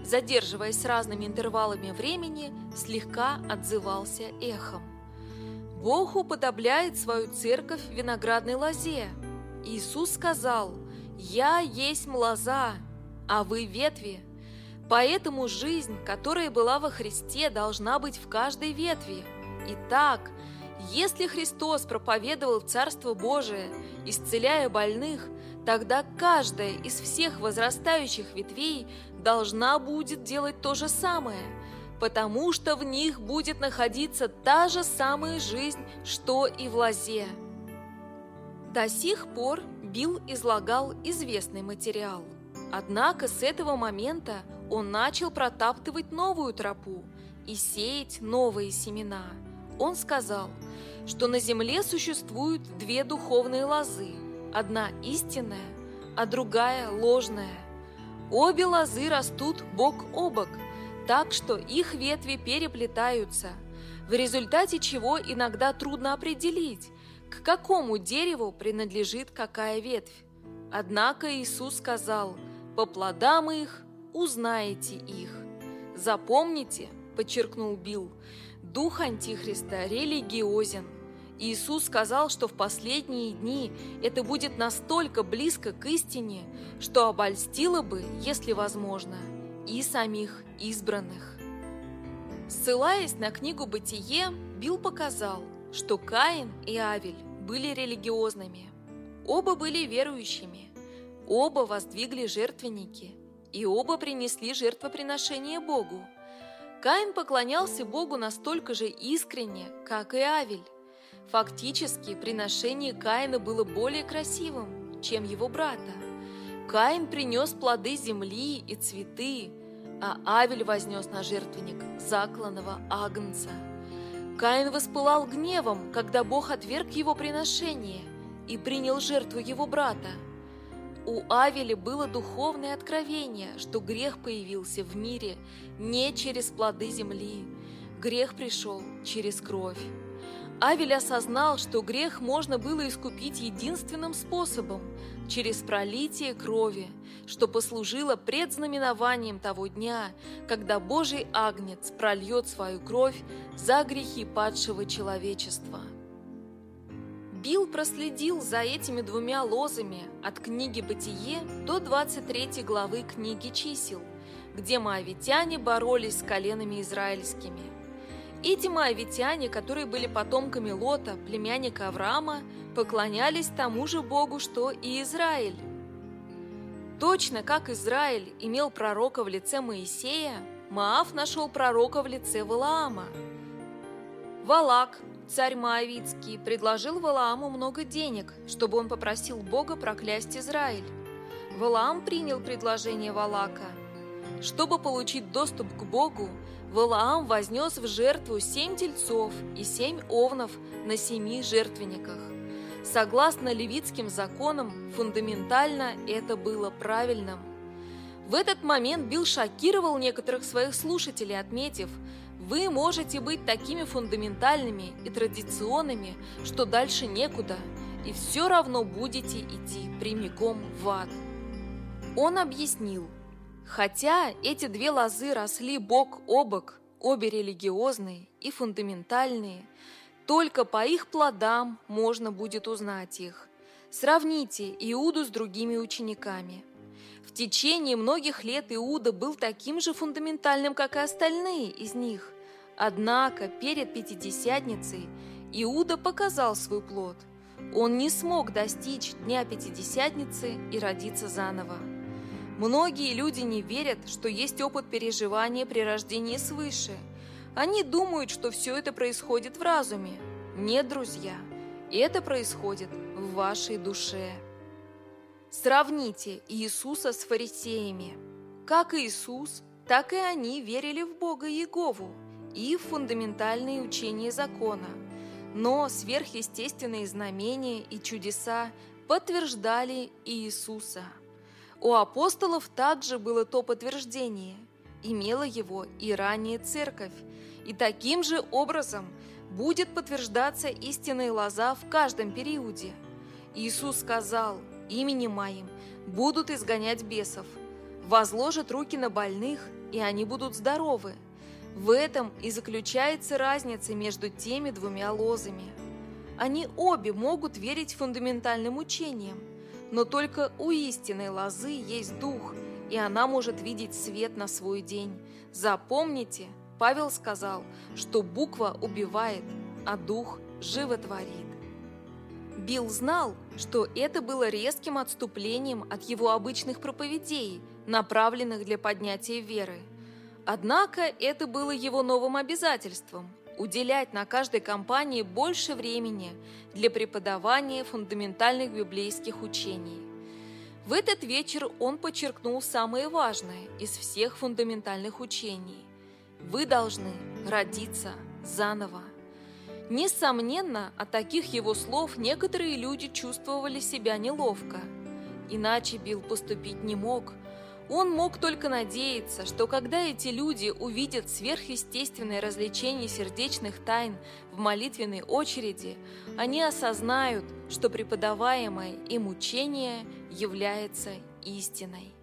задерживаясь разными интервалами времени, слегка отзывался эхом. Бог уподобляет свою церковь виноградной лозе. Иисус сказал, «Я есть лоза, а вы ветви». Поэтому жизнь, которая была во Христе, должна быть в каждой ветви. Итак, если Христос проповедовал Царство Божие, исцеляя больных, тогда каждая из всех возрастающих ветвей должна будет делать то же самое, потому что в них будет находиться та же самая жизнь, что и в лозе. До сих пор Билл излагал известный материал. Однако с этого момента он начал протаптывать новую тропу и сеять новые семена. Он сказал, что на земле существуют две духовные лозы, одна истинная, а другая ложная. Обе лозы растут бок о бок, так что их ветви переплетаются, в результате чего иногда трудно определить, к какому дереву принадлежит какая ветвь. Однако Иисус сказал, по плодам их узнаете их. Запомните, подчеркнул Билл, дух Антихриста религиозен. Иисус сказал, что в последние дни это будет настолько близко к истине, что обольстило бы, если возможно, и самих избранных. Ссылаясь на книгу «Бытие», Билл показал, что Каин и Авель были религиозными. Оба были верующими, оба воздвигли жертвенники, и оба принесли жертвоприношение Богу. Каин поклонялся Богу настолько же искренне, как и Авель. Фактически, приношение Каина было более красивым, чем его брата. Каин принес плоды земли и цветы, а Авель вознес на жертвенник закланного агнца. Каин воспылал гневом, когда Бог отверг его приношение и принял жертву его брата – у Авеля было духовное откровение, что грех появился в мире не через плоды земли. Грех пришел через кровь. Авель осознал, что грех можно было искупить единственным способом – через пролитие крови, что послужило предзнаменованием того дня, когда Божий Агнец прольет свою кровь за грехи падшего человечества. Билл проследил за этими двумя лозами от книги «Бытие» до 23 главы книги «Чисел», где моавитяне боролись с коленами израильскими. Эти моавитяне, которые были потомками Лота, племянника Авраама, поклонялись тому же Богу, что и Израиль. Точно как Израиль имел пророка в лице Моисея, Маав нашел пророка в лице Валаама. Валак, Царь Моавицкий предложил Валааму много денег, чтобы он попросил Бога проклясть Израиль. Валаам принял предложение Валака. Чтобы получить доступ к Богу, Валаам вознес в жертву семь тельцов и семь овнов на семи жертвенниках. Согласно левитским законам, фундаментально это было правильным. В этот момент Билл шокировал некоторых своих слушателей, отметив – вы можете быть такими фундаментальными и традиционными, что дальше некуда, и все равно будете идти прямиком в ад. Он объяснил, хотя эти две лозы росли бок о бок, обе религиозные и фундаментальные. Только по их плодам можно будет узнать их. Сравните Иуду с другими учениками. В течение многих лет Иуда был таким же фундаментальным, как и остальные из них. Однако перед Пятидесятницей Иуда показал свой плод. Он не смог достичь Дня Пятидесятницы и родиться заново. Многие люди не верят, что есть опыт переживания при рождении свыше. Они думают, что все это происходит в разуме. Нет, друзья, это происходит в вашей душе. Сравните Иисуса с фарисеями. Как Иисус, так и они верили в Бога Иегову и фундаментальные учения закона. Но сверхъестественные знамения и чудеса подтверждали Иисуса – у апостолов также было то подтверждение, имела его и ранее церковь, и таким же образом будет подтверждаться истинная лоза в каждом периоде. Иисус сказал, именем моим будут изгонять бесов, возложат руки на больных, и они будут здоровы. В этом и заключается разница между теми двумя лозами. Они обе могут верить фундаментальным учениям, но только у истинной лозы есть дух, и она может видеть свет на свой день. Запомните, Павел сказал, что буква убивает, а дух животворит. Билл знал, что это было резким отступлением от его обычных проповедей, направленных для поднятия веры. Однако это было его новым обязательством уделять на каждой компании больше времени для преподавания фундаментальных библейских учений. В этот вечер он подчеркнул самое важное из всех фундаментальных учений. Вы должны родиться заново. Несомненно, от таких его слов некоторые люди чувствовали себя неловко. Иначе Билл поступить не мог – он мог только надеяться, что когда эти люди увидят сверхъестественное развлечение сердечных тайн в молитвенной очереди, они осознают, что преподаваемое им учение является истиной.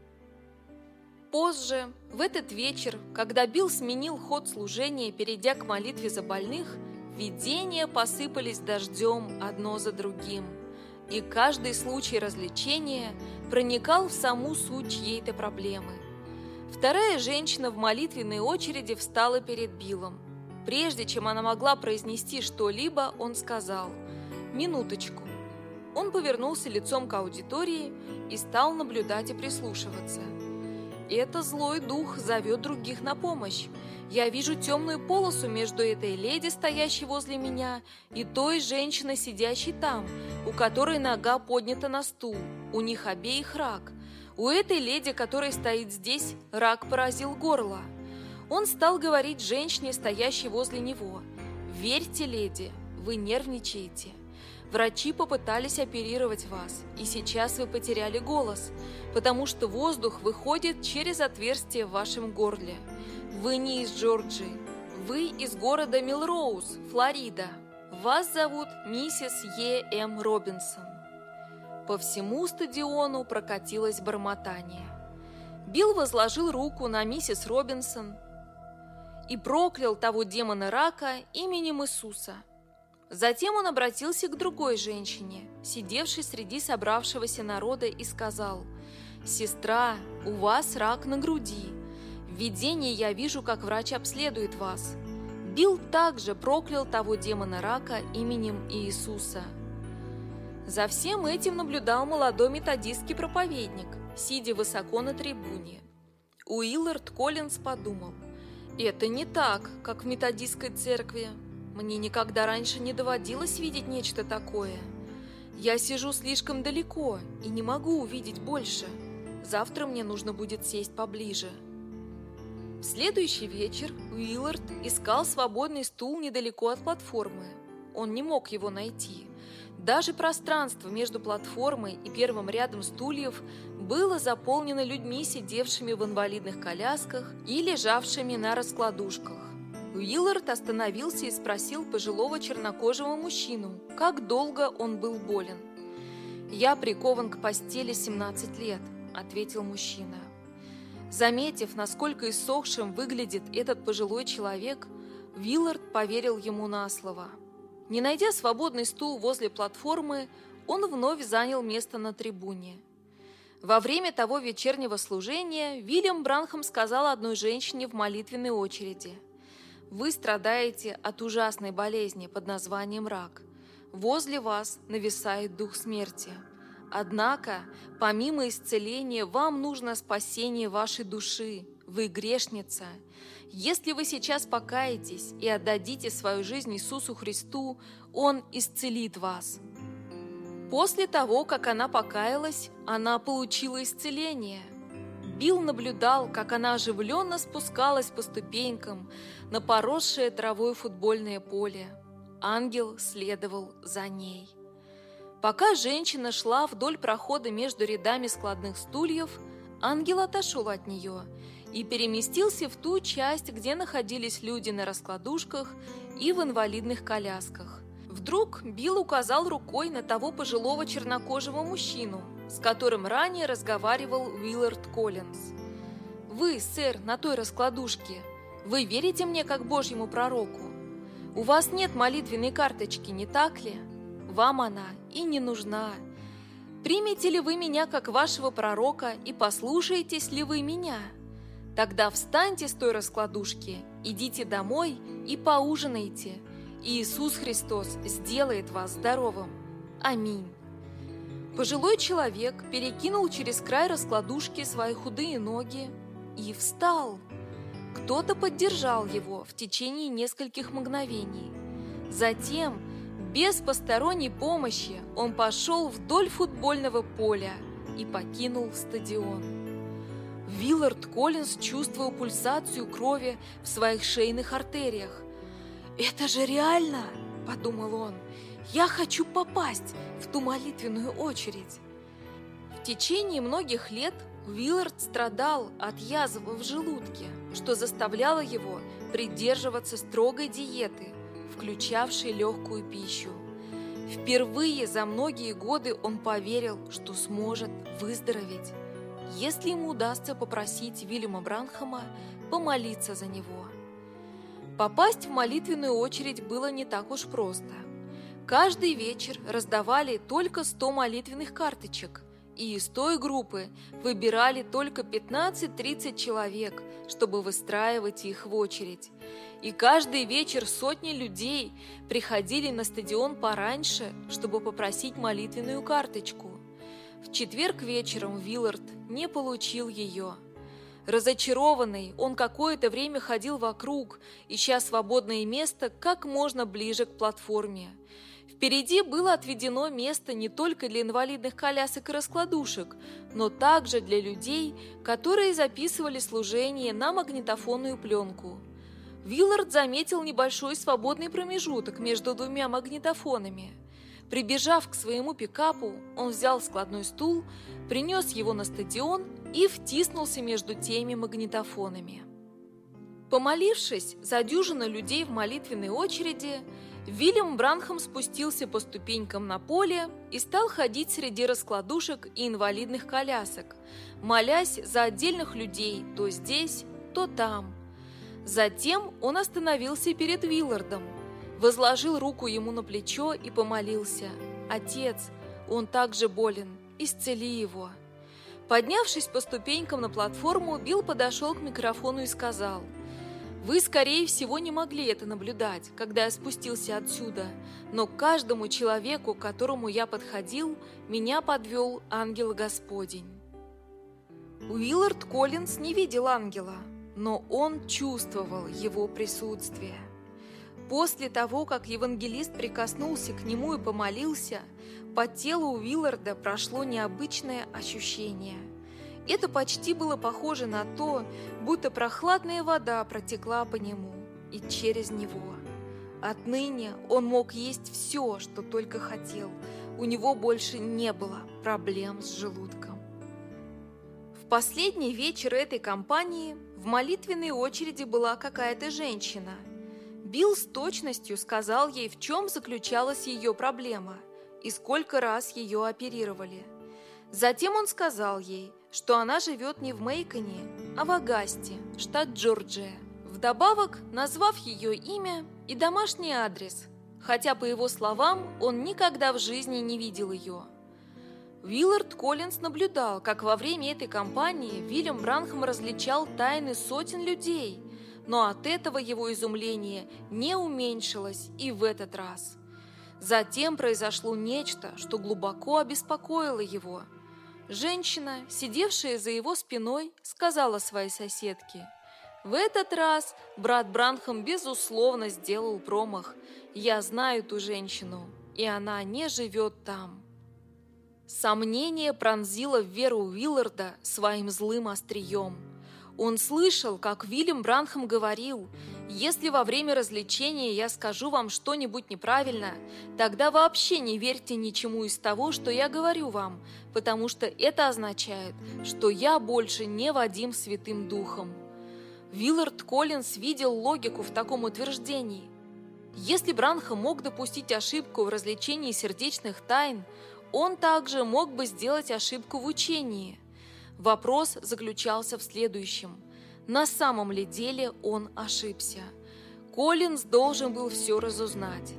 Позже, в этот вечер, когда Билл сменил ход служения, перейдя к молитве за больных, видения посыпались дождем одно за другим – и каждый случай развлечения проникал в саму суть чьей-то проблемы. Вторая женщина в молитвенной очереди встала перед Биллом. Прежде чем она могла произнести что-либо, он сказал «Минуточку». Он повернулся лицом к аудитории и стал наблюдать и прислушиваться. «Это злой дух зовет других на помощь. Я вижу темную полосу между этой леди, стоящей возле меня, и той женщиной, сидящей там, у которой нога поднята на стул. У них обеих рак. У этой леди, которая стоит здесь, рак поразил горло. Он стал говорить женщине, стоящей возле него. «Верьте, леди, вы нервничаете. Врачи попытались оперировать вас, и сейчас вы потеряли голос, потому что воздух выходит через отверстие в вашем горле. Вы не из Джорджии. Вы из города Милроуз, Флорида. Вас зовут миссис Е. М. Робинсон. По всему стадиону прокатилось бормотание. Билл возложил руку на миссис Робинсон и проклял того демона рака именем Иисуса. Затем он обратился к другой женщине, сидевшей среди собравшегося народа, и сказал, «Сестра, у вас рак на груди. В видении я вижу, как врач обследует вас. Билл также проклял того демона рака именем Иисуса. За всем этим наблюдал молодой методистский проповедник, сидя высоко на трибуне. Уиллард Коллинз подумал, «Это не так, как в методистской церкви. Мне никогда раньше не доводилось видеть нечто такое. Я сижу слишком далеко и не могу увидеть больше. Завтра мне нужно будет сесть поближе». В следующий вечер Уиллард искал свободный стул недалеко от платформы. Он не мог его найти. Даже пространство между платформой и первым рядом стульев было заполнено людьми, сидевшими в инвалидных колясках и лежавшими на раскладушках. Уиллард остановился и спросил пожилого чернокожего мужчину, как долго он был болен. «Я прикован к постели 17 лет», — ответил мужчина. Заметив, насколько иссохшим выглядит этот пожилой человек, Виллард поверил ему на слово. Не найдя свободный стул возле платформы, он вновь занял место на трибуне. Во время того вечернего служения Вильям Бранхам сказал одной женщине в молитвенной очереди – вы страдаете от ужасной болезни под названием рак. Возле вас нависает дух смерти. Однако, помимо исцеления, вам нужно спасение вашей души. Вы грешница. Если вы сейчас покаетесь и отдадите свою жизнь Иисусу Христу, Он исцелит вас. После того, как она покаялась, она получила исцеление – Билл наблюдал, как она оживленно спускалась по ступенькам на поросшее травой футбольное поле. Ангел следовал за ней. Пока женщина шла вдоль прохода между рядами складных стульев, ангел отошел от нее и переместился в ту часть, где находились люди на раскладушках и в инвалидных колясках. Вдруг Билл указал рукой на того пожилого чернокожего мужчину, с которым ранее разговаривал Уиллард Коллинз. «Вы, сэр, на той раскладушке, вы верите мне как Божьему пророку? У вас нет молитвенной карточки, не так ли? Вам она и не нужна. Примете ли вы меня как вашего пророка и послушаетесь ли вы меня? Тогда встаньте с той раскладушки, идите домой и поужинайте. Иисус Христос сделает вас здоровым. Аминь. Пожилой человек перекинул через край раскладушки свои худые ноги и встал. Кто-то поддержал его в течение нескольких мгновений. Затем, без посторонней помощи, он пошел вдоль футбольного поля и покинул стадион. Виллард Коллинз чувствовал пульсацию крови в своих шейных артериях. «Это же реально!» – подумал он. Я хочу попасть в ту молитвенную очередь. В течение многих лет Уиллард страдал от язвы в желудке, что заставляло его придерживаться строгой диеты, включавшей легкую пищу. Впервые за многие годы он поверил, что сможет выздороветь, если ему удастся попросить Вильяма Бранхама помолиться за него. Попасть в молитвенную очередь было не так уж просто – Каждый вечер раздавали только 100 молитвенных карточек, и из той группы выбирали только 15-30 человек, чтобы выстраивать их в очередь. И каждый вечер сотни людей приходили на стадион пораньше, чтобы попросить молитвенную карточку. В четверг вечером Виллард не получил ее. Разочарованный, он какое-то время ходил вокруг, ища свободное место как можно ближе к платформе. Впереди было отведено место не только для инвалидных колясок и раскладушек, но также для людей, которые записывали служение на магнитофонную пленку. Виллард заметил небольшой свободный промежуток между двумя магнитофонами. Прибежав к своему пикапу, он взял складной стул, принес его на стадион и втиснулся между теми магнитофонами. Помолившись за дюжину людей в молитвенной очереди, Вильям Бранхам спустился по ступенькам на поле и стал ходить среди раскладушек и инвалидных колясок, молясь за отдельных людей то здесь, то там. Затем он остановился перед Виллардом, возложил руку ему на плечо и помолился. «Отец, он также болен, исцели его». Поднявшись по ступенькам на платформу, Билл подошел к микрофону и сказал – вы, скорее всего, не могли это наблюдать, когда я спустился отсюда, но к каждому человеку, к которому я подходил, меня подвел ангел Господень. Уиллард Коллинз не видел ангела, но он чувствовал его присутствие. После того, как евангелист прикоснулся к нему и помолился, по телу Уилларда прошло необычное ощущение – это почти было похоже на то, будто прохладная вода протекла по нему и через него. Отныне он мог есть все, что только хотел. У него больше не было проблем с желудком. В последний вечер этой кампании в молитвенной очереди была какая-то женщина. Билл с точностью сказал ей, в чем заключалась ее проблема и сколько раз ее оперировали. Затем он сказал ей – что она живет не в Мейконе, а в Агасте, штат Джорджия. Вдобавок, назвав ее имя и домашний адрес, хотя, по его словам, он никогда в жизни не видел ее. Уиллард Коллинз наблюдал, как во время этой кампании Вильям Бранхам различал тайны сотен людей, но от этого его изумление не уменьшилось и в этот раз. Затем произошло нечто, что глубоко обеспокоило его. Женщина, сидевшая за его спиной, сказала своей соседке – в этот раз брат Бранхам безусловно сделал промах. Я знаю ту женщину, и она не живет там. Сомнение пронзило веру Уилларда своим злым острием. Он слышал, как Вильям Бранхам говорил, «Если во время развлечения я скажу вам что-нибудь неправильно, тогда вообще не верьте ничему из того, что я говорю вам, потому что это означает, что я больше не Вадим Святым Духом». Виллард Коллинз видел логику в таком утверждении. Если Бранха мог допустить ошибку в развлечении сердечных тайн, он также мог бы сделать ошибку в учении. Вопрос заключался в следующем. На самом ли деле он ошибся? Коллинз должен был все разузнать.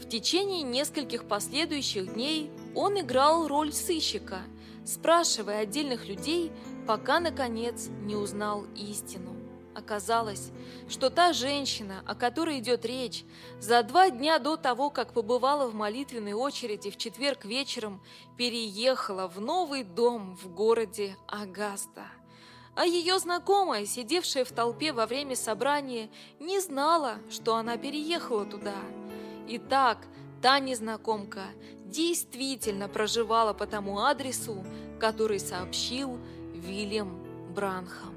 В течение нескольких последующих дней он играл роль сыщика, спрашивая отдельных людей, пока, наконец, не узнал истину. Оказалось, что та женщина, о которой идет речь, за два дня до того, как побывала в молитвенной очереди в четверг вечером, переехала в новый дом в городе Агаста. А ее знакомая, сидевшая в толпе во время собрания, не знала, что она переехала туда. Итак, та незнакомка действительно проживала по тому адресу, который сообщил Вильям Бранхам.